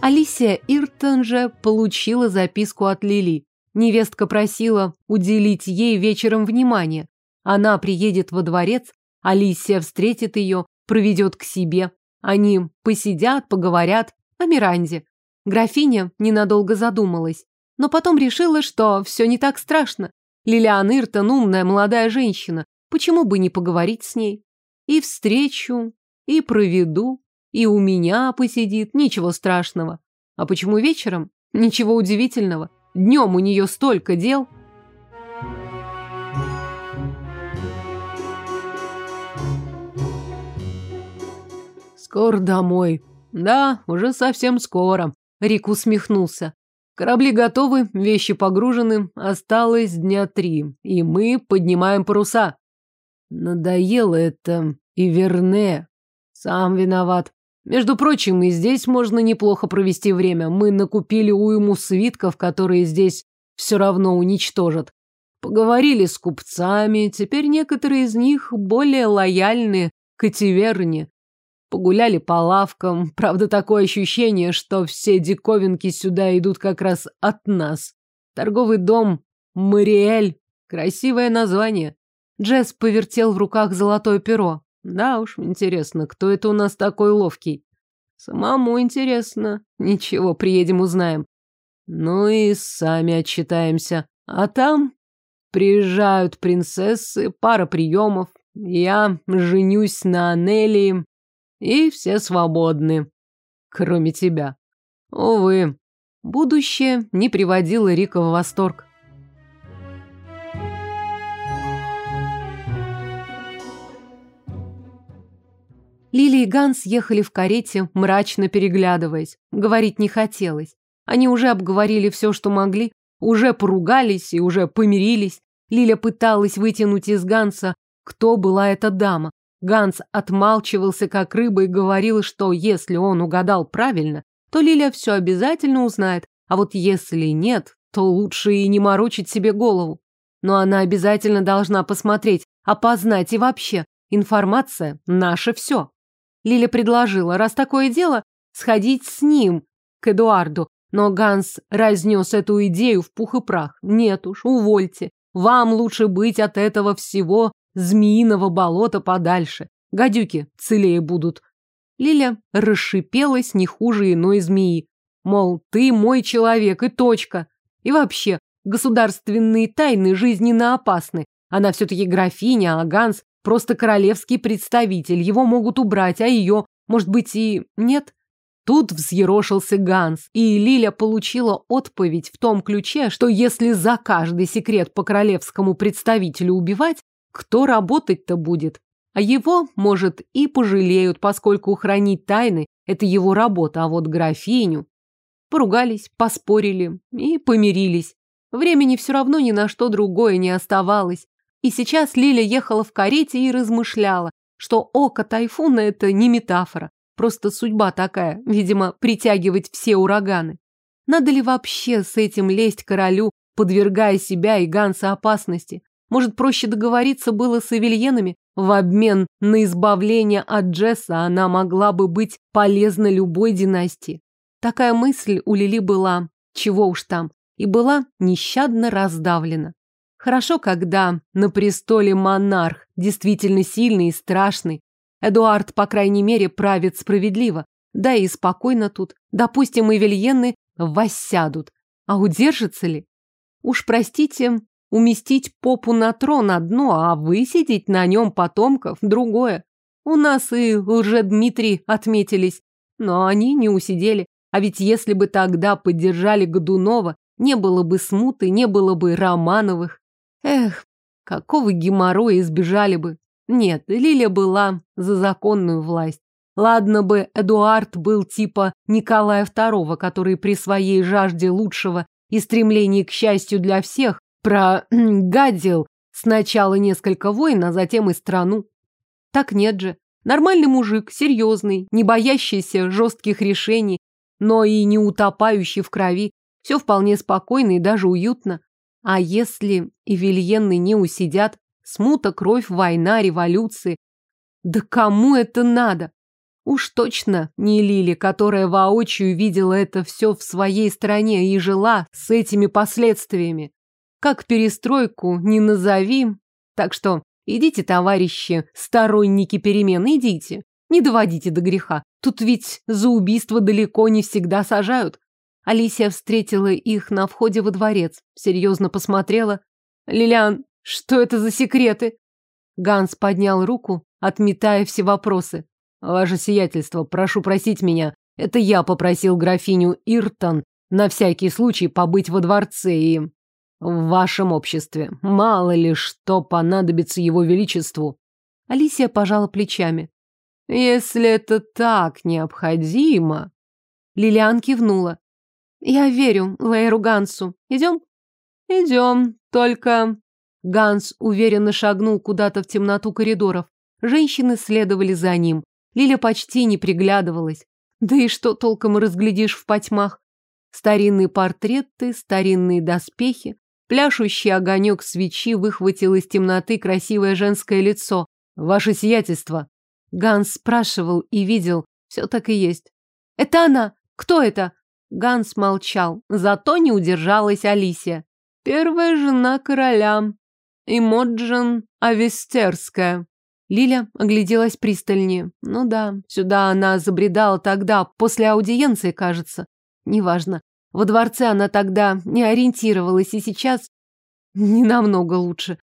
Алисия Иртон же получила записку от Лили. Невестка просила уделить ей вечером внимание. Она приедет во дворец, Алисия встретит ее, проведет к себе. Они посидят, поговорят о Миранде. Графиня ненадолго задумалась, но потом решила, что все не так страшно. Лилиан Иртон умная молодая женщина, почему бы не поговорить с ней? И встречу, и проведу, и у меня посидит, ничего страшного. А почему вечером? Ничего удивительного. Днем у нее столько дел. Скоро домой. Да, уже совсем скоро. Рик усмехнулся. Корабли готовы, вещи погружены, осталось дня три, и мы поднимаем паруса. Надоело это, и верне. Сам виноват. Между прочим, и здесь можно неплохо провести время. Мы накупили уйму свитков, которые здесь все равно уничтожат. Поговорили с купцами, теперь некоторые из них более лояльны к Этиверне. Погуляли по лавкам. Правда, такое ощущение, что все диковинки сюда идут как раз от нас. Торговый дом Мариэль. Красивое название. Джесс повертел в руках золотое перо. Да уж, интересно, кто это у нас такой ловкий? Самому интересно. Ничего, приедем, узнаем. Ну и сами отчитаемся. А там приезжают принцессы, пара приемов. Я женюсь на Анелии, и все свободны, кроме тебя. Увы, будущее не приводило Рика в восторг. Лили и Ганс ехали в карете, мрачно переглядываясь. Говорить не хотелось. Они уже обговорили все, что могли, уже поругались и уже помирились. Лиля пыталась вытянуть из Ганса, кто была эта дама. Ганс отмалчивался как рыба и говорил, что если он угадал правильно, то Лиля все обязательно узнает, а вот если нет, то лучше и не морочить себе голову. Но она обязательно должна посмотреть, опознать и вообще. Информация – наше все. Лиля предложила, раз такое дело, сходить с ним к Эдуарду, но Ганс разнес эту идею в пух и прах. Нет уж, увольте. Вам лучше быть от этого всего змеиного болота подальше. Гадюки целее будут. Лиля расшипелась не хуже иной змеи. Мол, ты мой человек и точка. И вообще, государственные тайны жизненно опасны. Она все-таки графиня, а Ганс просто королевский представитель. Его могут убрать, а ее, может быть, и нет. Тут взъерошился Ганс, и Лиля получила отповедь в том ключе, что если за каждый секрет по королевскому представителю убивать, кто работать-то будет? А его, может, и пожалеют, поскольку хранить тайны – это его работа, а вот графиню... Поругались, поспорили и помирились. Времени все равно ни на что другое не оставалось. И сейчас Лиля ехала в карете и размышляла, что око тайфуна – это не метафора. Просто судьба такая, видимо, притягивать все ураганы. Надо ли вообще с этим лезть королю, подвергая себя и Ганса опасности? Может, проще договориться было с Эвельенами? В обмен на избавление от Джесса она могла бы быть полезна любой династии. Такая мысль у Лили была, чего уж там, и была нещадно раздавлена. Хорошо, когда на престоле монарх, действительно сильный и страшный. Эдуард, по крайней мере, правит справедливо. Да и спокойно тут. Допустим, и Вильенны воссядут. А удержится ли? Уж простите, уместить попу на трон одно, а высидеть на нем потомков другое. У нас и лже-Дмитрий отметились, но они не усидели. А ведь если бы тогда поддержали Годунова, не было бы смуты, не было бы Романовых. Эх, какого геморроя избежали бы. Нет, Лиля была за законную власть. Ладно бы Эдуард был типа Николая II, который при своей жажде лучшего и стремлении к счастью для всех прогадил сначала несколько войн, а затем и страну. Так нет же. Нормальный мужик, серьезный, не боящийся жестких решений, но и не утопающий в крови. Все вполне спокойно и даже уютно. А если и Вильенны не усидят, смута, кровь, война, революции. Да кому это надо? Уж точно не Лили, которая воочию видела это все в своей стране и жила с этими последствиями. Как перестройку не назови. Так что идите, товарищи, сторонники перемен, идите. Не доводите до греха. Тут ведь за убийство далеко не всегда сажают. Алисия встретила их на входе во дворец, серьезно посмотрела. «Лилиан, что это за секреты?» Ганс поднял руку, отметая все вопросы. Ваше сиятельство, прошу просить меня. Это я попросил графиню Иртон на всякий случай побыть во дворце и в вашем обществе. Мало ли что понадобится его величеству. Алисия пожала плечами. Если это так необходимо. Лилиан кивнула. Я верю Лейру Гансу. Идем? Идем. Только... Ганс уверенно шагнул куда-то в темноту коридоров. Женщины следовали за ним. Лиля почти не приглядывалась. Да и что толком разглядишь в потьмах? Старинные портреты, старинные доспехи. Пляшущий огонек свечи выхватил из темноты красивое женское лицо. «Ваше сиятельство!» Ганс спрашивал и видел. Все так и есть. «Это она! Кто это?» Ганс молчал. Зато не удержалась Алисия. «Первая жена короля. Имоджин Авестерская». Лиля огляделась пристальнее. Ну да, сюда она забредала тогда, после аудиенции, кажется. Неважно. Во дворце она тогда не ориентировалась, и сейчас не намного лучше.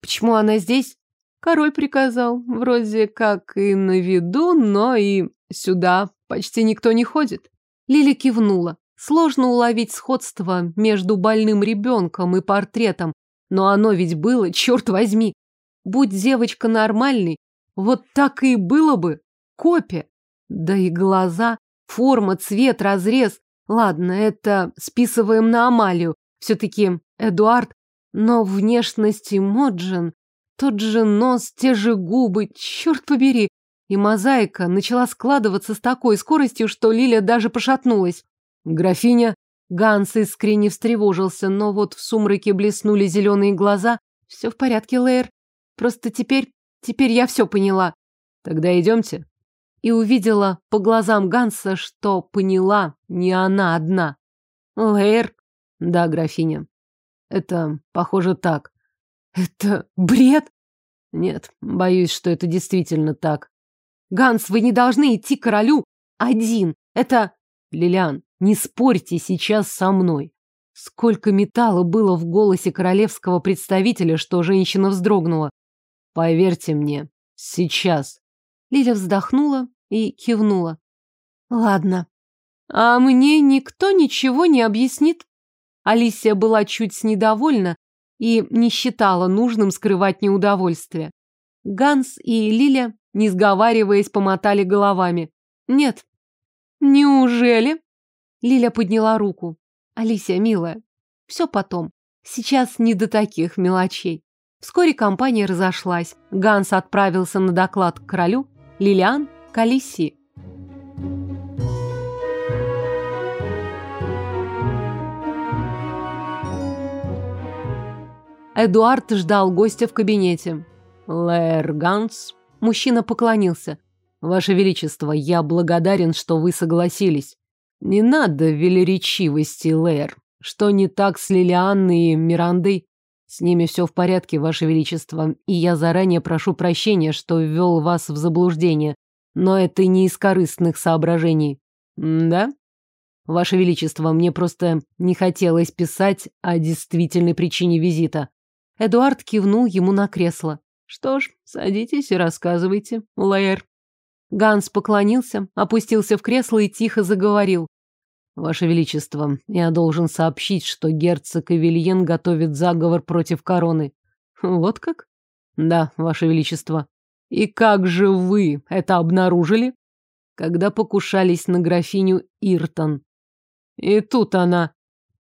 Почему она здесь? Король приказал. Вроде как и на виду, но и сюда почти никто не ходит. Лиля кивнула. Сложно уловить сходство между больным ребенком и портретом, но оно ведь было, черт возьми. Будь девочка нормальной, вот так и было бы. Копия. Да и глаза, форма, цвет, разрез. Ладно, это списываем на Амалию. Все-таки Эдуард. Но внешность Моджин, тот же нос, те же губы, черт побери. И мозаика начала складываться с такой скоростью, что Лиля даже пошатнулась. Графиня Ганс искренне встревожился, но вот в сумраке блеснули зеленые глаза. Все в порядке, Лейр. Просто теперь, теперь я все поняла. Тогда идемте. И увидела по глазам Ганса, что поняла не она одна. Лейр? Да, графиня. Это, похоже, так. Это бред? Нет, боюсь, что это действительно так. Ганс, вы не должны идти к королю один. Это... Лилиан, не спорьте сейчас со мной. Сколько металла было в голосе королевского представителя, что женщина вздрогнула. Поверьте мне, сейчас. Лиля вздохнула и кивнула. Ладно. А мне никто ничего не объяснит. Алисия была чуть недовольна и не считала нужным скрывать неудовольствие. Ганс и Лиля, не сговариваясь, помотали головами. Нет. Неужели? Лиля подняла руку. Алисия, милая, все потом. Сейчас не до таких мелочей. Вскоре компания разошлась. Ганс отправился на доклад к королю, Лилиан – к Алисии. Эдуард ждал гостя в кабинете. «Лэр Ганс?» Мужчина поклонился. «Ваше Величество, я благодарен, что вы согласились. Не надо велеречивости, Лэр. Что не так с Лилианной и Мирандой? С ними все в порядке, Ваше Величество, и я заранее прошу прощения, что ввел вас в заблуждение. Но это не из корыстных соображений. да? Ваше Величество, мне просто не хотелось писать о действительной причине визита. Эдуард кивнул ему на кресло. Что ж, садитесь и рассказывайте, Лэйр. Ганс поклонился, опустился в кресло и тихо заговорил. Ваше Величество, я должен сообщить, что герцог Эвельен готовит заговор против короны. Вот как? Да, Ваше Величество. И как же вы это обнаружили? Когда покушались на графиню Иртон. И тут она...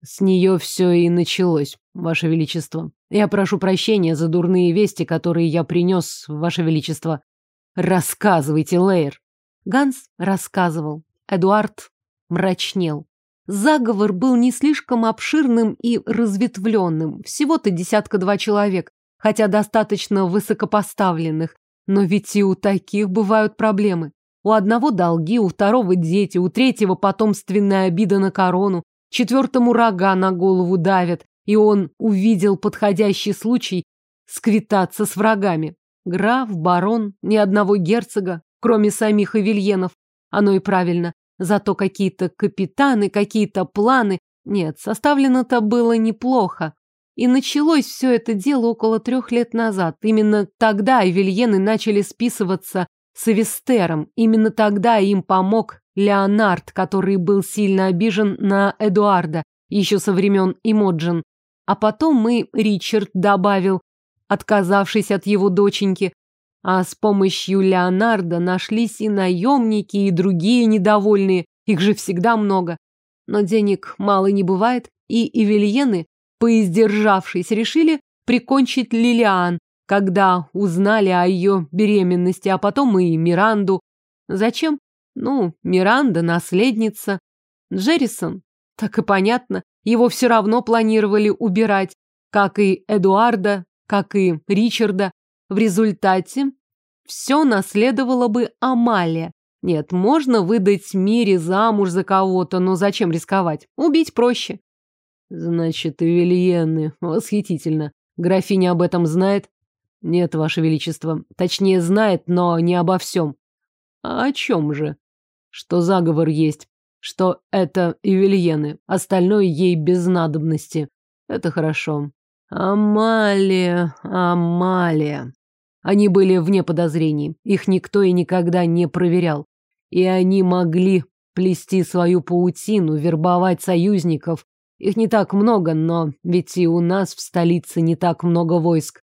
С нее все и началось, Ваше Величество. Я прошу прощения за дурные вести, которые я принес, Ваше Величество. Рассказывайте, Лейер. Ганс рассказывал. Эдуард мрачнел. Заговор был не слишком обширным и разветвленным, всего-то десятка-два человек, хотя достаточно высокопоставленных, но ведь и у таких бывают проблемы. У одного долги, у второго дети, у третьего потомственная обида на корону, четвертому рога на голову давят, и он увидел подходящий случай сквитаться с врагами. Граф, барон, ни одного герцога, кроме самих Эвельенов. Оно и правильно. Зато какие-то капитаны, какие-то планы. Нет, составлено-то было неплохо. И началось все это дело около трех лет назад. Именно тогда Эвельены начали списываться с Эвестером. Именно тогда им помог Леонард, который был сильно обижен на Эдуарда, еще со времен Имоджин. А потом мы, Ричард добавил, отказавшись от его доченьки, а с помощью Леонардо нашлись и наемники, и другие недовольные. Их же всегда много. Но денег мало не бывает, и Эвельены, поиздержавшись, решили прикончить Лилиан, когда узнали о ее беременности, а потом и Миранду. Зачем? Ну, Миранда – наследница. Джеррисон? Так и понятно. Его все равно планировали убирать, как и Эдуарда, как и Ричарда. В результате все наследовала бы Амалия. Нет, можно выдать Мире замуж за кого-то, но зачем рисковать? Убить проще. Значит, Эвельены. Восхитительно. Графиня об этом знает? Нет, Ваше Величество. Точнее, знает, но не обо всем. А о чем же? Что заговор есть. Что это Эвельены. Остальное ей без надобности. Это хорошо. Амалия, Амалия. Они были вне подозрений. Их никто и никогда не проверял. И они могли плести свою паутину, вербовать союзников. Их не так много, но ведь и у нас в столице не так много войск.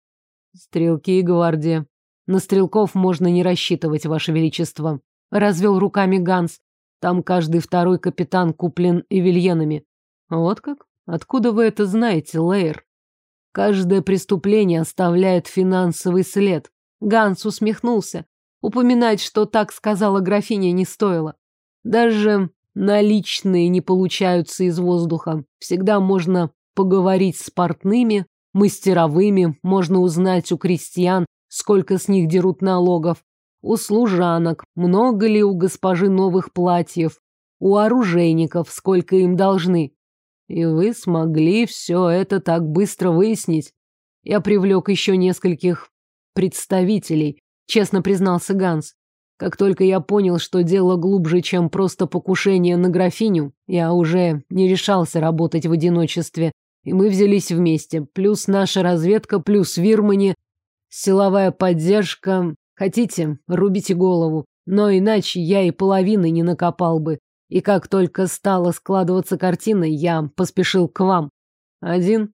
Стрелки и гвардия. На стрелков можно не рассчитывать, Ваше Величество. Развел руками Ганс. Там каждый второй капитан куплен эвельенами. Вот как? Откуда вы это знаете, Лейер? Каждое преступление оставляет финансовый след. Ганс усмехнулся. Упоминать, что так сказала графиня, не стоило. Даже наличные не получаются из воздуха. Всегда можно поговорить с портными, мастеровыми, можно узнать у крестьян, сколько с них дерут налогов, у служанок, много ли у госпожи новых платьев, у оружейников, сколько им должны. И вы смогли все это так быстро выяснить. Я привлек еще нескольких представителей, честно признался Ганс. Как только я понял, что дело глубже, чем просто покушение на графиню, я уже не решался работать в одиночестве, и мы взялись вместе. Плюс наша разведка, плюс Вирмани, силовая поддержка. Хотите, рубите голову. Но иначе я и половины не накопал бы. И как только стала складываться картина, я поспешил к вам. Один.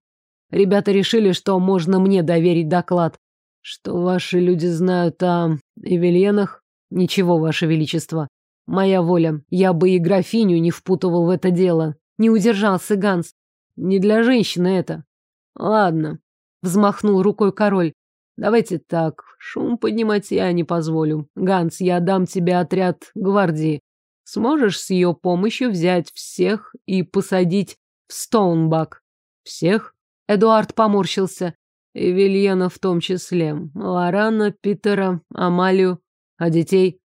Ребята решили, что можно мне доверить доклад. Что ваши люди знают о Эвельенах? Ничего, ваше величество. Моя воля. Я бы и графиню не впутывал в это дело. Не удержался Ганс. Не для женщины это. Ладно. Взмахнул рукой король. Давайте так. Шум поднимать я не позволю. Ганс, я дам тебе отряд гвардии. Сможешь с ее помощью взять всех и посадить в Стоунбак? Всех? Эдуард поморщился. И Вильена в том числе. Лорана, Питера, Амалию. А детей?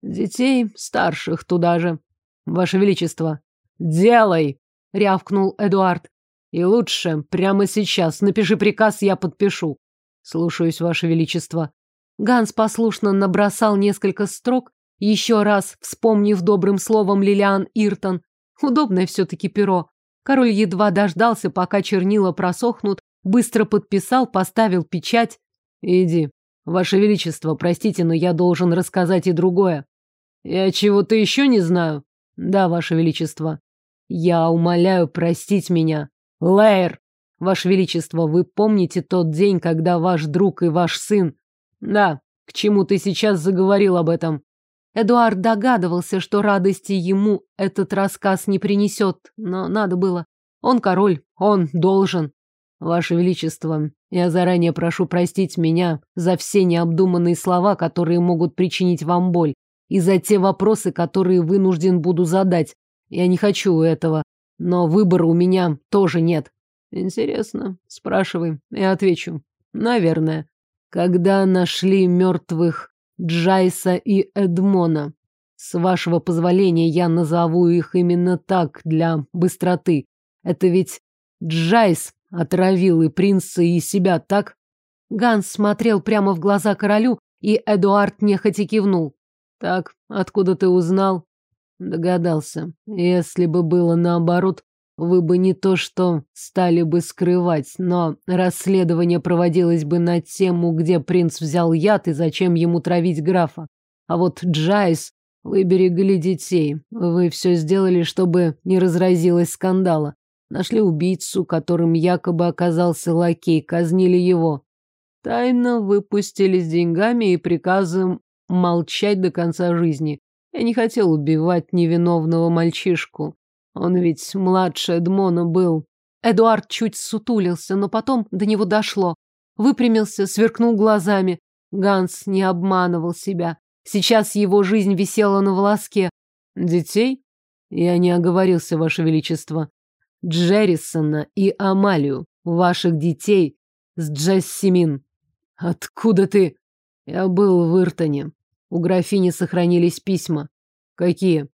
Детей старших туда же. Ваше Величество. Делай! Рявкнул Эдуард. И лучше прямо сейчас. Напиши приказ, я подпишу. Слушаюсь, Ваше Величество. Ганс послушно набросал несколько строк, еще раз вспомнив добрым словом Лилиан Иртон. Удобное все-таки перо. Король едва дождался, пока чернила просохнут, быстро подписал, поставил печать. Иди. Ваше Величество, простите, но я должен рассказать и другое. Я чего-то еще не знаю. Да, Ваше Величество. Я умоляю простить меня. Лэйр! Ваше Величество, вы помните тот день, когда ваш друг и ваш сын... Да, к чему ты сейчас заговорил об этом? Эдуард догадывался, что радости ему этот рассказ не принесет, но надо было. Он король, он должен. Ваше Величество, я заранее прошу простить меня за все необдуманные слова, которые могут причинить вам боль, и за те вопросы, которые вынужден буду задать. Я не хочу этого, но выбора у меня тоже нет. Интересно, спрашивай, я отвечу. Наверное. Когда нашли мертвых Джайса и Эдмона? С вашего позволения я назову их именно так, для быстроты. Это ведь Джайс отравил и принца, и себя, так? Ганс смотрел прямо в глаза королю, и Эдуард нехотя кивнул. Так, откуда ты узнал? Догадался. Если бы было наоборот, вы бы не то что стали бы скрывать, но расследование проводилось бы на тему, где принц взял яд и зачем ему травить графа. А вот Джайс, вы берегли детей. Вы все сделали, чтобы не разразилось скандала. Нашли убийцу, которым якобы оказался лакей, казнили его. Тайно выпустили с деньгами и приказом молчать до конца жизни. Я не хотел убивать невиновного мальчишку. Он ведь младше Эдмона был. Эдуард чуть сутулился, но потом до него дошло. Выпрямился, сверкнул глазами. Ганс не обманывал себя. Сейчас его жизнь висела на волоске. Детей? Я не оговорился, Ваше Величество. Джеррисона и Амалию, ваших детей, с Джессимин. Откуда ты? Я был в Иртоне. У графини сохранились письма. Какие?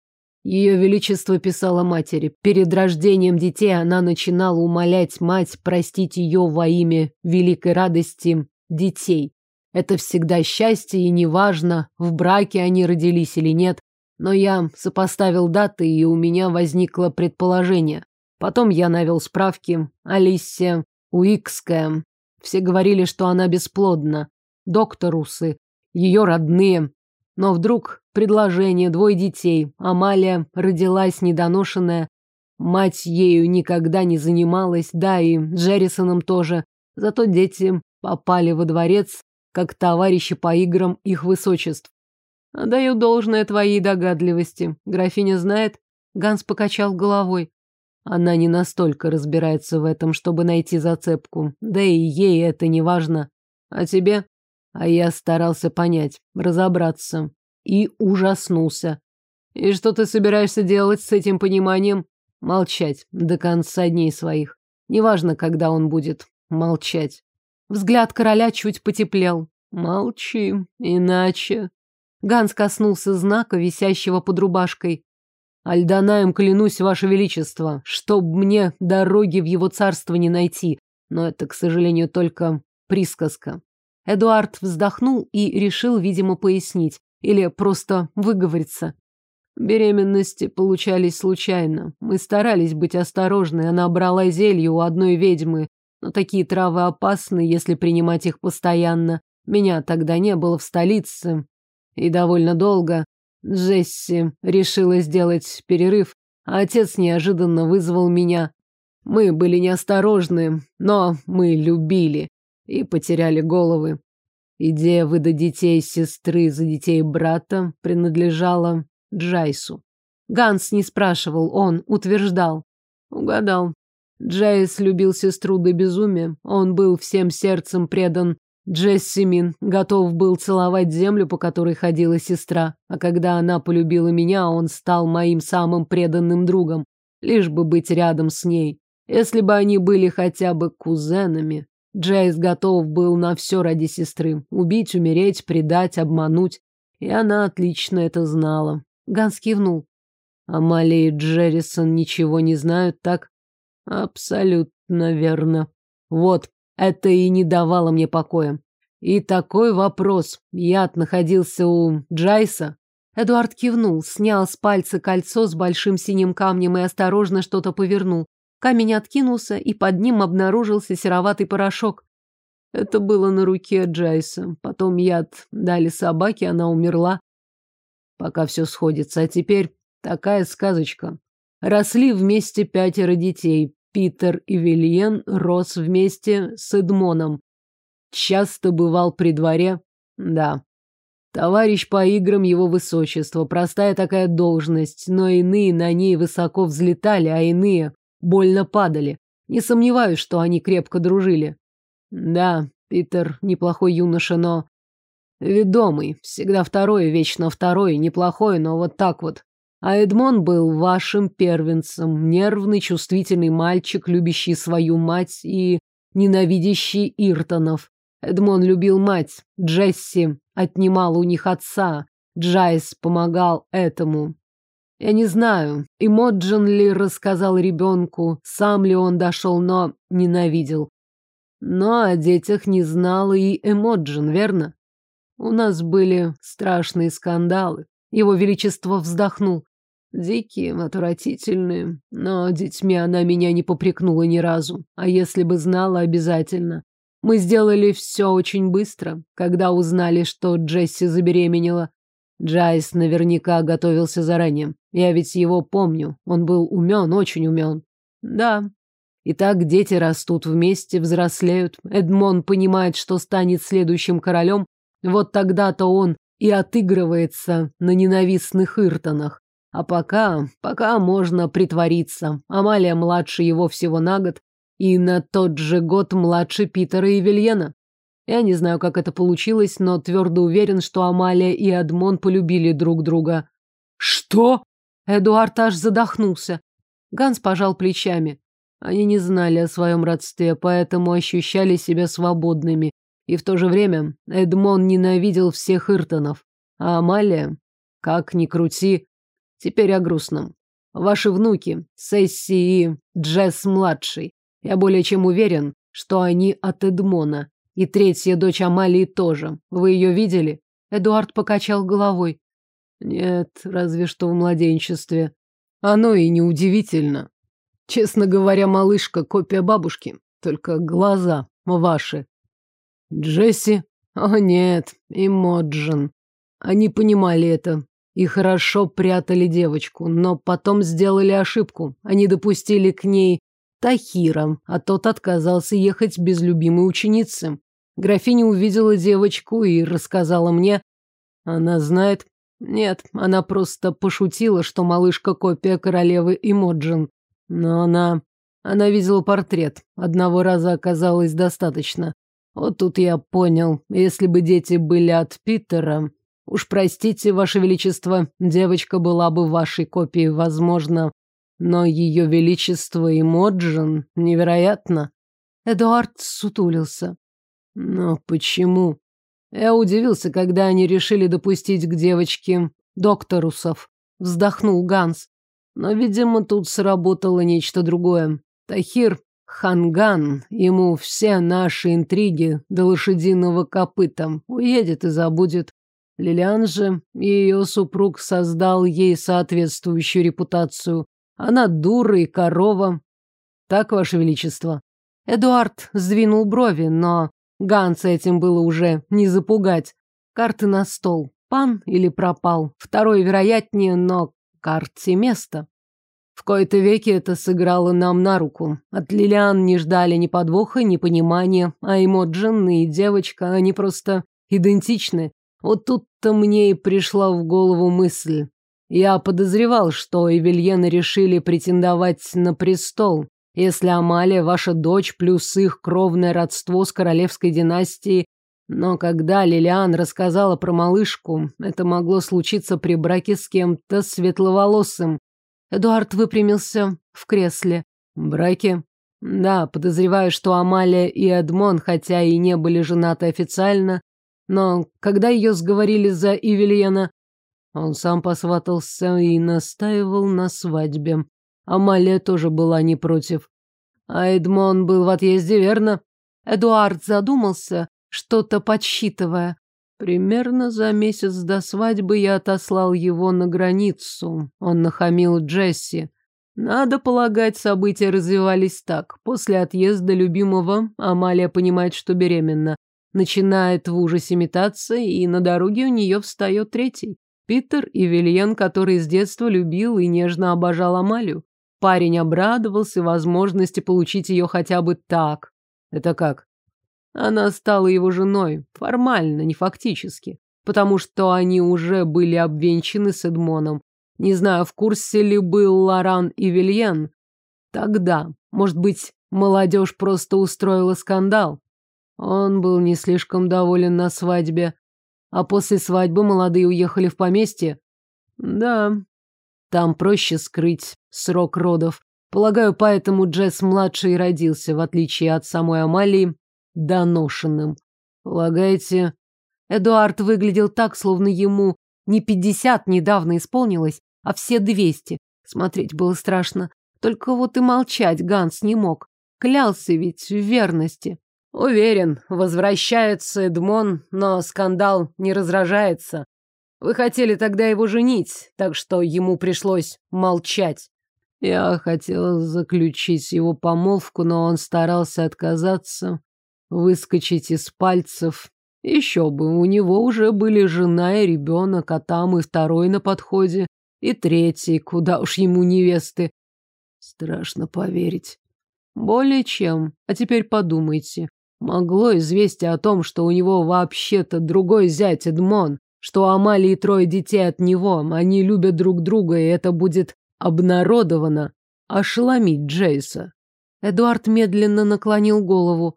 Ее Величество писала матери. Перед рождением детей она начинала умолять мать простить ее во имя великой радости детей. Это всегда счастье, и неважно, в браке они родились или нет. Но я сопоставил даты, и у меня возникло предположение. Потом я навел справки. Алисия Уикская. Все говорили, что она бесплодна. Докторусы, ее родные. Но вдруг предложение, двое детей. Амалия родилась недоношенная. Мать ею никогда не занималась, да и Джеррисоном тоже. Зато дети попали во дворец, как товарищи по играм их высочеств. Даю должное твоей догадливости. Графиня знает? Ганс покачал головой. Она не настолько разбирается в этом, чтобы найти зацепку. Да и ей это не важно. А тебе? А я старался понять, разобраться. И ужаснулся. И что ты собираешься делать с этим пониманием? Молчать до конца дней своих. Неважно, когда он будет. Молчать. Взгляд короля чуть потеплел. Молчи, иначе... Ганс коснулся знака, висящего под рубашкой. Альданаем клянусь, Ваше Величество, чтоб мне дороги в его царство не найти. Но это, к сожалению, только присказка. Эдуард вздохнул и решил, видимо, пояснить. Или просто выговориться. Беременности получались случайно. Мы старались быть осторожны. Она брала зелье у одной ведьмы. Но такие травы опасны, если принимать их постоянно. Меня тогда не было в столице. И довольно долго. Джесси решила сделать перерыв, а отец неожиданно вызвал меня. Мы были неосторожны, но мы любили и потеряли головы. Идея выдать детей сестры за детей брата принадлежала Джайсу. Ганс не спрашивал, он утверждал. Угадал. Джайс любил сестру до безумия. Он был всем сердцем предан Джессимин готов был целовать землю, по которой ходила сестра, а когда она полюбила меня, он стал моим самым преданным другом, лишь бы быть рядом с ней. Если бы они были хотя бы кузенами, Джайс готов был на все ради сестры. Убить, умереть, предать, обмануть. И она отлично это знала. Ганс кивнул. Амалия и Джеррисон ничего не знают, так? Абсолютно верно. Вот, это и не давало мне покоя. И такой вопрос. Яд находился у Джайса? Эдуард кивнул, снял с пальца кольцо с большим синим камнем и осторожно что-то повернул. Камень откинулся, и под ним обнаружился сероватый порошок. Это было на руке Джайса. Потом яд дали собаке, она умерла. Пока все сходится. А теперь такая сказочка. Росли вместе пятеро детей. Питер и Вильен рос вместе с Эдмоном. Часто бывал при дворе. Да. Товарищ по играм его высочества. Простая такая должность, но иные на ней высоко взлетали, а иные больно падали. Не сомневаюсь, что они крепко дружили. Да, Питер неплохой юноша, но... Ведомый. Всегда второй, вечно второй. Неплохой, но вот так вот. А Эдмон был вашим первенцем, нервный, чувствительный мальчик, любящий свою мать и ненавидящий Иртонов. Эдмон любил мать, Джесси отнимал у них отца, Джайс помогал этому. Я не знаю, Имоджин ли рассказала ребенку, сам ли он дошел, но ненавидел. Но о детях не знал и Эмоджин, верно? У нас были страшные скандалы. Его Величество вздохнул. Дикие, отвратительные, но детьми она меня не попрекнула ни разу. А если бы знала, обязательно. Мы сделали все очень быстро, когда узнали, что Джесси забеременела. Джайс наверняка готовился заранее. Я ведь его помню. Он был умен, очень умен. Да. И так дети растут вместе, взрослеют. Эдмон понимает, что станет следующим королем. Вот тогда-то он и отыгрывается на ненавистных Иртонах. А пока, пока можно притвориться. Амалия младше его всего на год, и на тот же год младше Питера и Вильена. Я не знаю, как это получилось, но твердо уверен, что Амалия и Адмон полюбили друг друга. Что? Эдуард аж задохнулся. Ганс пожал плечами. Они не знали о своем родстве, поэтому ощущали себя свободными. И в то же время Эдмон ненавидел всех Иртонов. А Амалия, как ни крути, Теперь о грустном. Ваши внуки, Сесси и Джесс-младший. Я более чем уверен, что они от Эдмона. И третья дочь Амалии тоже. Вы ее видели? Эдуард покачал головой. Нет, разве что в младенчестве. Оно и неудивительно. Честно говоря, малышка копия бабушки, только глаза ваши. Джесси? О нет, и Моджин. Они понимали это, и хорошо прятали девочку, но потом сделали ошибку. Они допустили к ней Тахира, а тот отказался ехать без любимой ученицы. Графиня увидела девочку и рассказала мне. Она знает? Нет, она просто пошутила, что малышка копия королевы Имоджин. Но она... Она видела портрет. Одного раза оказалось достаточно. Вот тут я понял, если бы дети были от Питера, Уж простите, Ваше Величество, девочка была бы вашей копией, возможно, но Ее Величество и Моджин невероятно. Эдуард сутулился. Но почему? Я удивился, когда они решили допустить к девочке докторусов. Вздохнул Ганс. Но, видимо, тут сработало нечто другое. Тахир Ханган, ему все наши интриги до лошадиного копыта уедет и забудет. Лилиан же и ее супруг создал ей соответствующую репутацию. Она дура и корова. Так, Ваше Величество. Эдуард сдвинул брови, но Ганса этим было уже не запугать. Карты на стол. Пан или пропал. Второй вероятнее, но карте место. В кои-то веки это сыграло нам на руку. От Лилиан не ждали ни подвоха, ни понимания, а Эмоджин и девочка, они просто идентичны. Вот тут-то мне и пришла в голову мысль. Я подозревал, что Эвельены решили претендовать на престол. Если Амалия ваша дочь, плюс их кровное родство с королевской династией. Но когда Лилиан рассказала про малышку, это могло случиться при браке с кем-то светловолосым. Эдуард выпрямился в кресле. Браке? Да, подозреваю, что Амалия и Эдмон, хотя и не были женаты официально, но когда ее сговорили за Ивельена, он сам посватался и настаивал на свадьбе. Амалия тоже была не против. А Эдмон был в отъезде, верно? Эдуард задумался, что-то подсчитывая. Примерно за месяц до свадьбы я отослал его на границу. Он нахамил Джесси. Надо полагать, события развивались так. После отъезда любимого Амалия понимает, что беременна. Начинает в ужасе метаться, и на дороге у нее встает третий. Питер и Вильен, который с детства любил и нежно обожал Амалию. Парень обрадовался возможности получить ее хотя бы так. Это как? Она стала его женой, формально, не фактически, потому что они уже были обвенчаны с Эдмоном. Не знаю, в курсе ли был Лоран и Вильен. Тогда, может быть, молодежь просто устроила скандал. Он был не слишком доволен на свадьбе. А после свадьбы молодые уехали в поместье? Да. Там проще скрыть срок родов. Полагаю, поэтому Джесс-младший родился, в отличие от самой Амалии, доношенным. Полагаете... Эдуард выглядел так, словно ему не пятьдесят недавно исполнилось, а все двести. Смотреть было страшно. Только вот и молчать Ганс не мог. Клялся ведь в верности. Уверен, возвращается Эдмон, но скандал не разражается. Вы хотели тогда его женить, так что ему пришлось молчать. Я хотел заключить его помолвку, но он старался отказаться, выскочить из пальцев. Еще бы, у него уже были жена и ребенок, а там и второй на подходе, и третий, куда уж ему невесты. Страшно поверить. Более чем. А теперь подумайте. Могло известие о том, что у него вообще-то другой зять Эдмон, что у Амалии трое детей от него, они любят друг друга, и это будет обнародовано, ошеломить Джейса. Эдуард медленно наклонил голову.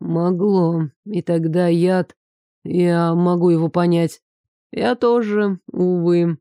Могло. И тогда яд... Я могу его понять. Я тоже, увы.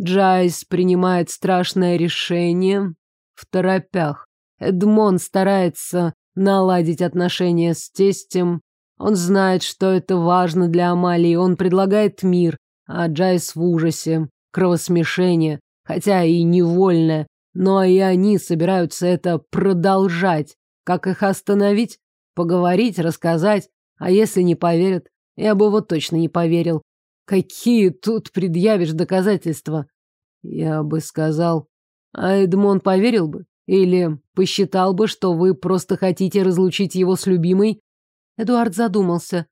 Джайс принимает страшное решение второпях. Эдмон старается наладить отношения с тестем. Он знает, что это важно для Амалии, он предлагает мир, а Джайс в ужасе, кровосмешение, хотя и невольное, но и они собираются это продолжать. Как их остановить? Поговорить, рассказать? А если не поверят? Я бы вот точно не поверил. Какие тут предъявишь доказательства? Я бы сказал. А Эдмон поверил бы? Или посчитал бы, что вы просто хотите разлучить его с любимой? Эдуард задумался.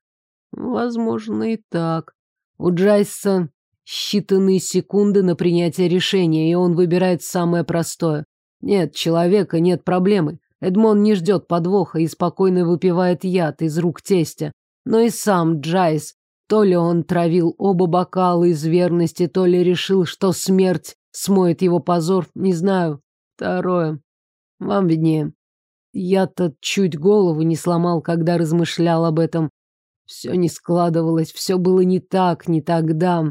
Возможно и так. У Джайса считанные секунды на принятие решения, и он выбирает самое простое. Нет человека, нет проблемы. Эдмон не ждет подвоха и спокойно выпивает яд из рук тестя. Но и сам Джайс, то ли он травил оба бокала из верности, то ли решил, что смерть смоет его позор, не знаю. Второе. Вам виднее. Я-то чуть голову не сломал, когда размышлял об этом. Все не складывалось, все было не так, не тогда.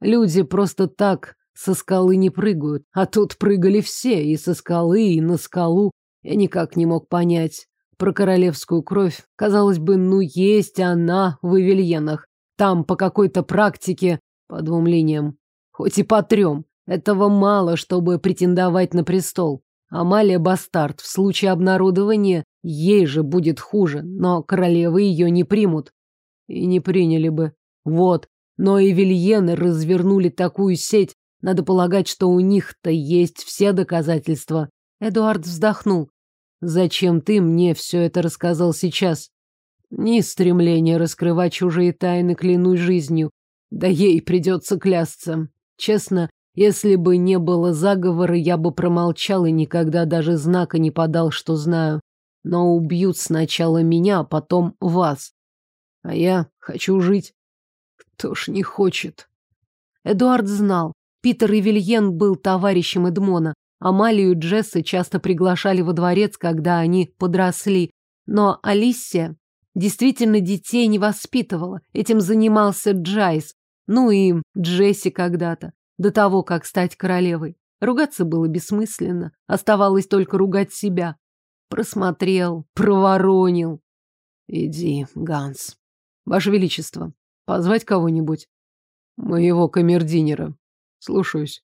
Люди просто так со скалы не прыгают, а тут прыгали все, и со скалы, и на скалу. Я никак не мог понять. Про королевскую кровь, казалось бы, ну есть она в Эвельенах. Там по какой-то практике, по двум линиям, хоть и по трем. Этого мало, чтобы претендовать на престол. Амалия Бастард в случае обнародования ей же будет хуже, но королевы ее не примут. И не приняли бы. Вот. Но и Вильены развернули такую сеть, надо полагать, что у них-то есть все доказательства. Эдуард вздохнул. Зачем ты мне все это рассказал сейчас? Ни стремления раскрывать чужие тайны, клянусь жизнью. Да ей придется клясться. Честно, если бы не было заговора, я бы промолчал и никогда даже знака не подал, что знаю. Но убьют сначала меня, а потом вас. А я хочу жить. Кто ж не хочет? Эдуард знал. Питер Ивельен был товарищем Эдмона. Амалию Джесса часто приглашали во дворец, когда они подросли. Но Алисия действительно детей не воспитывала. Этим занимался Джайс. Ну и Джесси когда-то до того, как стать королевой. Ругаться было бессмысленно, оставалось только ругать себя. Просмотрел, проворонил. Иди, Ганс. Ваше Величество, позвать кого-нибудь? Моего камердинера. Слушаюсь.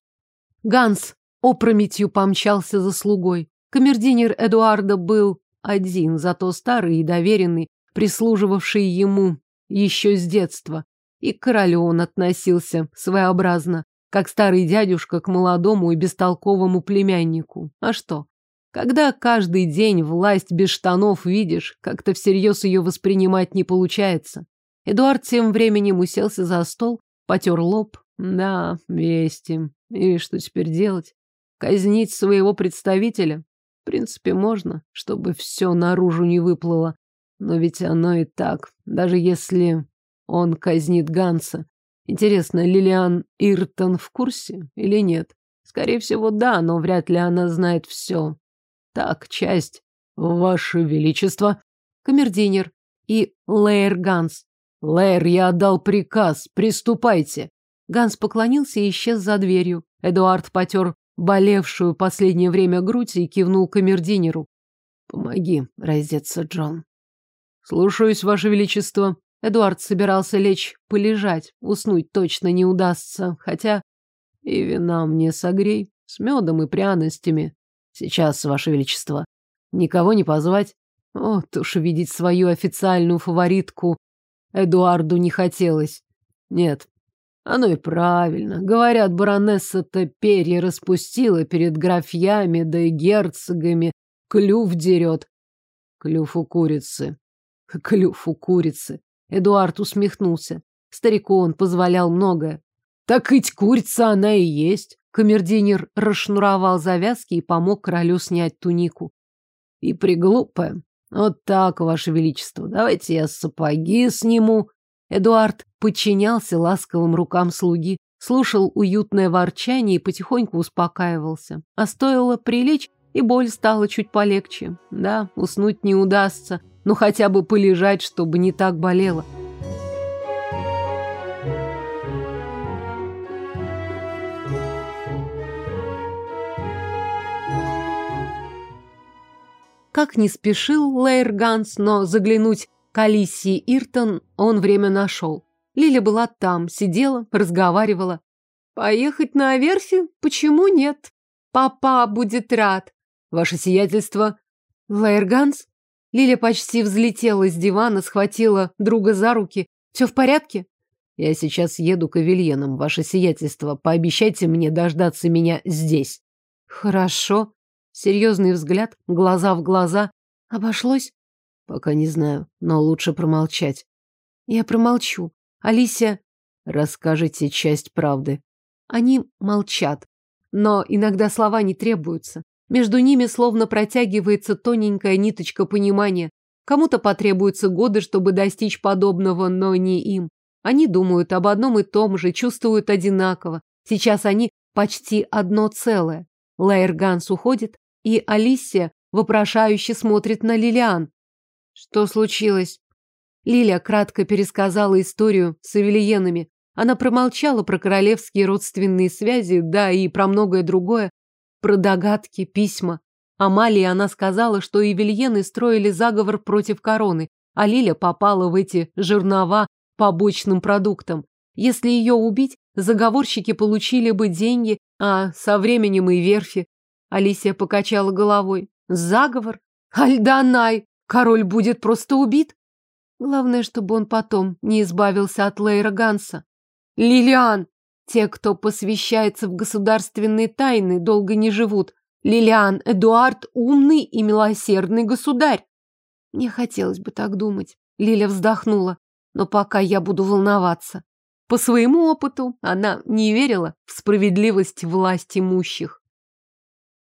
Ганс опрометью помчался за слугой. Камердинер Эдуарда был один, зато старый и доверенный, прислуживавший ему еще с детства. И к королю он относился своеобразно, как старый дядюшка к молодому и бестолковому племяннику. А что? Когда каждый день власть без штанов видишь, как-то всерьез ее воспринимать не получается. Эдуард тем временем уселся за стол, потер лоб. Да, вести. И что теперь делать? Казнить своего представителя? В принципе, можно, чтобы все наружу не выплыло. Но ведь оно и так, даже если он казнит Ганса. Интересно, Лилиан Иртон в курсе или нет? Скорее всего, да, но вряд ли она знает все. Так, часть. Ваше Величество. Камердинер и Лейер Ганс. Лейер, я отдал приказ, приступайте. Ганс поклонился и исчез за дверью. Эдуард потер болевшую последнее время грудь и кивнул камердинеру. Помоги раздеться, Джон. Слушаюсь, Ваше Величество. Эдуард собирался лечь полежать, уснуть точно не удастся, хотя и вина мне согрей, с медом и пряностями. Сейчас, Ваше Величество. Никого не позвать? Вот уж видеть свою официальную фаворитку Эдуарду не хотелось. Нет, оно и правильно. Говорят, баронесса-то перья распустила перед графьями да и герцогами. Клюв дерет. Клюв у курицы. Клюв у курицы. Эдуард усмехнулся. Старику он позволял многое. Так ведь курица она и есть. Камердинер расшнуровал завязки и помог королю снять тунику. И приглупая. Вот так, ваше величество. Давайте я сапоги сниму. Эдуард подчинялся ласковым рукам слуги, слушал уютное ворчание и потихоньку успокаивался. А стоило прилечь, и боль стала чуть полегче. Да, уснуть не удастся, но хотя бы полежать, чтобы не так болело. Как не спешил Лейр Ганс, но заглянуть к Алисии Иртон он время нашел. Лиля была там, сидела, разговаривала. «Поехать на верфи? Почему нет? Папа будет рад. Ваше сиятельство». Лейр Ганс? Лиля почти взлетела с дивана, схватила друга за руки. «Все в порядке?» «Я сейчас еду к Авельенам, ваше сиятельство. Пообещайте мне дождаться меня здесь». «Хорошо». Серьезный взгляд, глаза в глаза. Обошлось? Пока не знаю, но лучше промолчать. Я промолчу. Алисия... Расскажите часть правды. Они молчат. Но иногда слова не требуются. Между ними словно протягивается тоненькая ниточка понимания. Кому-то потребуются годы, чтобы достичь подобного, но не им. Они думают об одном и том же, чувствуют одинаково. Сейчас они почти одно целое. Лайер Ганс уходит, и Алисия вопрошающе смотрит на Лилиан. Что случилось? Лиля кратко пересказала историю с Авельенами. Она промолчала про королевские родственные связи, да и про многое другое, про догадки, письма. Амалии она сказала, что Евельены строили заговор против короны, а Лиля попала в эти жернова побочным продуктом. Если ее убить, заговорщики получили бы деньги, а со временем и верфи. Алисия покачала головой. Заговор? Альданай! Король будет просто убит? Главное, чтобы он потом не избавился от Лейра Ганса. Лилиан! Те, кто посвящается в государственные тайны, долго не живут. Лилиан, Эдуард – умный и милосердный государь. Мне хотелось бы так думать. Лиля вздохнула. Но пока я буду волноваться. По своему опыту она не верила в справедливость власть имущих.